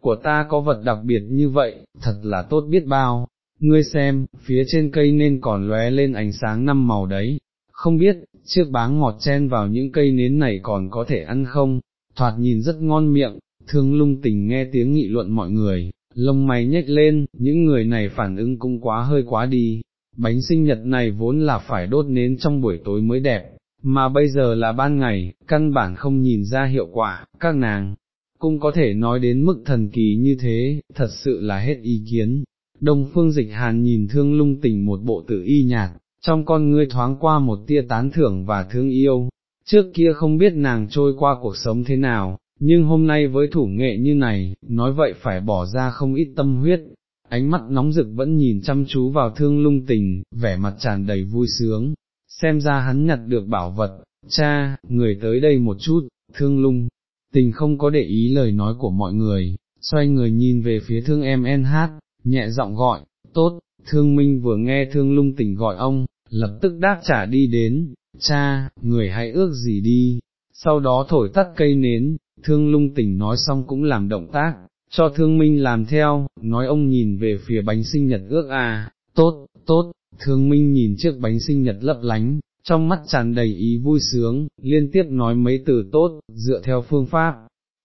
của ta có vật đặc biệt như vậy, thật là tốt biết bao, ngươi xem, phía trên cây nên còn lóe lên ánh sáng năm màu đấy, không biết, chiếc báng ngọt chen vào những cây nến này còn có thể ăn không, thoạt nhìn rất ngon miệng, thương lung tình nghe tiếng nghị luận mọi người, lông mày nhếch lên, những người này phản ứng cũng quá hơi quá đi, bánh sinh nhật này vốn là phải đốt nến trong buổi tối mới đẹp, mà bây giờ là ban ngày, căn bản không nhìn ra hiệu quả, các nàng, cũng có thể nói đến mức thần kỳ như thế, thật sự là hết ý kiến. Đông phương dịch hàn nhìn thương lung tình một bộ tử y nhạt, trong con ngươi thoáng qua một tia tán thưởng và thương yêu, trước kia không biết nàng trôi qua cuộc sống thế nào, nhưng hôm nay với thủ nghệ như này, nói vậy phải bỏ ra không ít tâm huyết, ánh mắt nóng rực vẫn nhìn chăm chú vào thương lung tình, vẻ mặt tràn đầy vui sướng, xem ra hắn nhặt được bảo vật, cha, người tới đây một chút, thương lung. Tình không có để ý lời nói của mọi người, xoay người nhìn về phía thương em NH, nhẹ giọng gọi, tốt, thương minh vừa nghe thương lung tình gọi ông, lập tức đáp trả đi đến, cha, người hãy ước gì đi, sau đó thổi tắt cây nến, thương lung tình nói xong cũng làm động tác, cho thương minh làm theo, nói ông nhìn về phía bánh sinh nhật ước à, tốt, tốt, thương minh nhìn chiếc bánh sinh nhật lấp lánh, trong mắt tràn đầy ý vui sướng, liên tiếp nói mấy từ tốt, dựa theo phương pháp.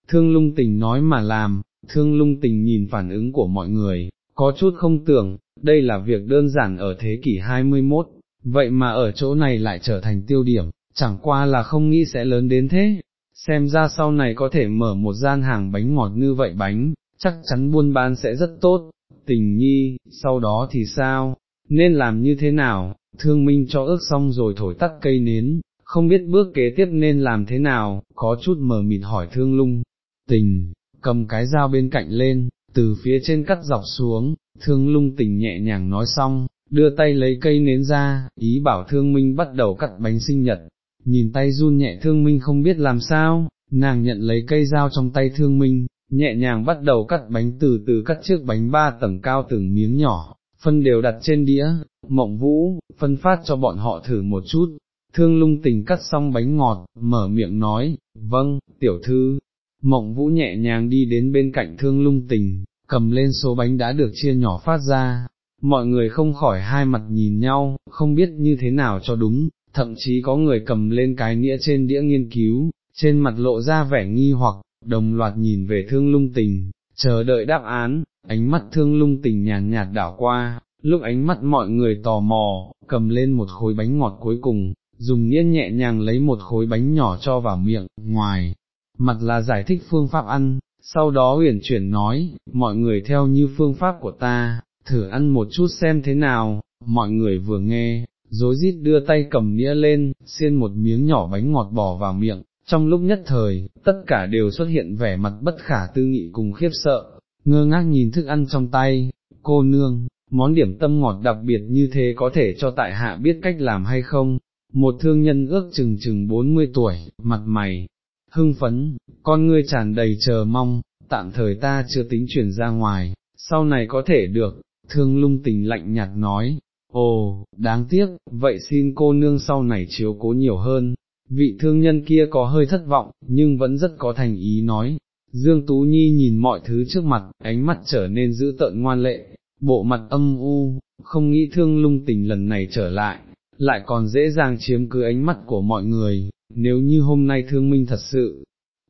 Thương lung tình nói mà làm, thương lung tình nhìn phản ứng của mọi người, có chút không tưởng, đây là việc đơn giản ở thế kỷ 21, vậy mà ở chỗ này lại trở thành tiêu điểm, chẳng qua là không nghĩ sẽ lớn đến thế, xem ra sau này có thể mở một gian hàng bánh ngọt như vậy bánh, chắc chắn buôn bán sẽ rất tốt, tình nhi, sau đó thì sao, nên làm như thế nào, thương minh cho ước xong rồi thổi tắt cây nến, không biết bước kế tiếp nên làm thế nào, có chút mờ mịt hỏi thương lung, tình, cầm cái dao bên cạnh lên, từ phía trên cắt dọc xuống, thương lung tình nhẹ nhàng nói xong, đưa tay lấy cây nến ra, ý bảo thương minh bắt đầu cắt bánh sinh nhật, nhìn tay run nhẹ thương minh không biết làm sao, nàng nhận lấy cây dao trong tay thương minh, nhẹ nhàng bắt đầu cắt bánh từ từ cắt chiếc bánh ba tầng cao từng miếng nhỏ, phân đều đặt trên đĩa, mộng vũ, phân phát cho bọn họ thử một chút, thương lung tình cắt xong bánh ngọt, mở miệng nói, vâng, tiểu thư, mộng vũ nhẹ nhàng đi đến bên cạnh thương lung tình, cầm lên số bánh đã được chia nhỏ phát ra, mọi người không khỏi hai mặt nhìn nhau, không biết như thế nào cho đúng, thậm chí có người cầm lên cái nĩa trên đĩa nghiên cứu, trên mặt lộ ra vẻ nghi hoặc, đồng loạt nhìn về thương lung tình, chờ đợi đáp án, ánh mắt thương lung tình nhàn nhạt đảo qua, lúc ánh mắt mọi người tò mò, cầm lên một khối bánh ngọt cuối cùng, dùng nghĩa nhẹ nhàng lấy một khối bánh nhỏ cho vào miệng, ngoài, mặt là giải thích phương pháp ăn, sau đó huyền chuyển nói, mọi người theo như phương pháp của ta, thử ăn một chút xem thế nào, mọi người vừa nghe, dối rít đưa tay cầm nĩa lên, xiên một miếng nhỏ bánh ngọt bỏ vào miệng, trong lúc nhất thời, tất cả đều xuất hiện vẻ mặt bất khả tư nghị cùng khiếp sợ, ngơ ngác nhìn thức ăn trong tay, cô nương, món điểm tâm ngọt đặc biệt như thế có thể cho tại hạ biết cách làm hay không, một thương nhân ước chừng chừng 40 tuổi, mặt mày, hưng phấn, con ngươi tràn đầy chờ mong, tạm thời ta chưa tính chuyển ra ngoài, sau này có thể được, thương lung tình lạnh nhạt nói, ồ, đáng tiếc, vậy xin cô nương sau này chiếu cố nhiều hơn, vị thương nhân kia có hơi thất vọng, nhưng vẫn rất có thành ý nói, Dương Tú Nhi nhìn mọi thứ trước mặt, ánh mắt trở nên dữ tợn ngoan lệ, bộ mặt âm u, không nghĩ thương lung tình lần này trở lại, lại còn dễ dàng chiếm cứ ánh mắt của mọi người, nếu như hôm nay thương minh thật sự,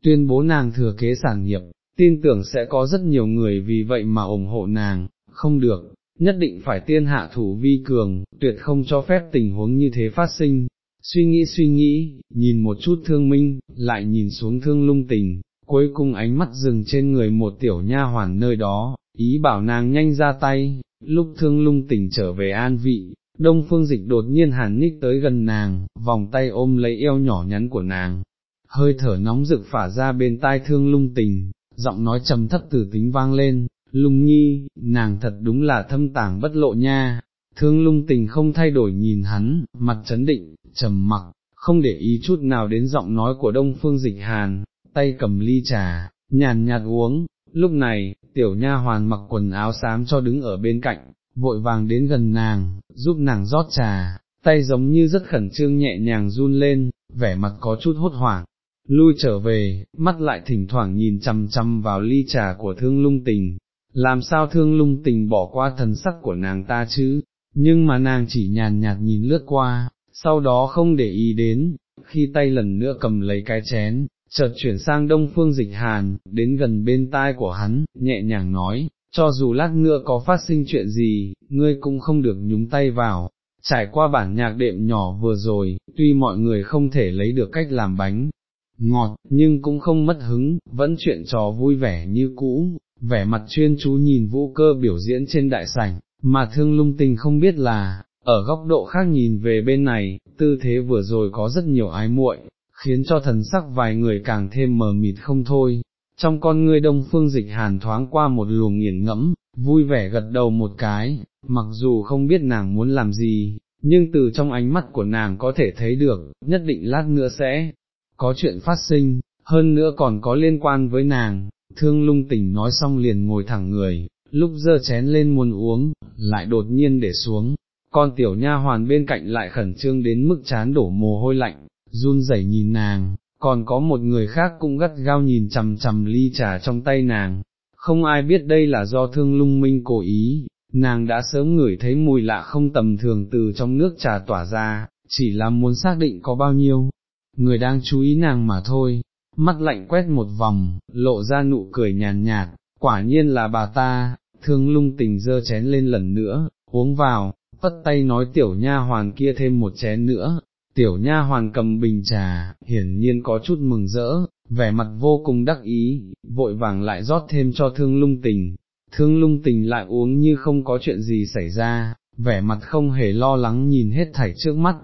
tuyên bố nàng thừa kế sản nghiệp, tin tưởng sẽ có rất nhiều người vì vậy mà ủng hộ nàng, không được, nhất định phải tiên hạ thủ vi cường, tuyệt không cho phép tình huống như thế phát sinh. Suy nghĩ suy nghĩ, nhìn một chút thương minh, lại nhìn xuống thương lung tình, cuối cùng ánh mắt dừng trên người một tiểu nha hoàn nơi đó, ý bảo nàng nhanh ra tay, lúc thương lung tình trở về an vị, đông phương dịch đột nhiên hàn ních tới gần nàng, vòng tay ôm lấy eo nhỏ nhắn của nàng, hơi thở nóng rực phả ra bên tai thương lung tình, giọng nói trầm thấp từ tính vang lên, lung nhi, nàng thật đúng là thâm tàng bất lộ nha, thương lung tình không thay đổi nhìn hắn, mặt chấn định, trầm mặc, không để ý chút nào đến giọng nói của đông phương dịch hàn, tay cầm ly trà, nhàn nhạt uống, lúc này, tiểu nha hoàn mặc quần áo xám cho đứng ở bên cạnh, vội vàng đến gần nàng, giúp nàng rót trà, tay giống như rất khẩn trương nhẹ nhàng run lên, vẻ mặt có chút hốt hoảng, lui trở về, mắt lại thỉnh thoảng nhìn chằm chằm vào ly trà của thương lung tình, làm sao thương lung tình bỏ qua thần sắc của nàng ta chứ, nhưng mà nàng chỉ nhàn nhạt nhìn lướt qua, sau đó không để ý đến, khi tay lần nữa cầm lấy cái chén, chợt chuyển sang đông phương dịch hàn, đến gần bên tai của hắn, nhẹ nhàng nói, cho dù lát nữa có phát sinh chuyện gì, ngươi cũng không được nhúng tay vào. Trải qua bản nhạc đệm nhỏ vừa rồi, tuy mọi người không thể lấy được cách làm bánh ngọt, nhưng cũng không mất hứng, vẫn chuyện trò vui vẻ như cũ, vẻ mặt chuyên chú nhìn vũ cơ biểu diễn trên đại sảnh, mà thương lung tình không biết là, ở góc độ khác nhìn về bên này, tư thế vừa rồi có rất nhiều ái muội, khiến cho thần sắc vài người càng thêm mờ mịt không thôi. Trong con ngươi đông phương dịch hàn thoáng qua một luồng nghiền ngẫm, vui vẻ gật đầu một cái, mặc dù không biết nàng muốn làm gì, nhưng từ trong ánh mắt của nàng có thể thấy được, nhất định lát nữa sẽ có chuyện phát sinh, hơn nữa còn có liên quan với nàng, thương lung tỉnh nói xong liền ngồi thẳng người, lúc dơ chén lên muốn uống, lại đột nhiên để xuống, con tiểu nha hoàn bên cạnh lại khẩn trương đến mức chán đổ mồ hôi lạnh, run rẩy nhìn nàng, còn có một người khác cũng gắt gao nhìn chằm chằm ly trà trong tay nàng, không ai biết đây là do thương lung minh cố ý, nàng đã sớm ngửi thấy mùi lạ không tầm thường từ trong nước trà tỏa ra, chỉ là muốn xác định có bao nhiêu, người đang chú ý nàng mà thôi, mắt lạnh quét một vòng, lộ ra nụ cười nhàn nhạt, quả nhiên là bà ta, thương lung tình dơ chén lên lần nữa, uống vào, vất tay nói tiểu nha hoàn kia thêm một chén nữa, tiểu nha hoàn cầm bình trà, hiển nhiên có chút mừng rỡ, vẻ mặt vô cùng đắc ý, vội vàng lại rót thêm cho thương lung tình, thương lung tình lại uống như không có chuyện gì xảy ra, vẻ mặt không hề lo lắng nhìn hết thảy trước mắt,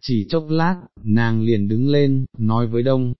chỉ chốc lát, nàng liền đứng lên, nói với đông.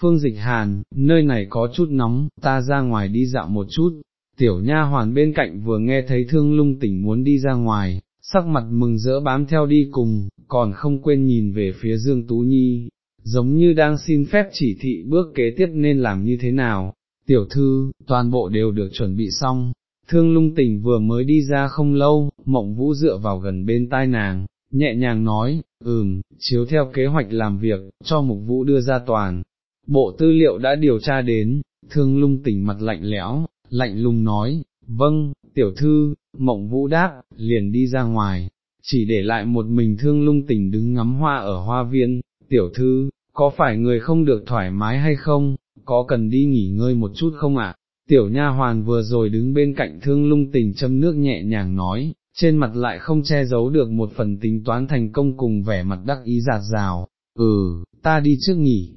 Phương dịch hàn, nơi này có chút nóng, ta ra ngoài đi dạo một chút, tiểu nha hoàn bên cạnh vừa nghe thấy thương lung tỉnh muốn đi ra ngoài, sắc mặt mừng rỡ bám theo đi cùng, còn không quên nhìn về phía Dương Tú Nhi, giống như đang xin phép chỉ thị bước kế tiếp nên làm như thế nào, tiểu thư, toàn bộ đều được chuẩn bị xong, thương lung tỉnh vừa mới đi ra không lâu, mộng vũ dựa vào gần bên tai nàng, nhẹ nhàng nói, ừm, chiếu theo kế hoạch làm việc, cho mục vũ đưa ra toàn. Bộ tư liệu đã điều tra đến, thương lung tỉnh mặt lạnh lẽo, lạnh lùng nói, vâng, tiểu thư, mộng vũ đáp, liền đi ra ngoài, chỉ để lại một mình thương lung tình đứng ngắm hoa ở hoa viên, tiểu thư, có phải người không được thoải mái hay không, có cần đi nghỉ ngơi một chút không ạ? Tiểu nha hoàn vừa rồi đứng bên cạnh thương lung tình châm nước nhẹ nhàng nói, trên mặt lại không che giấu được một phần tính toán thành công cùng vẻ mặt đắc ý giạt rào, ừ, ta đi trước nghỉ,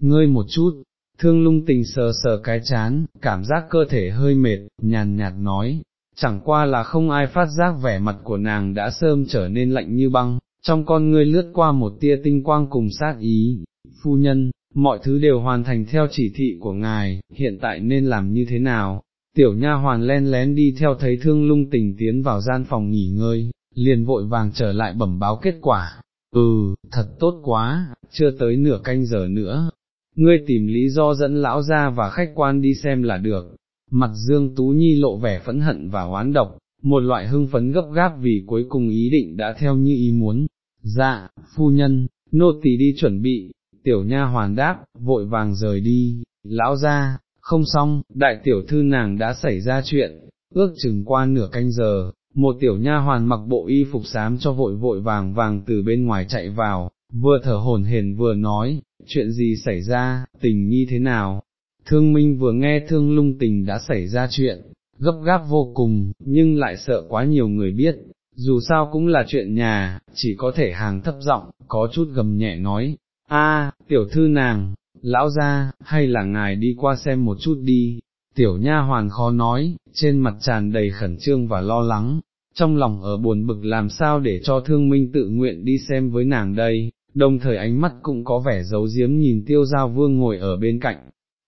ngơi một chút, thương lung tình sờ sờ cái chán, cảm giác cơ thể hơi mệt, nhàn nhạt nói, chẳng qua là không ai phát giác vẻ mặt của nàng đã sơm trở nên lạnh như băng, trong con ngươi lướt qua một tia tinh quang cùng sát ý, phu nhân, mọi thứ đều hoàn thành theo chỉ thị của ngài, hiện tại nên làm như thế nào? Tiểu nha hoàn len lén đi theo thấy thương lung tình tiến vào gian phòng nghỉ ngơi, liền vội vàng trở lại bẩm báo kết quả, ừ, thật tốt quá, chưa tới nửa canh giờ nữa, ngươi tìm lý do dẫn lão ra và khách quan đi xem là được. Mặt Dương Tú Nhi lộ vẻ phẫn hận và oán độc, một loại hưng phấn gấp gáp vì cuối cùng ý định đã theo như ý muốn. Dạ, phu nhân, nô tỳ đi chuẩn bị, tiểu nha hoàn đáp, vội vàng rời đi, lão ra, không xong, đại tiểu thư nàng đã xảy ra chuyện, ước chừng qua nửa canh giờ, một tiểu nha hoàn mặc bộ y phục xám cho vội vội vàng vàng từ bên ngoài chạy vào, vừa thở hổn hển vừa nói, chuyện gì xảy ra, tình nhi thế nào, thương minh vừa nghe thương lung tình đã xảy ra chuyện, gấp gáp vô cùng, nhưng lại sợ quá nhiều người biết, dù sao cũng là chuyện nhà, chỉ có thể hàng thấp giọng, có chút gầm nhẹ nói, a tiểu thư nàng, lão ra, hay là ngài đi qua xem một chút đi, tiểu nha hoàn khó nói, trên mặt tràn đầy khẩn trương và lo lắng, trong lòng ở buồn bực làm sao để cho thương minh tự nguyện đi xem với nàng đây, đồng thời ánh mắt cũng có vẻ giấu giếm nhìn tiêu giao vương ngồi ở bên cạnh.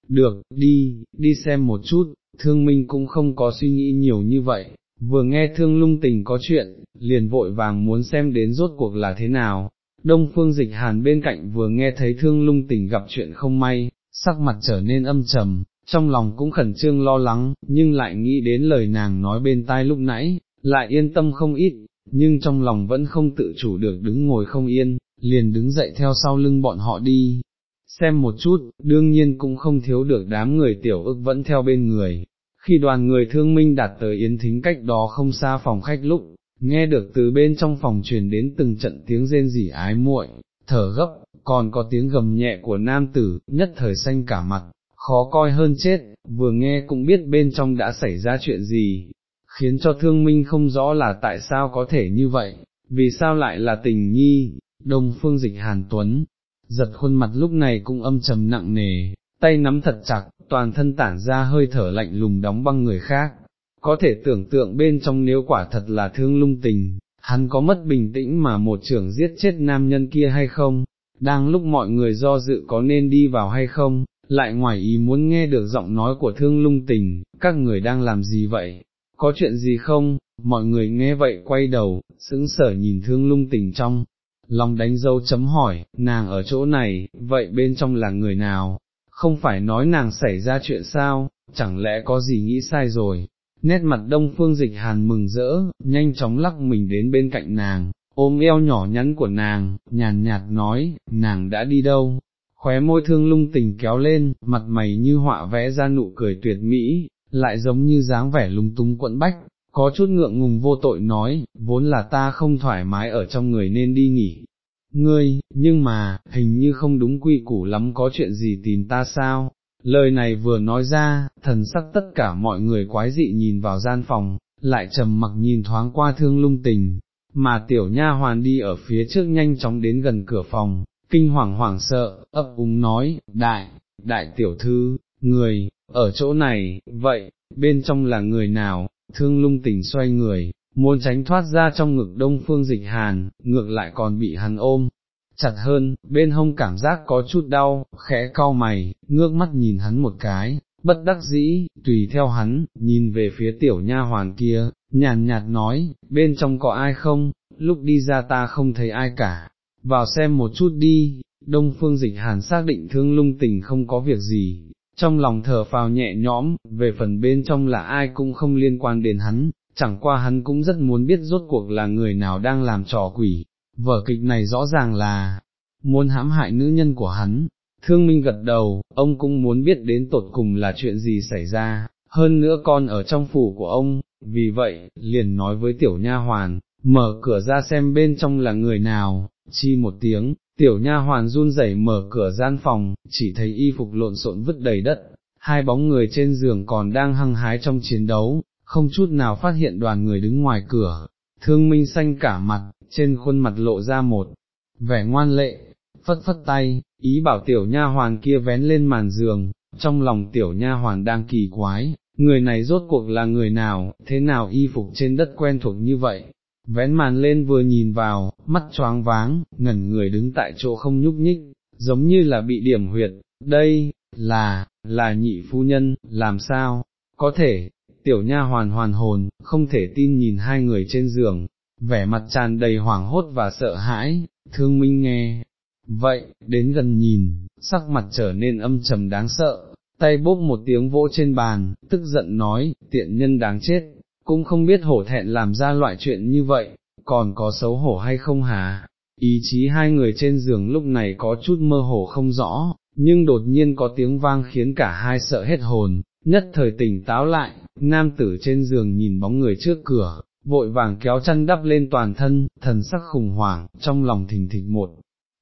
Được, đi, đi xem một chút, thương minh cũng không có suy nghĩ nhiều như vậy, vừa nghe thương lung tình có chuyện, liền vội vàng muốn xem đến rốt cuộc là thế nào. Đông phương dịch hàn bên cạnh vừa nghe thấy thương lung tình gặp chuyện không may, sắc mặt trở nên âm trầm, trong lòng cũng khẩn trương lo lắng, nhưng lại nghĩ đến lời nàng nói bên tai lúc nãy, lại yên tâm không ít, nhưng trong lòng vẫn không tự chủ được đứng ngồi không yên, liền đứng dậy theo sau lưng bọn họ đi, xem một chút, đương nhiên cũng không thiếu được đám người tiểu ức vẫn theo bên người. Khi đoàn người thương minh đạt tới yến thính cách đó không xa phòng khách lúc, nghe được từ bên trong phòng truyền đến từng trận tiếng rên rỉ ái muội, thở gấp, còn có tiếng gầm nhẹ của nam tử, nhất thời xanh cả mặt, khó coi hơn chết, vừa nghe cũng biết bên trong đã xảy ra chuyện gì, khiến cho thương minh không rõ là tại sao có thể như vậy, vì sao lại là tình nhi, đông phương dịch hàn tuấn, giật khuôn mặt lúc này cũng âm trầm nặng nề, tay nắm thật chặt, toàn thân tản ra hơi thở lạnh lùng đóng băng người khác, có thể tưởng tượng bên trong nếu quả thật là thương lung tình, hắn có mất bình tĩnh mà một trưởng giết chết nam nhân kia hay không, đang lúc mọi người do dự có nên đi vào hay không, lại ngoài ý muốn nghe được giọng nói của thương lung tình, các người đang làm gì vậy, có chuyện gì không, mọi người nghe vậy quay đầu, sững sở nhìn thương lung tình trong, Long đánh dấu chấm hỏi, nàng ở chỗ này, vậy bên trong là người nào, không phải nói nàng xảy ra chuyện sao, chẳng lẽ có gì nghĩ sai rồi, nét mặt đông phương dịch hàn mừng rỡ, nhanh chóng lắc mình đến bên cạnh nàng, ôm eo nhỏ nhắn của nàng, nhàn nhạt nói, nàng đã đi đâu, khóe môi thương lung tình kéo lên, mặt mày như họa vẽ ra nụ cười tuyệt mỹ, lại giống như dáng vẻ lung tung quẫn bách, có chút ngượng ngùng vô tội nói, vốn là ta không thoải mái ở trong người nên đi nghỉ. Ngươi, nhưng mà, hình như không đúng quy củ lắm có chuyện gì tìm ta sao? Lời này vừa nói ra, thần sắc tất cả mọi người quái dị nhìn vào gian phòng, lại trầm mặc nhìn thoáng qua thương lung tình, mà tiểu nha hoàn đi ở phía trước nhanh chóng đến gần cửa phòng, kinh hoàng hoảng sợ, ấp úng nói, đại, đại tiểu thư, người, ở chỗ này, vậy, bên trong là người nào, thương lung tình xoay người, muốn tránh thoát ra trong ngực đông phương dịch hàn, ngược lại còn bị hắn ôm, chặt hơn, bên hông cảm giác có chút đau, khẽ cau mày, ngước mắt nhìn hắn một cái, bất đắc dĩ, tùy theo hắn, nhìn về phía tiểu nha hoàn kia, nhàn nhạt nói, bên trong có ai không, lúc đi ra ta không thấy ai cả, vào xem một chút đi, đông phương dịch hàn xác định thương lung tình không có việc gì, trong lòng thở phào nhẹ nhõm, về phần bên trong là ai cũng không liên quan đến hắn, chẳng qua hắn cũng rất muốn biết rốt cuộc là người nào đang làm trò quỷ, vở kịch này rõ ràng là, muốn hãm hại nữ nhân của hắn, thương minh gật đầu, ông cũng muốn biết đến tột cùng là chuyện gì xảy ra, hơn nữa con ở trong phủ của ông, vì vậy, liền nói với tiểu nha hoàn, mở cửa ra xem bên trong là người nào, chi một tiếng, tiểu nha hoàn run rẩy mở cửa gian phòng, chỉ thấy y phục lộn xộn vứt đầy đất, hai bóng người trên giường còn đang hăng hái trong chiến đấu, không chút nào phát hiện đoàn người đứng ngoài cửa, thương minh xanh cả mặt, trên khuôn mặt lộ ra một vẻ ngoan lệ, phất phất tay, ý bảo tiểu nha hoàn kia vén lên màn giường, trong lòng tiểu nha hoàn đang kỳ quái, người này rốt cuộc là người nào, thế nào y phục trên đất quen thuộc như vậy, vén màn lên vừa nhìn vào, mắt choáng váng, ngẩn người đứng tại chỗ không nhúc nhích, giống như là bị điểm huyệt, đây, là, là nhị phu nhân, làm sao, có thể, tiểu nha hoàn hoàn hồn, không thể tin nhìn hai người trên giường, vẻ mặt tràn đầy hoảng hốt và sợ hãi, thương minh nghe. Vậy, đến gần nhìn, sắc mặt trở nên âm trầm đáng sợ, tay bốp một tiếng vỗ trên bàn, tức giận nói, tiện nhân đáng chết, cũng không biết hổ thẹn làm ra loại chuyện như vậy, còn có xấu hổ hay không hả? Ý chí hai người trên giường lúc này có chút mơ hồ không rõ, nhưng đột nhiên có tiếng vang khiến cả hai sợ hết hồn, nhất thời tỉnh táo lại, nam tử trên giường nhìn bóng người trước cửa, vội vàng kéo chăn đắp lên toàn thân, thần sắc khủng hoảng, trong lòng thình thịch một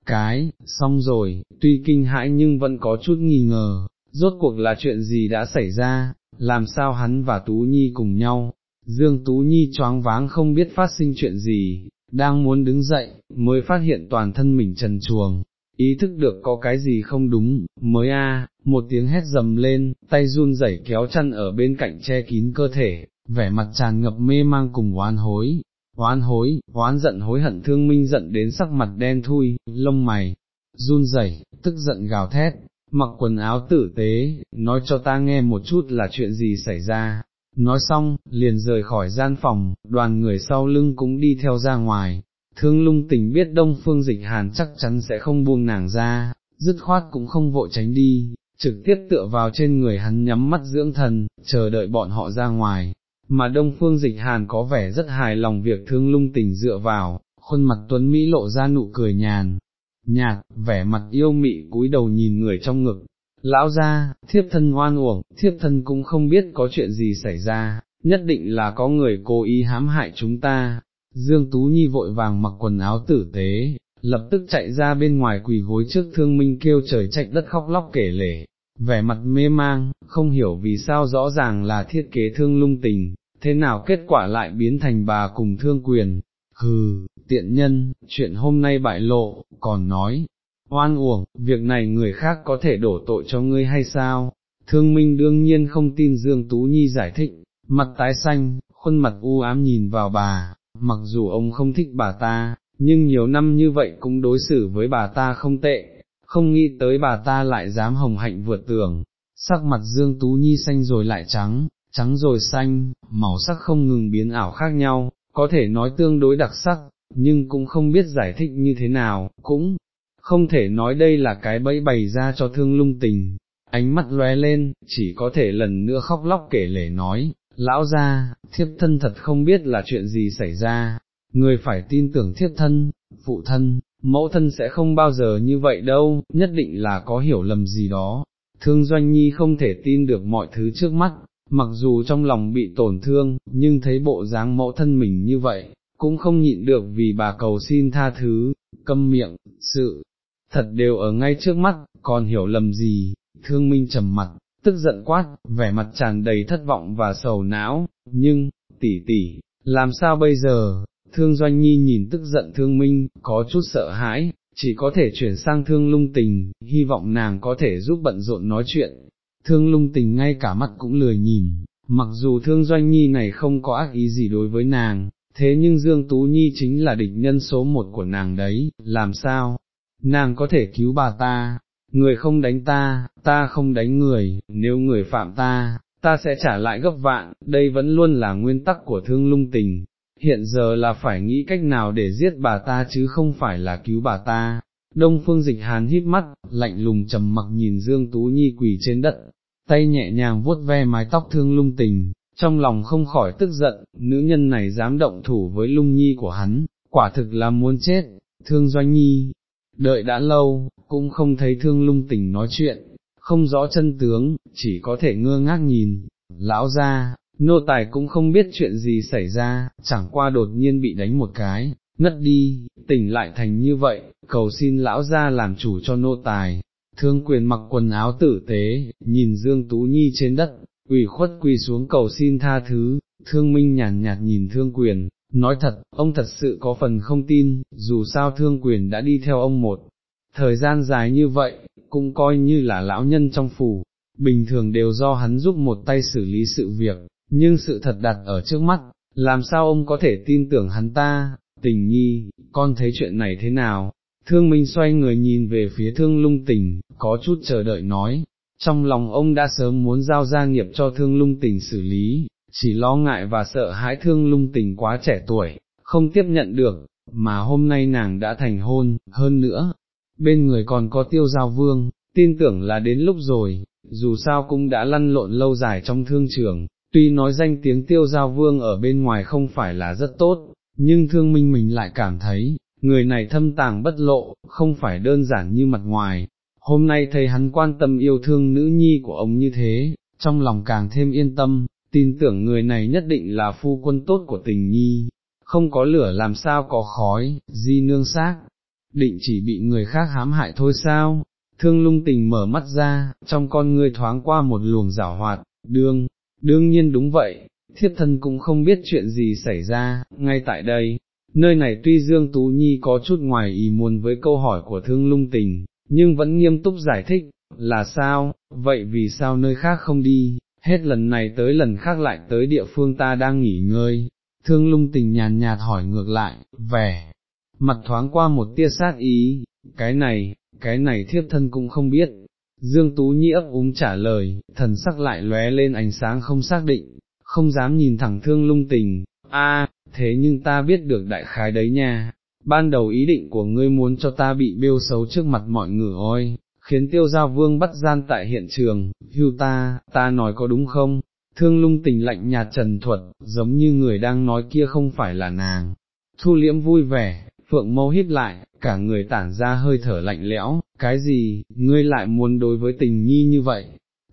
cái, xong rồi, tuy kinh hãi nhưng vẫn có chút nghi ngờ, rốt cuộc là chuyện gì đã xảy ra, làm sao hắn và Tú Nhi cùng nhau, Dương Tú Nhi choáng váng không biết phát sinh chuyện gì, đang muốn đứng dậy, mới phát hiện toàn thân mình trần chuồng, ý thức được có cái gì không đúng, mới a, một tiếng hét dầm lên, tay run rẩy kéo chăn ở bên cạnh che kín cơ thể, vẻ mặt tràn ngập mê mang cùng oán hối, oán hối, oán giận hối hận thương minh giận đến sắc mặt đen thui, lông mày, run rẩy, tức giận gào thét, mặc quần áo tử tế, nói cho ta nghe một chút là chuyện gì xảy ra. Nói xong, liền rời khỏi gian phòng, đoàn người sau lưng cũng đi theo ra ngoài, thương lung tình biết đông phương dịch hàn chắc chắn sẽ không buông nàng ra, dứt khoát cũng không vội tránh đi, trực tiếp tựa vào trên người hắn nhắm mắt dưỡng thần, chờ đợi bọn họ ra ngoài, mà đông phương dịch hàn có vẻ rất hài lòng việc thương lung tình dựa vào, khuôn mặt tuấn Mỹ lộ ra nụ cười nhàn, nhạt, vẻ mặt yêu mị cúi đầu nhìn người trong ngực, lão ra, thiếp thân ngoan uổng, thiếp thân cũng không biết có chuyện gì xảy ra, nhất định là có người cố ý hãm hại chúng ta. Dương Tú Nhi vội vàng mặc quần áo tử tế, lập tức chạy ra bên ngoài quỳ gối trước thương minh kêu trời chạy đất khóc lóc kể lể, vẻ mặt mê mang, không hiểu vì sao rõ ràng là thiết kế thương lung tình, thế nào kết quả lại biến thành bà cùng thương quyền, hừ, tiện nhân, chuyện hôm nay bại lộ, còn nói, oan uổng, việc này người khác có thể đổ tội cho ngươi hay sao? Thương Minh đương nhiên không tin Dương Tú Nhi giải thích, mặt tái xanh, khuôn mặt u ám nhìn vào bà, mặc dù ông không thích bà ta, nhưng nhiều năm như vậy cũng đối xử với bà ta không tệ, không nghĩ tới bà ta lại dám hồng hạnh vượt tường, sắc mặt Dương Tú Nhi xanh rồi lại trắng, trắng rồi xanh, màu sắc không ngừng biến ảo khác nhau, có thể nói tương đối đặc sắc, nhưng cũng không biết giải thích như thế nào, cũng không thể nói đây là cái bẫy bày ra cho thương lung tình, ánh mắt lóe lên, chỉ có thể lần nữa khóc lóc kể lể nói, lão ra, thiếp thân thật không biết là chuyện gì xảy ra, người phải tin tưởng thiếp thân, phụ thân, mẫu thân sẽ không bao giờ như vậy đâu, nhất định là có hiểu lầm gì đó. Thương Doanh Nhi không thể tin được mọi thứ trước mắt, mặc dù trong lòng bị tổn thương, nhưng thấy bộ dáng mẫu thân mình như vậy, cũng không nhịn được vì bà cầu xin tha thứ, câm miệng, sự, thật đều ở ngay trước mắt, còn hiểu lầm gì, thương minh trầm mặt, tức giận quát, vẻ mặt tràn đầy thất vọng và sầu não, nhưng, tỷ tỷ, làm sao bây giờ, thương doanh nhi nhìn tức giận thương minh, có chút sợ hãi, chỉ có thể chuyển sang thương lung tình, hy vọng nàng có thể giúp bận rộn nói chuyện, thương lung tình ngay cả mắt cũng lười nhìn, mặc dù thương doanh nhi này không có ác ý gì đối với nàng, thế nhưng Dương Tú Nhi chính là địch nhân số một của nàng đấy, làm sao, nàng có thể cứu bà ta, người không đánh ta, ta không đánh người, nếu người phạm ta, ta sẽ trả lại gấp vạn, đây vẫn luôn là nguyên tắc của thương lung tình, hiện giờ là phải nghĩ cách nào để giết bà ta chứ không phải là cứu bà ta. Đông phương dịch hàn hít mắt, lạnh lùng trầm mặc nhìn Dương Tú Nhi quỳ trên đất, tay nhẹ nhàng vuốt ve mái tóc thương lung tình, trong lòng không khỏi tức giận, nữ nhân này dám động thủ với lung nhi của hắn, quả thực là muốn chết, thương doanh nhi, đợi đã lâu, cũng không thấy thương lung tình nói chuyện, không rõ chân tướng, chỉ có thể ngơ ngác nhìn, lão ra, nô tài cũng không biết chuyện gì xảy ra, chẳng qua đột nhiên bị đánh một cái, ngất đi, tỉnh lại thành như vậy, cầu xin lão ra làm chủ cho nô tài. Thương quyền mặc quần áo tử tế, nhìn Dương Tú Nhi trên đất, ủy khuất quỳ xuống cầu xin tha thứ, thương minh nhàn nhạt, nhìn thương quyền, nói thật, ông thật sự có phần không tin, dù sao thương quyền đã đi theo ông một thời gian dài như vậy, cũng coi như là lão nhân trong phủ, bình thường đều do hắn giúp một tay xử lý sự việc, nhưng sự thật đặt ở trước mắt, làm sao ông có thể tin tưởng hắn ta, tình nhi, con thấy chuyện này thế nào, thương minh xoay người nhìn về phía thương lung tình, có chút chờ đợi nói, trong lòng ông đã sớm muốn giao gia nghiệp cho thương lung tình xử lý, chỉ lo ngại và sợ hãi thương lung tình quá trẻ tuổi, không tiếp nhận được, mà hôm nay nàng đã thành hôn, hơn nữa, bên người còn có tiêu giao vương, tin tưởng là đến lúc rồi, dù sao cũng đã lăn lộn lâu dài trong thương trường, tuy nói danh tiếng tiêu giao vương ở bên ngoài không phải là rất tốt, nhưng thương minh mình lại cảm thấy, người này thâm tàng bất lộ, không phải đơn giản như mặt ngoài. Hôm nay thấy hắn quan tâm yêu thương nữ nhi của ông như thế, trong lòng càng thêm yên tâm, tin tưởng người này nhất định là phu quân tốt của tình nhi, không có lửa làm sao có khói, di nương xác, định chỉ bị người khác hãm hại thôi sao, thương lung tình mở mắt ra, trong con ngươi thoáng qua một luồng rảo hoạt, đương, đương nhiên đúng vậy, thiếp thân cũng không biết chuyện gì xảy ra, ngay tại đây, nơi này tuy Dương Tú Nhi có chút ngoài ý muốn với câu hỏi của thương lung tình, nhưng vẫn nghiêm túc giải thích, là sao, vậy vì sao nơi khác không đi, hết lần này tới lần khác lại tới địa phương ta đang nghỉ ngơi, thương lung tình nhàn nhạt hỏi ngược lại, vẻ, mặt thoáng qua một tia sát ý, cái này, cái này thiếp thân cũng không biết. Dương Tú Nhi ấp úng trả lời, thần sắc lại lóe lên ánh sáng không xác định, không dám nhìn thẳng thương lung tình, a thế nhưng ta biết được đại khái đấy nha, ban đầu ý định của ngươi muốn cho ta bị bêu xấu trước mặt mọi người ôi, khiến tiêu giao vương bắt gian tại hiện trường, hưu ta, ta nói có đúng không? Thương lung tình lạnh nhạt trần thuật, giống như người đang nói kia không phải là nàng. Thu liễm vui vẻ, phượng mâu hít lại, cả người tản ra hơi thở lạnh lẽo, cái gì, ngươi lại muốn đối với tình nhi như vậy?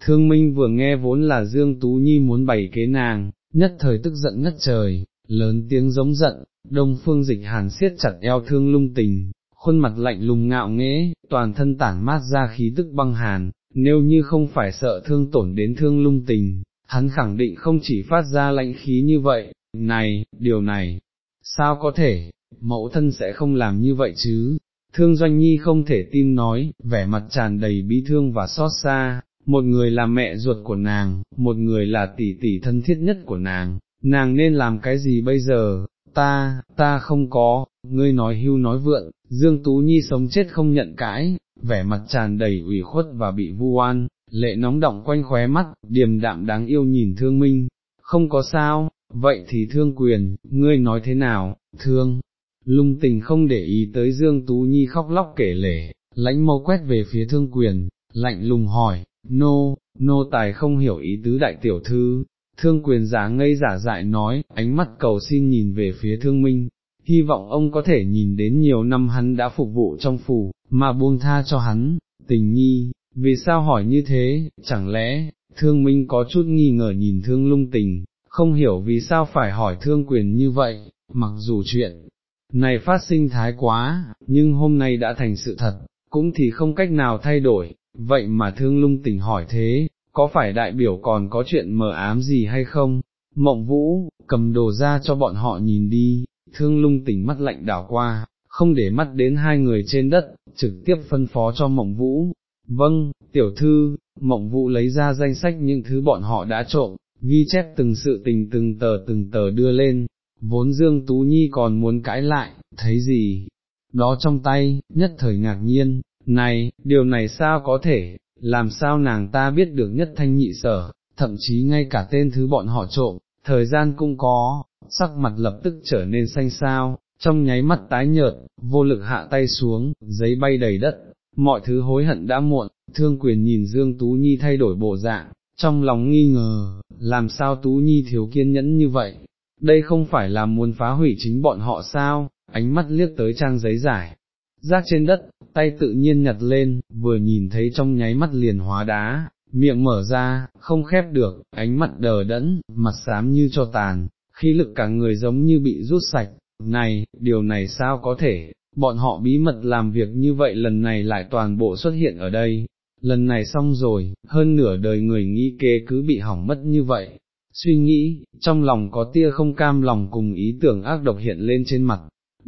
Thương Minh vừa nghe vốn là Dương Tú Nhi muốn bày kế nàng, nhất thời tức giận ngất trời, lớn tiếng giống giận, đông phương dịch hàn siết chặt eo thương lung tình, khuôn mặt lạnh lùng ngạo nghễ, toàn thân tản mát ra khí tức băng hàn, nếu như không phải sợ thương tổn đến thương lung tình, hắn khẳng định không chỉ phát ra lạnh khí như vậy, này, điều này, sao có thể, mẫu thân sẽ không làm như vậy chứ, thương doanh nhi không thể tin nói, vẻ mặt tràn đầy bi thương và xót xa, một người là mẹ ruột của nàng, một người là tỷ tỷ thân thiết nhất của nàng, nàng nên làm cái gì bây giờ, ta, ta không có, ngươi nói hưu nói vượn, Dương Tú Nhi sống chết không nhận cãi, vẻ mặt tràn đầy ủy khuất và bị vu oan, lệ nóng động quanh khóe mắt, điềm đạm đáng yêu nhìn thương minh, không có sao, vậy thì thương quyền, ngươi nói thế nào, thương, lung tình không để ý tới Dương Tú Nhi khóc lóc kể lể, lãnh mâu quét về phía thương quyền, lạnh lùng hỏi, nô, nô tài không hiểu ý tứ đại tiểu thư, thương quyền giả ngây giả dại nói, ánh mắt cầu xin nhìn về phía thương minh, hy vọng ông có thể nhìn đến nhiều năm hắn đã phục vụ trong phủ, mà buông tha cho hắn, tình nhi, vì sao hỏi như thế, chẳng lẽ, thương minh có chút nghi ngờ nhìn thương lung tình, không hiểu vì sao phải hỏi thương quyền như vậy, mặc dù chuyện này phát sinh thái quá, nhưng hôm nay đã thành sự thật, cũng thì không cách nào thay đổi, vậy mà thương lung tình hỏi thế, có phải đại biểu còn có chuyện mờ ám gì hay không? Mộng vũ, cầm đồ ra cho bọn họ nhìn đi, thương lung tỉnh mắt lạnh đảo qua, không để mắt đến hai người trên đất, trực tiếp phân phó cho mộng vũ. Vâng, tiểu thư, mộng vũ lấy ra danh sách những thứ bọn họ đã trộm, ghi chép từng sự tình từng tờ từng tờ đưa lên, vốn Dương Tú Nhi còn muốn cãi lại, thấy gì, đó trong tay, nhất thời ngạc nhiên, này, điều này sao có thể, làm sao nàng ta biết được nhất thanh nhị sở, thậm chí ngay cả tên thứ bọn họ trộm, thời gian cũng có, sắc mặt lập tức trở nên xanh xao, trong nháy mắt tái nhợt, vô lực hạ tay xuống, giấy bay đầy đất, mọi thứ hối hận đã muộn, thương quyền nhìn Dương Tú Nhi thay đổi bộ dạng, trong lòng nghi ngờ, làm sao Tú Nhi thiếu kiên nhẫn như vậy, đây không phải là muốn phá hủy chính bọn họ sao, ánh mắt liếc tới trang giấy giải, rác trên đất, tay tự nhiên nhặt lên, vừa nhìn thấy trong nháy mắt liền hóa đá, miệng mở ra, không khép được, ánh mặt đờ đẫn, mặt xám như cho tàn, khí lực cả người giống như bị rút sạch, này, điều này sao có thể, bọn họ bí mật làm việc như vậy lần này lại toàn bộ xuất hiện ở đây, lần này xong rồi, hơn nửa đời người nghĩ kế cứ bị hỏng mất như vậy. Suy nghĩ, trong lòng có tia không cam lòng cùng ý tưởng ác độc hiện lên trên mặt,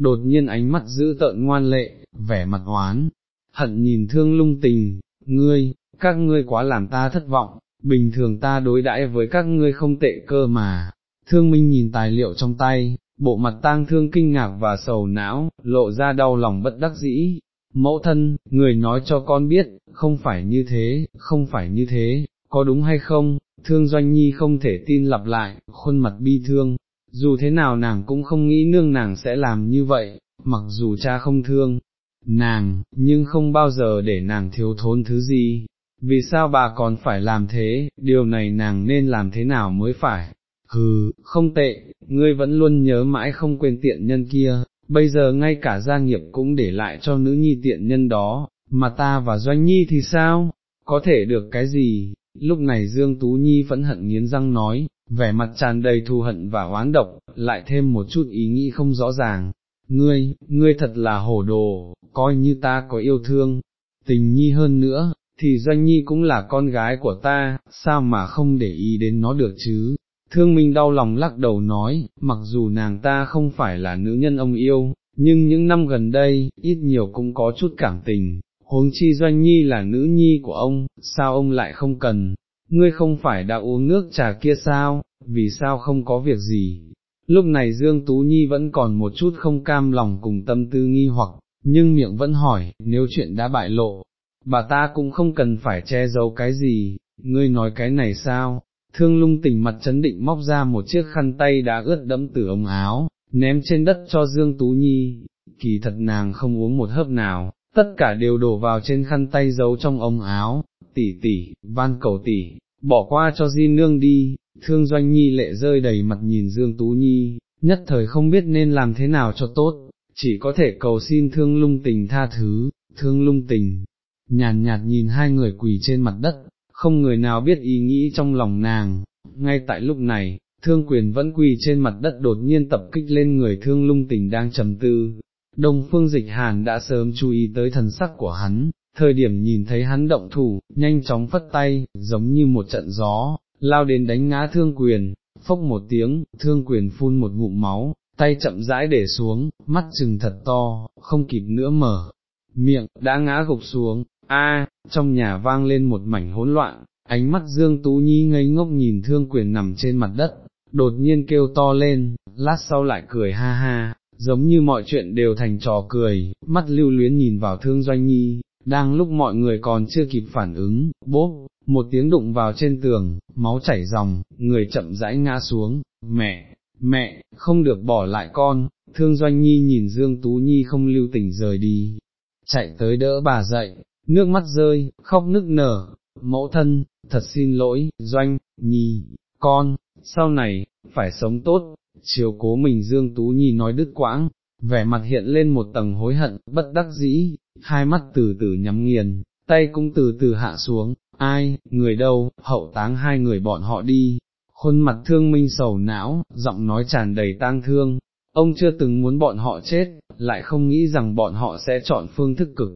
đột nhiên ánh mắt giữ tợn ngoan lệ, vẻ mặt oán, hận nhìn thương lung tình, ngươi, các ngươi quá làm ta thất vọng, bình thường ta đối đãi với các ngươi không tệ cơ mà, thương minh nhìn tài liệu trong tay, bộ mặt tang thương kinh ngạc và sầu não, lộ ra đau lòng bất đắc dĩ. Mẫu thân, người nói cho con biết, không phải như thế, không phải như thế, có đúng hay không, thương doanh nhi không thể tin lặp lại, khuôn mặt bi thương, dù thế nào nàng cũng không nghĩ nương nàng sẽ làm như vậy, mặc dù cha không thương nàng, nhưng không bao giờ để nàng thiếu thốn thứ gì, vì sao bà còn phải làm thế, điều này nàng nên làm thế nào mới phải, hừ, không tệ, ngươi vẫn luôn nhớ mãi không quên tiện nhân kia, bây giờ ngay cả gia nghiệp cũng để lại cho nữ nhi tiện nhân đó, mà ta và Doanh Nhi thì sao, có thể được cái gì, lúc này Dương Tú Nhi vẫn hận nghiến răng nói, vẻ mặt tràn đầy thù hận và oán độc, lại thêm một chút ý nghĩ không rõ ràng, ngươi, ngươi thật là hổ đồ, coi như ta có yêu thương, tình nhi hơn nữa, thì doanh nhi cũng là con gái của ta, sao mà không để ý đến nó được chứ, Thương Minh đau lòng lắc đầu nói, mặc dù nàng ta không phải là nữ nhân ông yêu, nhưng những năm gần đây, ít nhiều cũng có chút cảm tình, huống chi doanh nhi là nữ nhi của ông, sao ông lại không cần, ngươi không phải đã uống nước trà kia sao, vì sao không có việc gì. Lúc này Dương Tú Nhi vẫn còn một chút không cam lòng cùng tâm tư nghi hoặc, nhưng miệng vẫn hỏi, nếu chuyện đã bại lộ, bà ta cũng không cần phải che giấu cái gì, ngươi nói cái này sao, thương lung tỉnh mặt chấn định móc ra một chiếc khăn tay đã ướt đẫm từ ống áo, ném trên đất cho Dương Tú Nhi, kỳ thật nàng không uống một hớp nào, tất cả đều đổ vào trên khăn tay giấu trong ống áo, tỷ tỷ, van cầu tỷ, bỏ qua cho di nương đi, thương doanh nhi lệ rơi đầy mặt nhìn Dương Tú Nhi, nhất thời không biết nên làm thế nào cho tốt, chỉ có thể cầu xin thương lung tình tha thứ, thương lung tình, nhàn nhạt nhìn hai người quỳ trên mặt đất, không người nào biết ý nghĩ trong lòng nàng, ngay tại lúc này, thương quyền vẫn quỳ trên mặt đất đột nhiên tập kích lên người thương lung tình đang trầm tư. Đông phương dịch hàn đã sớm chú ý tới thần sắc của hắn, thời điểm nhìn thấy hắn động thủ, nhanh chóng phất tay, giống như một trận gió, lao đến đánh ngã thương quyền, phốc một tiếng, thương quyền phun một ngụm máu, tay chậm rãi để xuống, mắt chừng thật to, không kịp nữa mở, miệng, đã ngã gục xuống, a trong nhà vang lên một mảnh hỗn loạn, ánh mắt Dương Tú Nhi ngây ngốc nhìn thương quyền nằm trên mặt đất, đột nhiên kêu to lên, lát sau lại cười ha ha, giống như mọi chuyện đều thành trò cười, mắt lưu luyến nhìn vào thương doanh nhi, đang lúc mọi người còn chưa kịp phản ứng, bốp, một tiếng đụng vào trên tường, máu chảy ròng, người chậm rãi ngã xuống, mẹ, mẹ, không được bỏ lại con, thương doanh nhi nhìn Dương Tú Nhi không lưu tình rời đi, chạy tới đỡ bà dậy, nước mắt rơi, khóc nức nở, mẫu thân, thật xin lỗi, doanh, nhi, con, sau này, phải sống tốt, chiều cố mình Dương Tú Nhi nói đứt quãng, vẻ mặt hiện lên một tầng hối hận, bất đắc dĩ, hai mắt từ từ nhắm nghiền, tay cũng từ từ hạ xuống, ai, người đâu, hậu táng hai người bọn họ đi, khuôn mặt thương minh sầu não, giọng nói tràn đầy tang thương, ông chưa từng muốn bọn họ chết, lại không nghĩ rằng bọn họ sẽ chọn phương thức cực,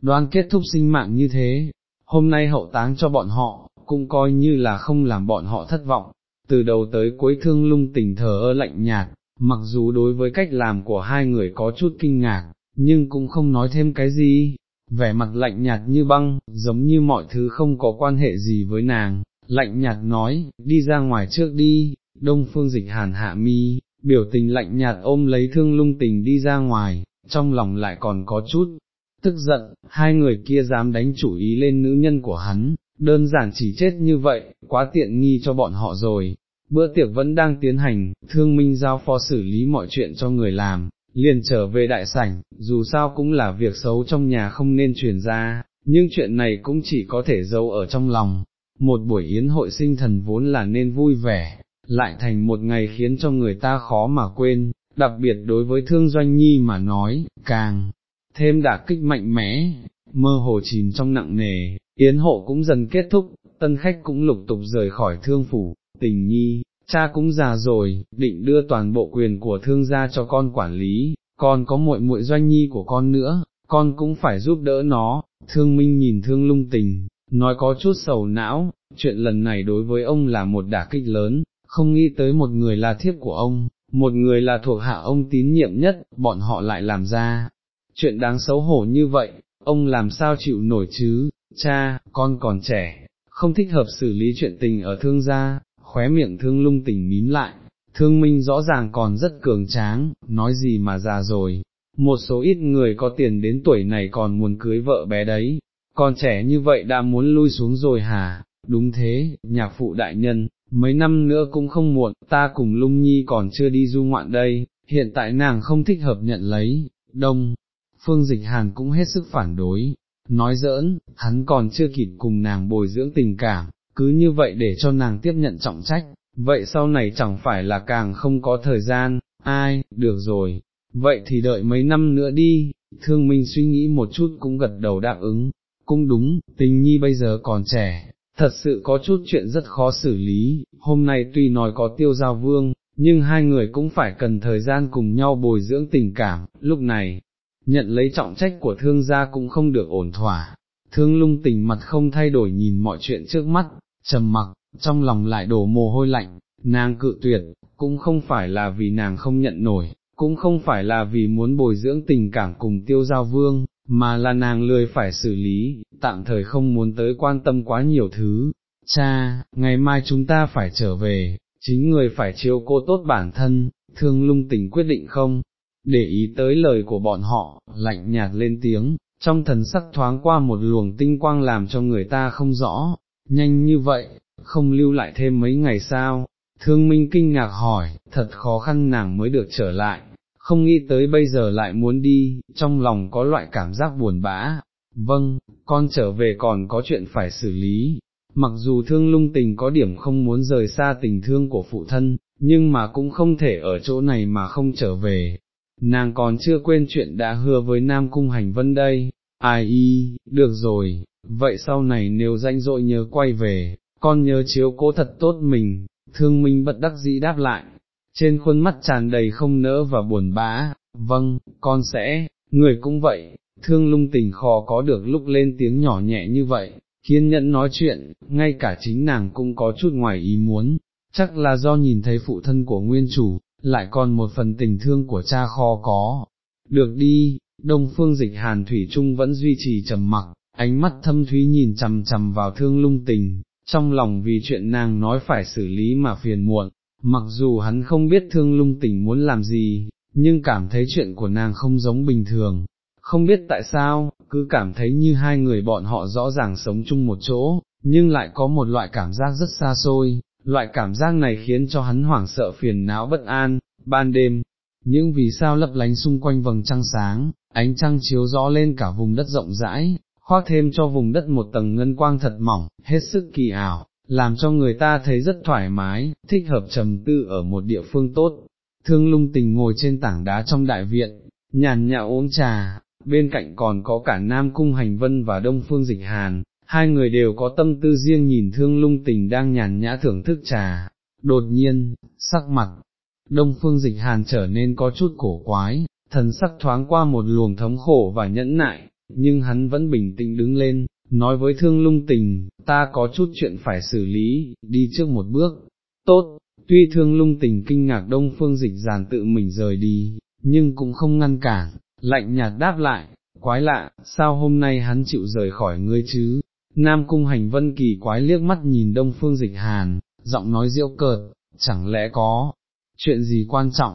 đoan kết thúc sinh mạng như thế, hôm nay hậu táng cho bọn họ, cũng coi như là không làm bọn họ thất vọng, từ đầu tới cuối thương lung tình thờ ơ lạnh nhạt, mặc dù đối với cách làm của hai người có chút kinh ngạc, nhưng cũng không nói thêm cái gì, vẻ mặt lạnh nhạt như băng, giống như mọi thứ không có quan hệ gì với nàng, lạnh nhạt nói, đi ra ngoài trước đi, đông phương dịch hàn hạ mi, biểu tình lạnh nhạt ôm lấy thương lung tình đi ra ngoài, trong lòng lại còn có chút, tức giận, hai người kia dám đánh chủ ý lên nữ nhân của hắn, đơn giản chỉ chết như vậy, quá tiện nghi cho bọn họ rồi. Bữa tiệc vẫn đang tiến hành, thương minh giao phó xử lý mọi chuyện cho người làm, liền trở về đại sảnh, dù sao cũng là việc xấu trong nhà không nên truyền ra, nhưng chuyện này cũng chỉ có thể giấu ở trong lòng. Một buổi yến hội sinh thần vốn là nên vui vẻ, lại thành một ngày khiến cho người ta khó mà quên, đặc biệt đối với thương doanh nhi mà nói, càng thêm đả kích mạnh mẽ, mơ hồ chìm trong nặng nề, yến hộ cũng dần kết thúc, tân khách cũng lục tục rời khỏi thương phủ, tình nhi, cha cũng già rồi, định đưa toàn bộ quyền của thương gia cho con quản lý, Con có muội muội doanh nhi của con nữa, con cũng phải giúp đỡ nó, thương minh nhìn thương lung tình, nói có chút sầu não, chuyện lần này đối với ông là một đả kích lớn, không nghĩ tới một người là thiếp của ông, một người là thuộc hạ ông tín nhiệm nhất, bọn họ lại làm ra. Chuyện đáng xấu hổ như vậy, ông làm sao chịu nổi chứ, cha, con còn trẻ, không thích hợp xử lý chuyện tình ở thương gia, khóe miệng thương lung tình mím lại, thương minh rõ ràng còn rất cường tráng, nói gì mà già rồi, một số ít người có tiền đến tuổi này còn muốn cưới vợ bé đấy, còn trẻ như vậy đã muốn lui xuống rồi hả, đúng thế, nhạc phụ đại nhân, mấy năm nữa cũng không muộn, ta cùng lung nhi còn chưa đi du ngoạn đây, hiện tại nàng không thích hợp nhận lấy, đông, phương dịch hàn cũng hết sức phản đối, nói giỡn, hắn còn chưa kịp cùng nàng bồi dưỡng tình cảm, cứ như vậy để cho nàng tiếp nhận trọng trách, vậy sau này chẳng phải là càng không có thời gian, ai, được rồi, vậy thì đợi mấy năm nữa đi, thương minh suy nghĩ một chút cũng gật đầu đáp ứng, cũng đúng, tình nhi bây giờ còn trẻ, thật sự có chút chuyện rất khó xử lý, hôm nay tuy nói có tiêu giao vương, nhưng hai người cũng phải cần thời gian cùng nhau bồi dưỡng tình cảm, lúc này, nhận lấy trọng trách của thương gia cũng không được ổn thỏa, thương lung tình mặt không thay đổi nhìn mọi chuyện trước mắt, trầm mặc, trong lòng lại đổ mồ hôi lạnh, nàng cự tuyệt, cũng không phải là vì nàng không nhận nổi, cũng không phải là vì muốn bồi dưỡng tình cảm cùng tiêu giao vương, mà là nàng lười phải xử lý, tạm thời không muốn tới quan tâm quá nhiều thứ. Cha, ngày mai chúng ta phải trở về, chính người phải chiếu cô tốt bản thân, thương lung tình quyết định không, để ý tới lời của bọn họ, lạnh nhạt lên tiếng, trong thần sắc thoáng qua một luồng tinh quang làm cho người ta không rõ, nhanh như vậy, không lưu lại thêm mấy ngày sao, thương minh kinh ngạc hỏi, thật khó khăn nàng mới được trở lại, không nghĩ tới bây giờ lại muốn đi, trong lòng có loại cảm giác buồn bã, vâng, con trở về còn có chuyện phải xử lý, mặc dù thương lung tình có điểm không muốn rời xa tình thương của phụ thân, nhưng mà cũng không thể ở chỗ này mà không trở về, nàng còn chưa quên chuyện đã hứa với Nam Cung Hành Vân đây, ai y, được rồi, vậy sau này nếu danh dội nhớ quay về, con nhớ chiếu cố thật tốt mình, thương minh bất đắc dĩ đáp lại, trên khuôn mắt tràn đầy không nỡ và buồn bã, vâng, con sẽ, người cũng vậy, thương lung tình khó có được lúc lên tiếng nhỏ nhẹ như vậy, kiên nhẫn nói chuyện, ngay cả chính nàng cũng có chút ngoài ý muốn, chắc là do nhìn thấy phụ thân của nguyên chủ, lại còn một phần tình thương của cha kho có. Được đi, đông phương dịch hàn thủy trung vẫn duy trì trầm mặc, ánh mắt thâm thúy nhìn chằm chằm vào thương lung tình, trong lòng vì chuyện nàng nói phải xử lý mà phiền muộn, mặc dù hắn không biết thương lung tình muốn làm gì, nhưng cảm thấy chuyện của nàng không giống bình thường, không biết tại sao, cứ cảm thấy như hai người bọn họ rõ ràng sống chung một chỗ, nhưng lại có một loại cảm giác rất xa xôi, loại cảm giác này khiến cho hắn hoảng sợ phiền não bất an, ban đêm, những vì sao lấp lánh xung quanh vầng trăng sáng, ánh trăng chiếu rõ lên cả vùng đất rộng rãi, khoác thêm cho vùng đất một tầng ngân quang thật mỏng, hết sức kỳ ảo, làm cho người ta thấy rất thoải mái, thích hợp trầm tư ở một địa phương tốt. Thương lung tình ngồi trên tảng đá trong đại viện, nhàn nhã uống trà, bên cạnh còn có cả Nam Cung Hành Vân và Đông Phương Dịch Hàn, hai người đều có tâm tư riêng nhìn thương lung tình đang nhàn nhã thưởng thức trà, đột nhiên, sắc mặt, Đông Phương Dịch Hàn trở nên có chút cổ quái, thần sắc thoáng qua một luồng thống khổ và nhẫn nại, nhưng hắn vẫn bình tĩnh đứng lên, nói với thương lung tình, ta có chút chuyện phải xử lý, đi trước một bước, tốt, tuy thương lung tình kinh ngạc đông phương dịch giàn tự mình rời đi, nhưng cũng không ngăn cản, lạnh nhạt đáp lại, quái lạ, sao hôm nay hắn chịu rời khỏi ngươi chứ, Nam Cung Hành Vân kỳ quái liếc mắt nhìn đông phương dịch hàn, giọng nói diễu cợt, chẳng lẽ có, chuyện gì quan trọng,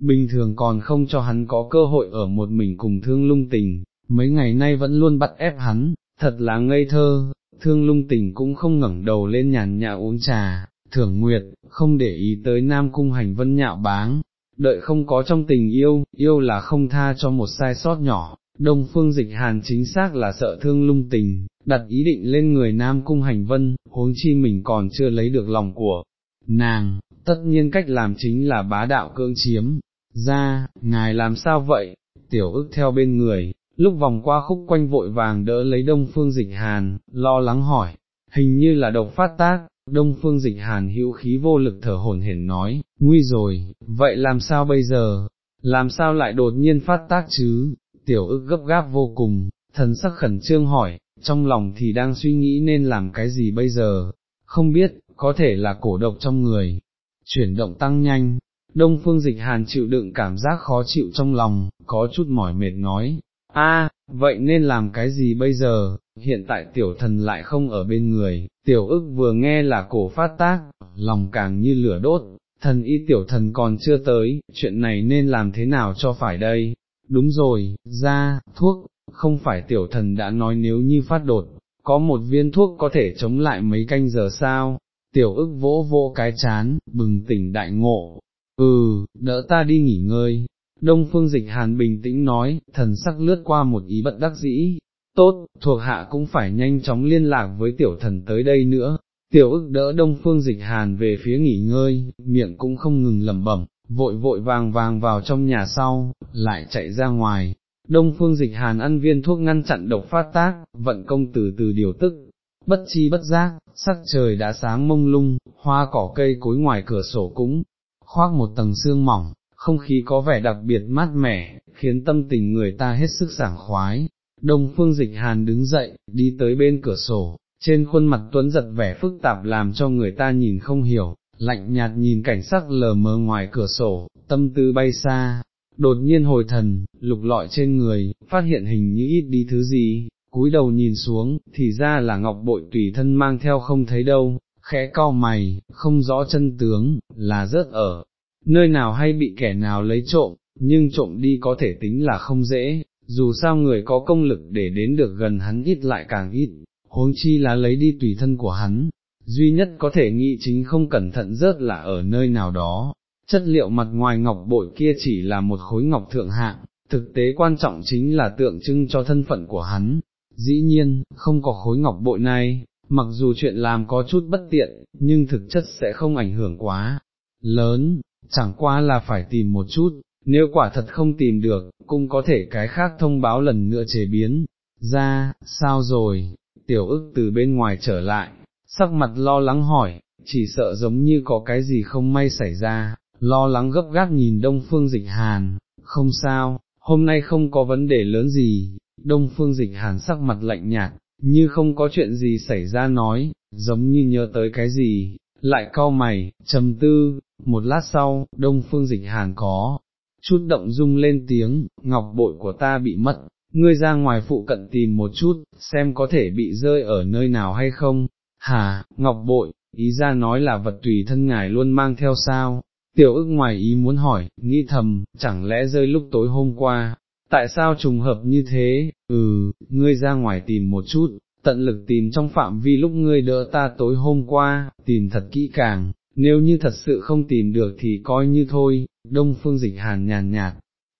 bình thường còn không cho hắn có cơ hội ở một mình cùng thương lung tình, mấy ngày nay vẫn luôn bắt ép hắn, thật là ngây thơ, thương lung tình cũng không ngẩng đầu lên nhàn nhã uống trà, thưởng nguyệt, không để ý tới nam cung hành vân nhạo báng, đợi không có trong tình yêu, yêu là không tha cho một sai sót nhỏ, đông phương dịch hàn chính xác là sợ thương lung tình, đặt ý định lên người nam cung hành vân, huống chi mình còn chưa lấy được lòng của nàng, tất nhiên cách làm chính là bá đạo cưỡng chiếm, ra, ngài làm sao vậy, tiểu ức theo bên người, lúc vòng qua khúc quanh vội vàng đỡ lấy đông phương dịch hàn, lo lắng hỏi, hình như là độc phát tác, đông phương dịch hàn hữu khí vô lực thở hổn hển nói, nguy rồi, vậy làm sao bây giờ, làm sao lại đột nhiên phát tác chứ, tiểu ức gấp gáp vô cùng, thần sắc khẩn trương hỏi, trong lòng thì đang suy nghĩ nên làm cái gì bây giờ, không biết, có thể là cổ độc trong người, chuyển động tăng nhanh, đông phương dịch hàn chịu đựng cảm giác khó chịu trong lòng, có chút mỏi mệt nói, a, vậy nên làm cái gì bây giờ, hiện tại tiểu thần lại không ở bên người, tiểu ức vừa nghe là cổ phát tác, lòng càng như lửa đốt, thần y tiểu thần còn chưa tới, chuyện này nên làm thế nào cho phải đây, đúng rồi, ra, thuốc, không phải tiểu thần đã nói nếu như phát đột, có một viên thuốc có thể chống lại mấy canh giờ sao, tiểu ức vỗ vô cái chán, bừng tỉnh đại ngộ, ừ, đỡ ta đi nghỉ ngơi. Đông phương dịch hàn bình tĩnh nói, thần sắc lướt qua một ý bận đắc dĩ, tốt, thuộc hạ cũng phải nhanh chóng liên lạc với tiểu thần tới đây nữa, tiểu ức đỡ đông phương dịch hàn về phía nghỉ ngơi, miệng cũng không ngừng lẩm bẩm, vội vội vàng vàng vào trong nhà sau, lại chạy ra ngoài, đông phương dịch hàn ăn viên thuốc ngăn chặn độc phát tác, vận công từ từ điều tức, bất chi bất giác, sắc trời đã sáng mông lung, hoa cỏ cây cối ngoài cửa sổ cũng, khoác một tầng sương mỏng, không khí có vẻ đặc biệt mát mẻ, khiến tâm tình người ta hết sức sảng khoái. Đông phương dịch hàn đứng dậy, đi tới bên cửa sổ, trên khuôn mặt tuấn giật vẻ phức tạp làm cho người ta nhìn không hiểu, lạnh nhạt nhìn cảnh sắc lờ mờ ngoài cửa sổ, tâm tư bay xa, đột nhiên hồi thần, lục lọi trên người, phát hiện hình như ít đi thứ gì, cúi đầu nhìn xuống, thì ra là ngọc bội tùy thân mang theo không thấy đâu, khẽ cao mày, không rõ chân tướng, là rớt ở, nơi nào hay bị kẻ nào lấy trộm, nhưng trộm đi có thể tính là không dễ, dù sao người có công lực để đến được gần hắn ít lại càng ít, huống chi là lấy đi tùy thân của hắn, duy nhất có thể nghĩ chính không cẩn thận rớt là ở nơi nào đó, chất liệu mặt ngoài ngọc bội kia chỉ là một khối ngọc thượng hạng, thực tế quan trọng chính là tượng trưng cho thân phận của hắn, dĩ nhiên, không có khối ngọc bội này, mặc dù chuyện làm có chút bất tiện, nhưng thực chất sẽ không ảnh hưởng quá lớn, chẳng qua là phải tìm một chút, nếu quả thật không tìm được, cũng có thể cái khác thông báo lần nữa chế biến, ra, sao rồi, tiểu ức từ bên ngoài trở lại, sắc mặt lo lắng hỏi, chỉ sợ giống như có cái gì không may xảy ra, lo lắng gấp gáp nhìn đông phương dịch hàn, không sao, hôm nay không có vấn đề lớn gì, đông phương dịch hàn sắc mặt lạnh nhạt, như không có chuyện gì xảy ra nói, giống như nhớ tới cái gì, lại cau mày, trầm tư, một lát sau, đông phương dịch hàn có, chút động dung lên tiếng, ngọc bội của ta bị mất, ngươi ra ngoài phụ cận tìm một chút, xem có thể bị rơi ở nơi nào hay không, hà, ngọc bội, ý ra nói là vật tùy thân ngài luôn mang theo sao, tiểu ức ngoài ý muốn hỏi, nghĩ thầm, chẳng lẽ rơi lúc tối hôm qua, tại sao trùng hợp như thế, ừ, ngươi ra ngoài tìm một chút, tận lực tìm trong phạm vi lúc ngươi đỡ ta tối hôm qua, tìm thật kỹ càng, nếu như thật sự không tìm được thì coi như thôi, đông phương dịch hàn nhàn nhạt,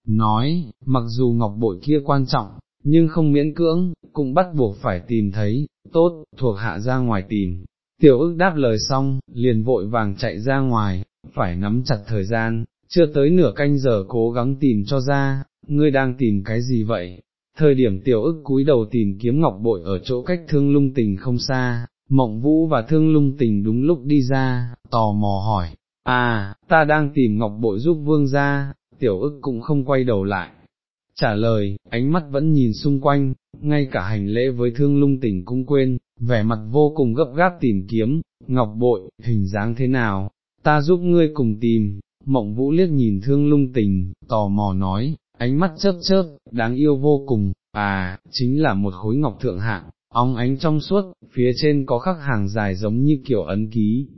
nói, mặc dù ngọc bội kia quan trọng, nhưng không miễn cưỡng, cũng bắt buộc phải tìm thấy, tốt, thuộc hạ ra ngoài tìm. Tiểu ức đáp lời xong, liền vội vàng chạy ra ngoài, phải nắm chặt thời gian, chưa tới nửa canh giờ cố gắng tìm cho ra, ngươi đang tìm cái gì vậy? Thời điểm tiểu ức cúi đầu tìm kiếm ngọc bội ở chỗ cách thương lung tình không xa, mộng vũ và thương lung tình đúng lúc đi ra, tò mò hỏi, à, ta đang tìm ngọc bội giúp vương ra, tiểu ức cũng không quay đầu lại. Trả lời, ánh mắt vẫn nhìn xung quanh, ngay cả hành lễ với thương lung tình cũng quên, vẻ mặt vô cùng gấp gáp tìm kiếm, ngọc bội, hình dáng thế nào, ta giúp ngươi cùng tìm, mộng vũ liếc nhìn thương lung tình, tò mò nói, ánh mắt chớp chớp, đáng yêu vô cùng, à, chính là một khối ngọc thượng hạng, óng ánh trong suốt, phía trên có khắc hàng dài giống như kiểu ấn ký.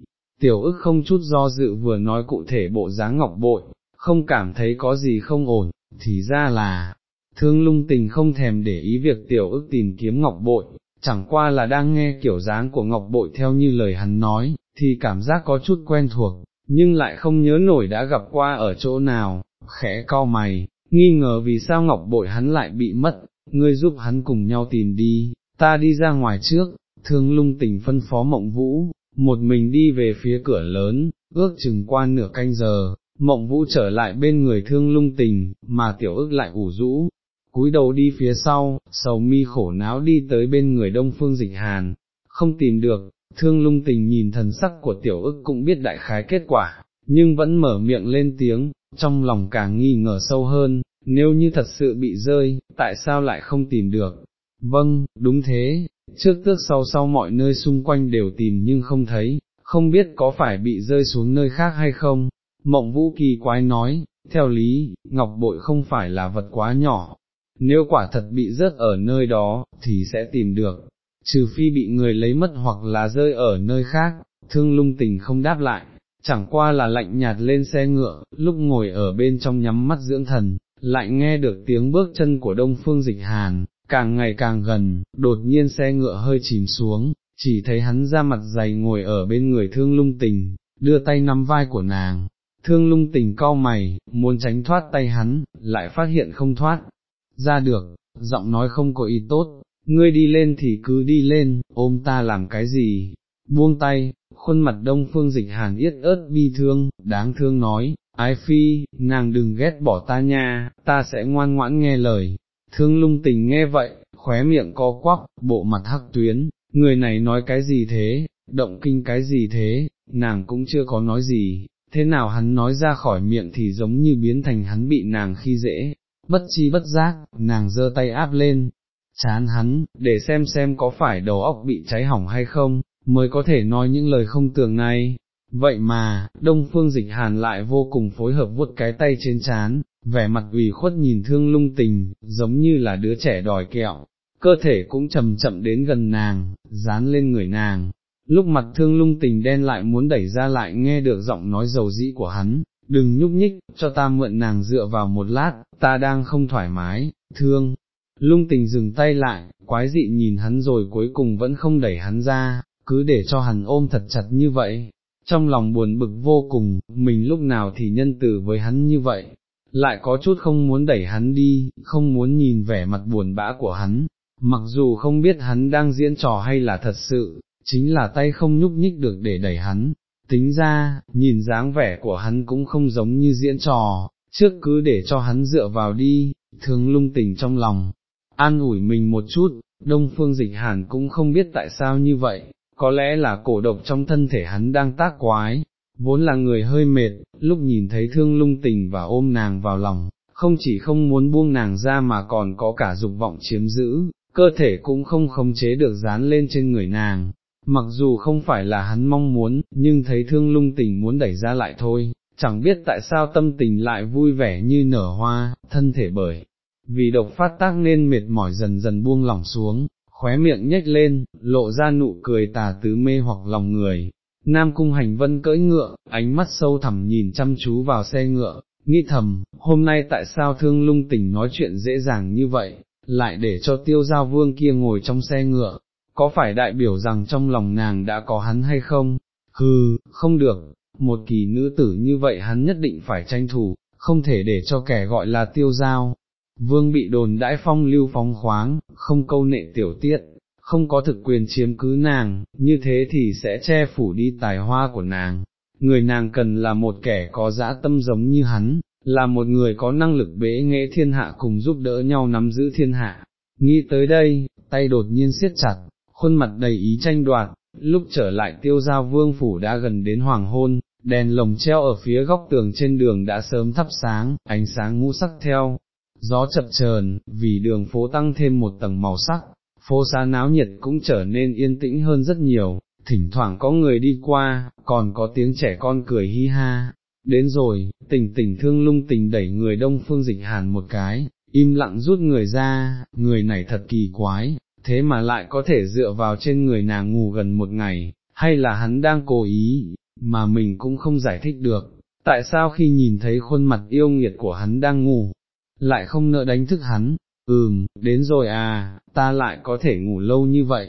Tiểu ức không chút do dự vừa nói cụ thể bộ dáng ngọc bội, không cảm thấy có gì không ổn, thì ra là, thương lung tình không thèm để ý việc tiểu ức tìm kiếm ngọc bội, chẳng qua là đang nghe kiểu dáng của ngọc bội theo như lời hắn nói, thì cảm giác có chút quen thuộc, nhưng lại không nhớ nổi đã gặp qua ở chỗ nào, khẽ cau mày, nghi ngờ vì sao ngọc bội hắn lại bị mất, ngươi giúp hắn cùng nhau tìm đi, ta đi ra ngoài trước, thương lung tình phân phó mộng vũ, một mình đi về phía cửa lớn, ước chừng qua nửa canh giờ, mộng vũ trở lại bên người thương lung tình, mà tiểu ức lại ủ rũ, cúi đầu đi phía sau, sầu mi khổ não đi tới bên người đông phương dịch hàn, không tìm được, thương lung tình nhìn thần sắc của tiểu ức cũng biết đại khái kết quả, nhưng vẫn mở miệng lên tiếng, trong lòng càng nghi ngờ sâu hơn, nếu như thật sự bị rơi, tại sao lại không tìm được? Vâng, đúng thế, trước tước sau sau mọi nơi xung quanh đều tìm nhưng không thấy, không biết có phải bị rơi xuống nơi khác hay không? Mộng vũ kỳ quái nói, theo lý, ngọc bội không phải là vật quá nhỏ, nếu quả thật bị rớt ở nơi đó, thì sẽ tìm được, trừ phi bị người lấy mất hoặc là rơi ở nơi khác, thương lung tình không đáp lại, chẳng qua là lạnh nhạt lên xe ngựa, lúc ngồi ở bên trong nhắm mắt dưỡng thần, lại nghe được tiếng bước chân của đông phương dịch hàn, càng ngày càng gần, đột nhiên xe ngựa hơi chìm xuống, chỉ thấy hắn ra mặt dày ngồi ở bên người thương lung tình, đưa tay nắm vai của nàng, thương lung tình cau mày, muốn tránh thoát tay hắn, lại phát hiện không thoát, ra được, giọng nói không có ý tốt, ngươi đi lên thì cứ đi lên, ôm ta làm cái gì, buông tay, khuôn mặt đông phương dịch hàn yết ớt bi thương, đáng thương nói, ái phi, nàng đừng ghét bỏ ta nha, ta sẽ ngoan ngoãn nghe lời, thương lung tình nghe vậy, khóe miệng co quắp, bộ mặt hắc tuyến, người này nói cái gì thế, động kinh cái gì thế, nàng cũng chưa có nói gì, thế nào hắn nói ra khỏi miệng thì giống như biến thành hắn bị nàng khi dễ, bất chi bất giác, nàng giơ tay áp lên, chán hắn, để xem xem có phải đầu óc bị cháy hỏng hay không, mới có thể nói những lời không tưởng này. Vậy mà, Đông Phương Dịch Hàn lại vô cùng phối hợp vuốt cái tay trên chán, vẻ mặt ủy khuất nhìn thương lung tình, giống như là đứa trẻ đòi kẹo, cơ thể cũng chậm chậm đến gần nàng, dán lên người nàng. Lúc mặt thương lung tình đen lại muốn đẩy ra lại nghe được giọng nói dầu dĩ của hắn, đừng nhúc nhích, cho ta mượn nàng dựa vào một lát, ta đang không thoải mái, thương. Lung tình dừng tay lại, quái dị nhìn hắn rồi cuối cùng vẫn không đẩy hắn ra, cứ để cho hắn ôm thật chặt như vậy. Trong lòng buồn bực vô cùng, mình lúc nào thì nhân từ với hắn như vậy, lại có chút không muốn đẩy hắn đi, không muốn nhìn vẻ mặt buồn bã của hắn, mặc dù không biết hắn đang diễn trò hay là thật sự, chính là tay không nhúc nhích được để đẩy hắn, tính ra, nhìn dáng vẻ của hắn cũng không giống như diễn trò, trước cứ để cho hắn dựa vào đi, thương lung tình trong lòng, an ủi mình một chút, đông phương dịch hàn cũng không biết tại sao như vậy, có lẽ là cổ độc trong thân thể hắn đang tác quái, vốn là người hơi mệt, lúc nhìn thấy thương lung tình và ôm nàng vào lòng, không chỉ không muốn buông nàng ra mà còn có cả dục vọng chiếm giữ, cơ thể cũng không khống chế được dán lên trên người nàng, mặc dù không phải là hắn mong muốn, nhưng thấy thương lung tình muốn đẩy ra lại thôi, chẳng biết tại sao tâm tình lại vui vẻ như nở hoa, thân thể bởi, vì độc phát tác nên mệt mỏi dần dần buông lỏng xuống, khóe miệng nhếch lên, lộ ra nụ cười tà tứ mê hoặc lòng người. Nam cung hành vân cưỡi ngựa, ánh mắt sâu thẳm nhìn chăm chú vào xe ngựa, nghĩ thầm, hôm nay tại sao thương lung tình nói chuyện dễ dàng như vậy, lại để cho tiêu giao vương kia ngồi trong xe ngựa, có phải đại biểu rằng trong lòng nàng đã có hắn hay không? Hừ, không được, một kỳ nữ tử như vậy hắn nhất định phải tranh thủ, không thể để cho kẻ gọi là tiêu giao. Vương bị đồn đãi phong lưu phóng khoáng, không câu nệ tiểu tiết, không có thực quyền chiếm cứ nàng, như thế thì sẽ che phủ đi tài hoa của nàng. Người nàng cần là một kẻ có dã tâm giống như hắn, là một người có năng lực bế nghệ thiên hạ cùng giúp đỡ nhau nắm giữ thiên hạ. Nghĩ tới đây, tay đột nhiên siết chặt, khuôn mặt đầy ý tranh đoạt, lúc trở lại tiêu giao vương phủ đã gần đến hoàng hôn, đèn lồng treo ở phía góc tường trên đường đã sớm thắp sáng, ánh sáng ngũ sắc theo, gió chập chờn, vì đường phố tăng thêm một tầng màu sắc, phố xá náo nhiệt cũng trở nên yên tĩnh hơn rất nhiều, thỉnh thoảng có người đi qua, còn có tiếng trẻ con cười hi ha. Đến rồi, tình tình thương lung tình đẩy người đông phương dịch hàn một cái, im lặng rút người ra, người này thật kỳ quái, thế mà lại có thể dựa vào trên người nàng ngủ gần một ngày, hay là hắn đang cố ý, mà mình cũng không giải thích được, tại sao khi nhìn thấy khuôn mặt yêu nghiệt của hắn đang ngủ, lại không nỡ đánh thức hắn, ừm, đến rồi à, ta lại có thể ngủ lâu như vậy,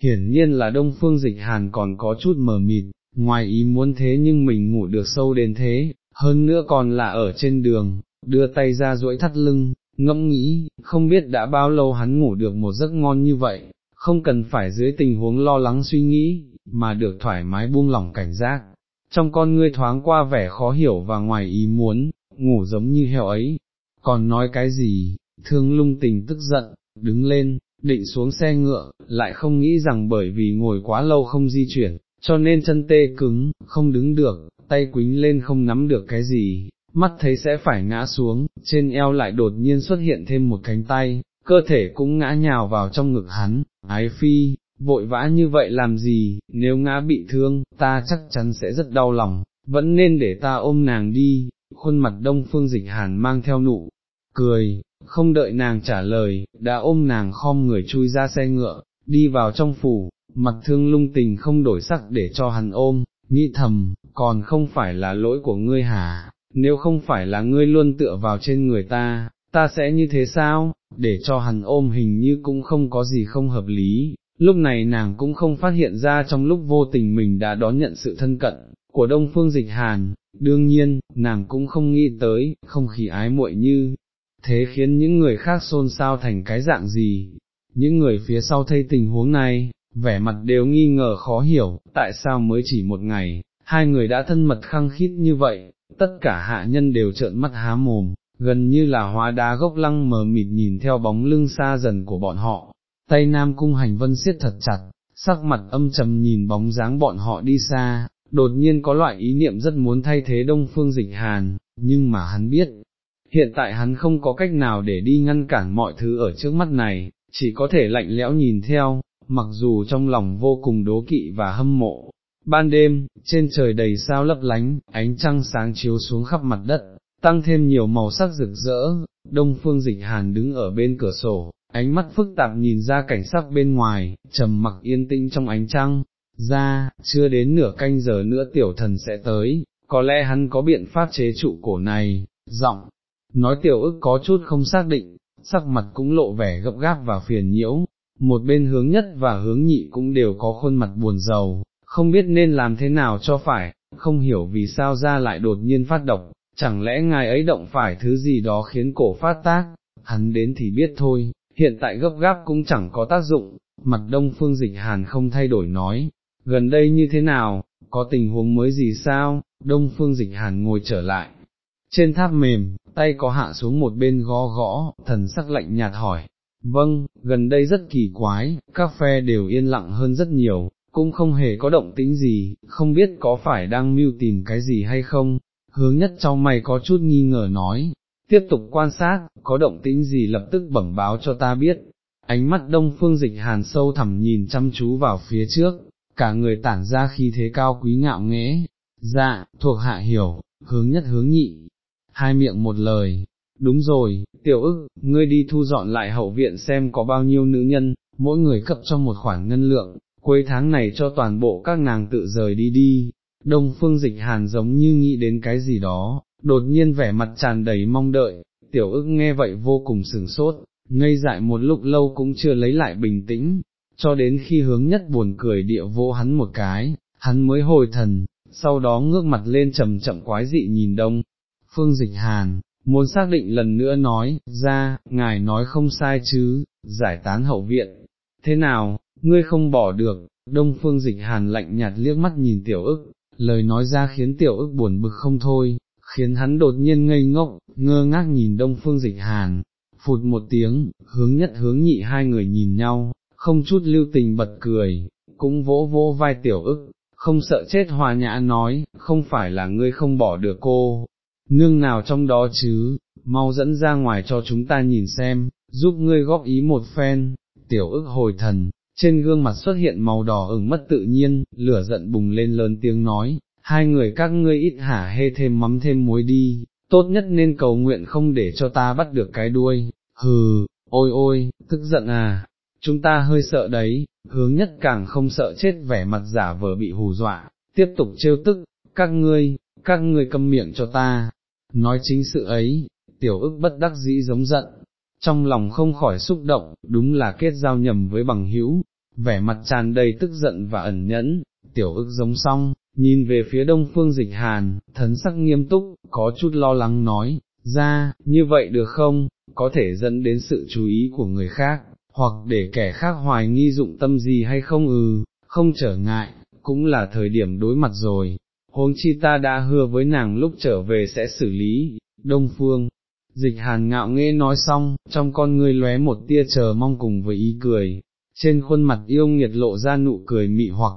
hiển nhiên là đông phương dịch hàn còn có chút mờ mịt, ngoài ý muốn thế nhưng mình ngủ được sâu đến thế, hơn nữa còn là ở trên đường, đưa tay ra duỗi thắt lưng, ngẫm nghĩ, không biết đã bao lâu hắn ngủ được một giấc ngon như vậy, không cần phải dưới tình huống lo lắng suy nghĩ, mà được thoải mái buông lỏng cảnh giác. Trong con ngươi thoáng qua vẻ khó hiểu và ngoài ý muốn, ngủ giống như heo ấy, còn nói cái gì, thương lung tình tức giận, đứng lên, định xuống xe ngựa, lại không nghĩ rằng bởi vì ngồi quá lâu không di chuyển, cho nên chân tê cứng, không đứng được, tay quính lên không nắm được cái gì, mắt thấy sẽ phải ngã xuống, trên eo lại đột nhiên xuất hiện thêm một cánh tay, cơ thể cũng ngã nhào vào trong ngực hắn, ái phi, vội vã như vậy làm gì, nếu ngã bị thương, ta chắc chắn sẽ rất đau lòng, vẫn nên để ta ôm nàng đi, khuôn mặt đông phương dịch hàn mang theo nụ, cười, không đợi nàng trả lời, đã ôm nàng khom người chui ra xe ngựa, đi vào trong phủ, mặt thương lung tình không đổi sắc để cho hắn ôm, nghĩ thầm, còn không phải là lỗi của ngươi hả, nếu không phải là ngươi luôn tựa vào trên người ta, ta sẽ như thế sao, để cho hắn ôm hình như cũng không có gì không hợp lý, lúc này nàng cũng không phát hiện ra trong lúc vô tình mình đã đón nhận sự thân cận của Đông Phương Dịch Hàn, đương nhiên, nàng cũng không nghĩ tới, không khí ái muội như thế khiến những người khác xôn xao thành cái dạng gì, những người phía sau thấy tình huống này, vẻ mặt đều nghi ngờ khó hiểu, tại sao mới chỉ một ngày, hai người đã thân mật khăng khít như vậy, tất cả hạ nhân đều trợn mắt há mồm, gần như là hóa đá gốc lăng mờ mịt nhìn theo bóng lưng xa dần của bọn họ, tay nam cung hành vân siết thật chặt, sắc mặt âm trầm nhìn bóng dáng bọn họ đi xa, đột nhiên có loại ý niệm rất muốn thay thế đông phương dịch hàn, nhưng mà hắn biết, hiện tại hắn không có cách nào để đi ngăn cản mọi thứ ở trước mắt này, chỉ có thể lạnh lẽo nhìn theo, mặc dù trong lòng vô cùng đố kỵ và hâm mộ. Ban đêm, trên trời đầy sao lấp lánh, ánh trăng sáng chiếu xuống khắp mặt đất, tăng thêm nhiều màu sắc rực rỡ, đông phương dịch hàn đứng ở bên cửa sổ, ánh mắt phức tạp nhìn ra cảnh sắc bên ngoài, trầm mặc yên tĩnh trong ánh trăng, ra, chưa đến nửa canh giờ nữa tiểu thần sẽ tới, có lẽ hắn có biện pháp chế trụ cổ này, giọng, nói tiểu ức có chút không xác định, sắc mặt cũng lộ vẻ gấp gáp và phiền nhiễu, một bên hướng nhất và hướng nhị cũng đều có khuôn mặt buồn rầu, không biết nên làm thế nào cho phải, không hiểu vì sao ra lại đột nhiên phát độc, chẳng lẽ ngài ấy động phải thứ gì đó khiến cổ phát tác, hắn đến thì biết thôi, hiện tại gấp gáp cũng chẳng có tác dụng, mặt đông phương dịch hàn không thay đổi nói, gần đây như thế nào, có tình huống mới gì sao, đông phương dịch hàn ngồi trở lại. Trên tháp mềm, tay có hạ xuống một bên gõ gõ, thần sắc lạnh nhạt hỏi, vâng, gần đây rất kỳ quái, các phe đều yên lặng hơn rất nhiều, cũng không hề có động tĩnh gì, không biết có phải đang mưu tìm cái gì hay không, hướng nhất trong mày có chút nghi ngờ nói, tiếp tục quan sát, có động tĩnh gì lập tức bẩm báo cho ta biết, ánh mắt đông phương dịch hàn sâu thẳm nhìn chăm chú vào phía trước, cả người tản ra khi thế cao quý ngạo nghễ, dạ, thuộc hạ hiểu, hướng nhất hướng nhị, hai miệng một lời, đúng rồi, tiểu ức, ngươi đi thu dọn lại hậu viện xem có bao nhiêu nữ nhân, mỗi người cấp cho một khoản ngân lượng, cuối tháng này cho toàn bộ các nàng tự rời đi đi, đông phương dịch hàn giống như nghĩ đến cái gì đó, đột nhiên vẻ mặt tràn đầy mong đợi, tiểu ức nghe vậy vô cùng sừng sốt, ngây dại một lúc lâu cũng chưa lấy lại bình tĩnh, cho đến khi hướng nhất buồn cười địa vô hắn một cái, hắn mới hồi thần, sau đó ngước mặt lên trầm chậm quái dị nhìn đông, phương dịch hàn, muốn xác định lần nữa nói, ra, ngài nói không sai chứ, giải tán hậu viện, thế nào, ngươi không bỏ được, đông phương dịch hàn lạnh nhạt liếc mắt nhìn tiểu ức, lời nói ra khiến tiểu ức buồn bực không thôi, khiến hắn đột nhiên ngây ngốc, ngơ ngác nhìn đông phương dịch hàn, phụt một tiếng, hướng nhất hướng nhị hai người nhìn nhau, không chút lưu tình bật cười, cũng vỗ vỗ vai tiểu ức, không sợ chết hòa nhã nói, không phải là ngươi không bỏ được cô, nương nào trong đó chứ, mau dẫn ra ngoài cho chúng ta nhìn xem, giúp ngươi góp ý một phen, tiểu ức hồi thần, trên gương mặt xuất hiện màu đỏ ửng mất tự nhiên, lửa giận bùng lên lớn tiếng nói, hai người các ngươi ít hả hê thêm mắm thêm muối đi, tốt nhất nên cầu nguyện không để cho ta bắt được cái đuôi, hừ, ôi ôi, tức giận à, chúng ta hơi sợ đấy, hướng nhất càng không sợ chết vẻ mặt giả vờ bị hù dọa, tiếp tục trêu tức, các ngươi, các ngươi câm miệng cho ta, nói chính sự ấy, tiểu ức bất đắc dĩ giống giận, trong lòng không khỏi xúc động, đúng là kết giao nhầm với bằng hữu, vẻ mặt tràn đầy tức giận và ẩn nhẫn, tiểu ức giống xong, nhìn về phía đông phương dịch hàn, thần sắc nghiêm túc, có chút lo lắng nói, ra, như vậy được không, có thể dẫn đến sự chú ý của người khác, hoặc để kẻ khác hoài nghi dụng tâm gì hay không? Ư, không trở ngại, cũng là thời điểm đối mặt rồi, huống chi ta đã hứa với nàng lúc trở về sẽ xử lý, đông phương, Dịch hàn ngạo nghễ nói xong, trong con ngươi lóe một tia chờ mong cùng với ý cười, trên khuôn mặt yêu nghiệt lộ ra nụ cười mị hoặc,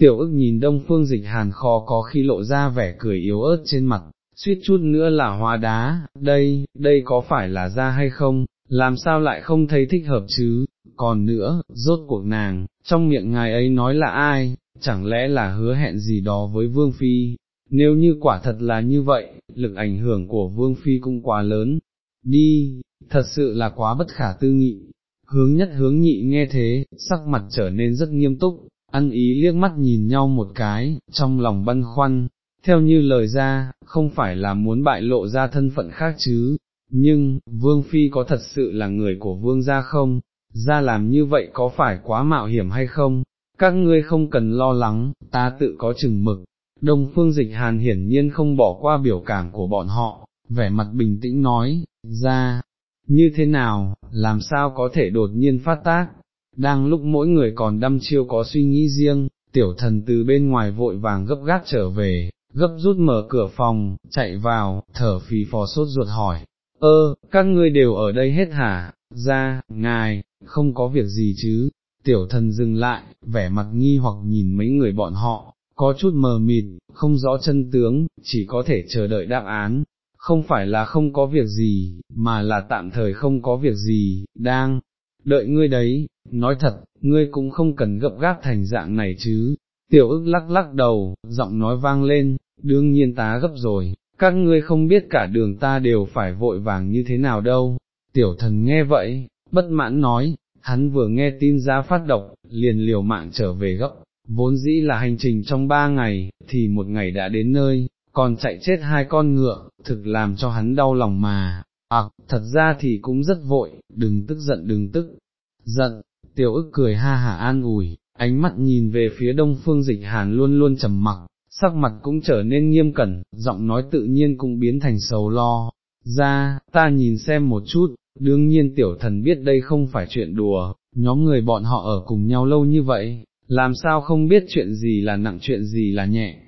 tiểu ức nhìn đông phương dịch hàn khó có khi lộ ra vẻ cười yếu ớt trên mặt, suýt chút nữa là hóa đá, đây, đây có phải là ra hay không, làm sao lại không thấy thích hợp chứ, còn nữa, rốt cuộc nàng, trong miệng ngài ấy nói là ai, chẳng lẽ là hứa hẹn gì đó với Vương Phi, nếu như quả thật là như vậy, lực ảnh hưởng của Vương Phi cũng quá lớn, đi, thật sự là quá bất khả tư nghị. Hướng nhất hướng nhị nghe thế, sắc mặt trở nên rất nghiêm túc, ăn ý liếc mắt nhìn nhau một cái, trong lòng băn khoăn, theo như lời ra, không phải là muốn bại lộ ra thân phận khác chứ, nhưng, Vương Phi có thật sự là người của Vương gia không, ra làm như vậy có phải quá mạo hiểm hay không, các ngươi không cần lo lắng, ta tự có chừng mực. Đông phương dịch hàn hiển nhiên không bỏ qua biểu cảm của bọn họ, vẻ mặt bình tĩnh nói, ra, như thế nào, làm sao có thể đột nhiên phát tác, đang lúc mỗi người còn đăm chiêu có suy nghĩ riêng, tiểu thần từ bên ngoài vội vàng gấp gáp trở về, gấp rút mở cửa phòng, chạy vào, thở phì phò sốt ruột hỏi, ơ, các ngươi đều ở đây hết hả, ra, ngài, không có việc gì chứ, tiểu thần dừng lại, vẻ mặt nghi hoặc nhìn mấy người bọn họ, có chút mờ mịt, không rõ chân tướng, chỉ có thể chờ đợi đáp án, không phải là không có việc gì, mà là tạm thời không có việc gì, đang, đợi ngươi đấy, nói thật, ngươi cũng không cần gấp gáp thành dạng này chứ, tiểu ức lắc lắc đầu, giọng nói vang lên, đương nhiên tá gấp rồi, các ngươi không biết cả đường ta đều phải vội vàng như thế nào đâu, tiểu thần nghe vậy, bất mãn nói, hắn vừa nghe tin giá phát độc, liền liều mạng trở về gấp, vốn dĩ là hành trình trong ba ngày, thì một ngày đã đến nơi, còn chạy chết hai con ngựa, thực làm cho hắn đau lòng mà, à, thật ra thì cũng rất vội, đừng tức giận đừng tức giận, tiểu ức cười ha hả an ủi, ánh mắt nhìn về phía đông phương dịch hàn luôn luôn trầm mặc, sắc mặt cũng trở nên nghiêm cẩn, giọng nói tự nhiên cũng biến thành sầu lo, ra, ta nhìn xem một chút, đương nhiên tiểu thần biết đây không phải chuyện đùa, nhóm người bọn họ ở cùng nhau lâu như vậy, làm sao không biết chuyện gì là nặng chuyện gì là nhẹ,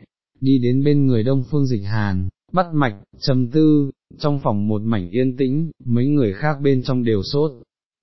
đi đến bên người đông phương dịch hàn, bắt mạch, trầm tư, trong phòng một mảnh yên tĩnh, mấy người khác bên trong đều sốt,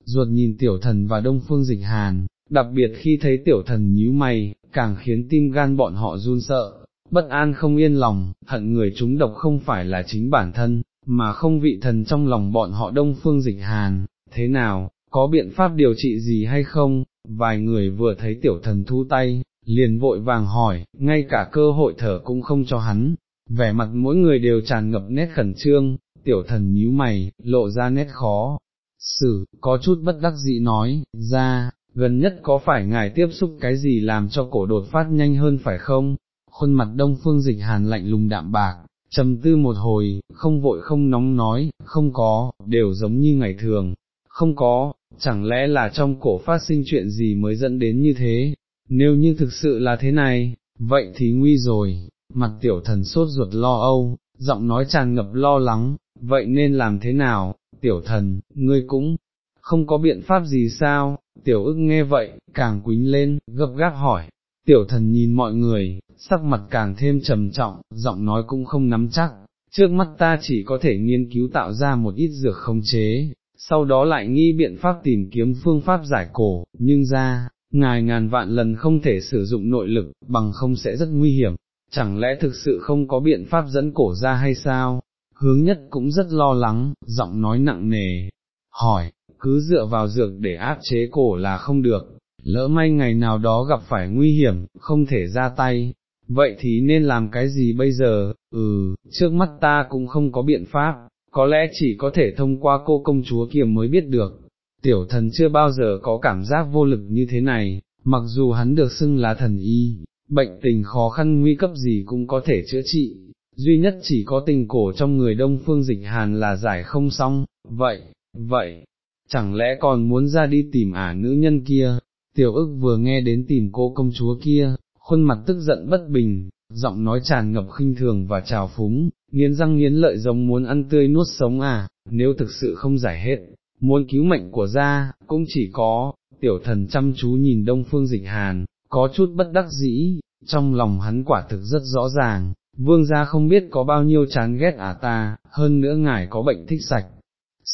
ruột nhìn tiểu thần và đông phương dịch hàn, đặc biệt khi thấy tiểu thần nhíu mày, càng khiến tim gan bọn họ run sợ, bất an không yên lòng, hận người chúng độc không phải là chính bản thân, mà không vị thần trong lòng bọn họ đông phương dịch hàn, thế nào, có biện pháp điều trị gì hay không, vài người vừa thấy tiểu thần thu tay, liền vội vàng hỏi, ngay cả cơ hội thở cũng không cho hắn, vẻ mặt mỗi người đều tràn ngập nét khẩn trương, tiểu thần nhíu mày, lộ ra nét khó, xử, có chút bất đắc dĩ nói, ra, gần nhất có phải ngài tiếp xúc cái gì làm cho cổ đột phát nhanh hơn phải không, khuôn mặt đông phương dịch hàn lạnh lùng đạm bạc, trầm tư một hồi, không vội không nóng nói, không có, đều giống như ngày thường, không có, chẳng lẽ là trong cổ phát sinh chuyện gì mới dẫn đến như thế, nếu như thực sự là thế này, vậy thì nguy rồi, mặt tiểu thần sốt ruột lo âu, giọng nói tràn ngập lo lắng, vậy nên làm thế nào, tiểu thần, ngươi cũng không có biện pháp gì sao, tiểu ức nghe vậy, càng quính lên, gấp gáp hỏi, tiểu thần nhìn mọi người, sắc mặt càng thêm trầm trọng, giọng nói cũng không nắm chắc, trước mắt ta chỉ có thể nghiên cứu tạo ra một ít dược không chế, sau đó lại nghi biện pháp tìm kiếm phương pháp giải cổ, nhưng ra, ngài ngàn vạn lần không thể sử dụng nội lực, bằng không sẽ rất nguy hiểm, chẳng lẽ thực sự không có biện pháp dẫn cổ ra hay sao? Hướng nhất cũng rất lo lắng, giọng nói nặng nề, hỏi, cứ dựa vào dược để áp chế cổ là không được, lỡ may ngày nào đó gặp phải nguy hiểm, không thể ra tay, vậy thì nên làm cái gì bây giờ, ừ, trước mắt ta cũng không có biện pháp, có lẽ chỉ có thể thông qua cô công chúa kia mới biết được. Tiểu thần chưa bao giờ có cảm giác vô lực như thế này, mặc dù hắn được xưng là thần y, bệnh tình khó khăn nguy cấp gì cũng có thể chữa trị, duy nhất chỉ có tình cổ trong người đông phương dịch hàn là giải không xong, vậy, vậy, chẳng lẽ còn muốn ra đi tìm ả nữ nhân kia, tiểu ức vừa nghe đến tìm cô công chúa kia, khuôn mặt tức giận bất bình, giọng nói tràn ngập khinh thường và trào phúng, nghiến răng nghiến lợi giống muốn ăn tươi nuốt sống à, nếu thực sự không giải hết, muốn cứu mệnh của gia, cũng chỉ có, tiểu thần chăm chú nhìn đông phương dịch hàn, có chút bất đắc dĩ, trong lòng hắn quả thực rất rõ ràng, vương gia không biết có bao nhiêu chán ghét à ta, hơn nữa ngài có bệnh thích sạch,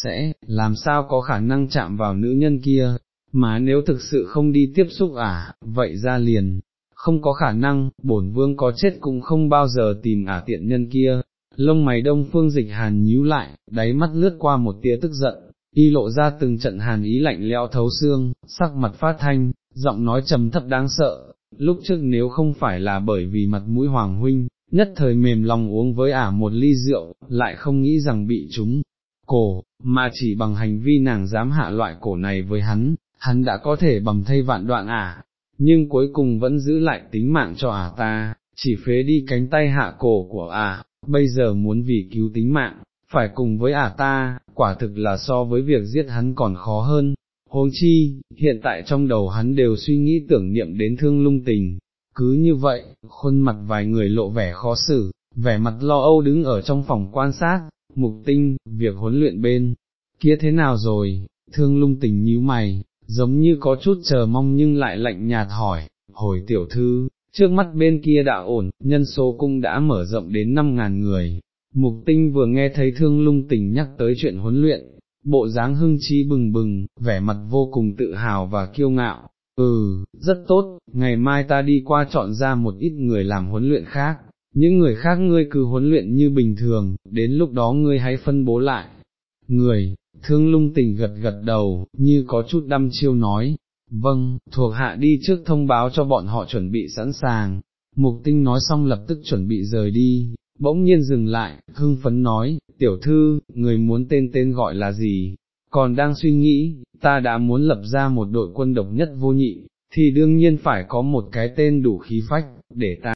sẽ, làm sao có khả năng chạm vào nữ nhân kia, mà nếu thực sự không đi tiếp xúc à, vậy ra liền, không có khả năng, bổn vương có chết cũng không bao giờ tìm ả tiện nhân kia, lông mày đông phương dịch hàn nhíu lại, đáy mắt lướt qua một tia tức giận, y lộ ra từng trận hàn ý lạnh lẽo thấu xương, sắc mặt phát thanh, giọng nói trầm thấp đáng sợ, lúc trước nếu không phải là bởi vì mặt mũi hoàng huynh, nhất thời mềm lòng uống với ả một ly rượu, lại không nghĩ rằng bị chúng cổ, mà chỉ bằng hành vi nàng dám hạ loại cổ này với hắn, hắn đã có thể bầm thay vạn đoạn ả, nhưng cuối cùng vẫn giữ lại tính mạng cho ả ta, chỉ phế đi cánh tay hạ cổ của ả, bây giờ muốn vì cứu tính mạng, phải cùng với ả ta, quả thực là so với việc giết hắn còn khó hơn. Huống chi, hiện tại trong đầu hắn đều suy nghĩ tưởng niệm đến thương lung tình, cứ như vậy, khuôn mặt vài người lộ vẻ khó xử, vẻ mặt lo âu đứng ở trong phòng quan sát, mục tinh, việc huấn luyện bên, kia thế nào rồi, thương lung tình nhíu mày, giống như có chút chờ mong nhưng lại lạnh nhạt hỏi, hồi tiểu thư, trước mắt bên kia đã ổn, nhân số cung đã mở rộng đến 5.000 người. Mục tinh vừa nghe thấy thương lung tình nhắc tới chuyện huấn luyện, bộ dáng hưng trí bừng bừng, vẻ mặt vô cùng tự hào và kiêu ngạo, ừ, rất tốt, ngày mai ta đi qua chọn ra một ít người làm huấn luyện khác, những người khác ngươi cứ huấn luyện như bình thường, đến lúc đó ngươi hãy phân bố lại. Người, thương lung tình gật gật đầu, như có chút đăm chiêu nói, vâng, thuộc hạ đi trước thông báo cho bọn họ chuẩn bị sẵn sàng, mục tinh nói xong lập tức chuẩn bị rời đi, bỗng nhiên dừng lại, hưng phấn nói, tiểu thư, người muốn tên tên gọi là gì, còn đang suy nghĩ, ta đã muốn lập ra một đội quân độc nhất vô nhị, thì đương nhiên phải có một cái tên đủ khí phách, để ta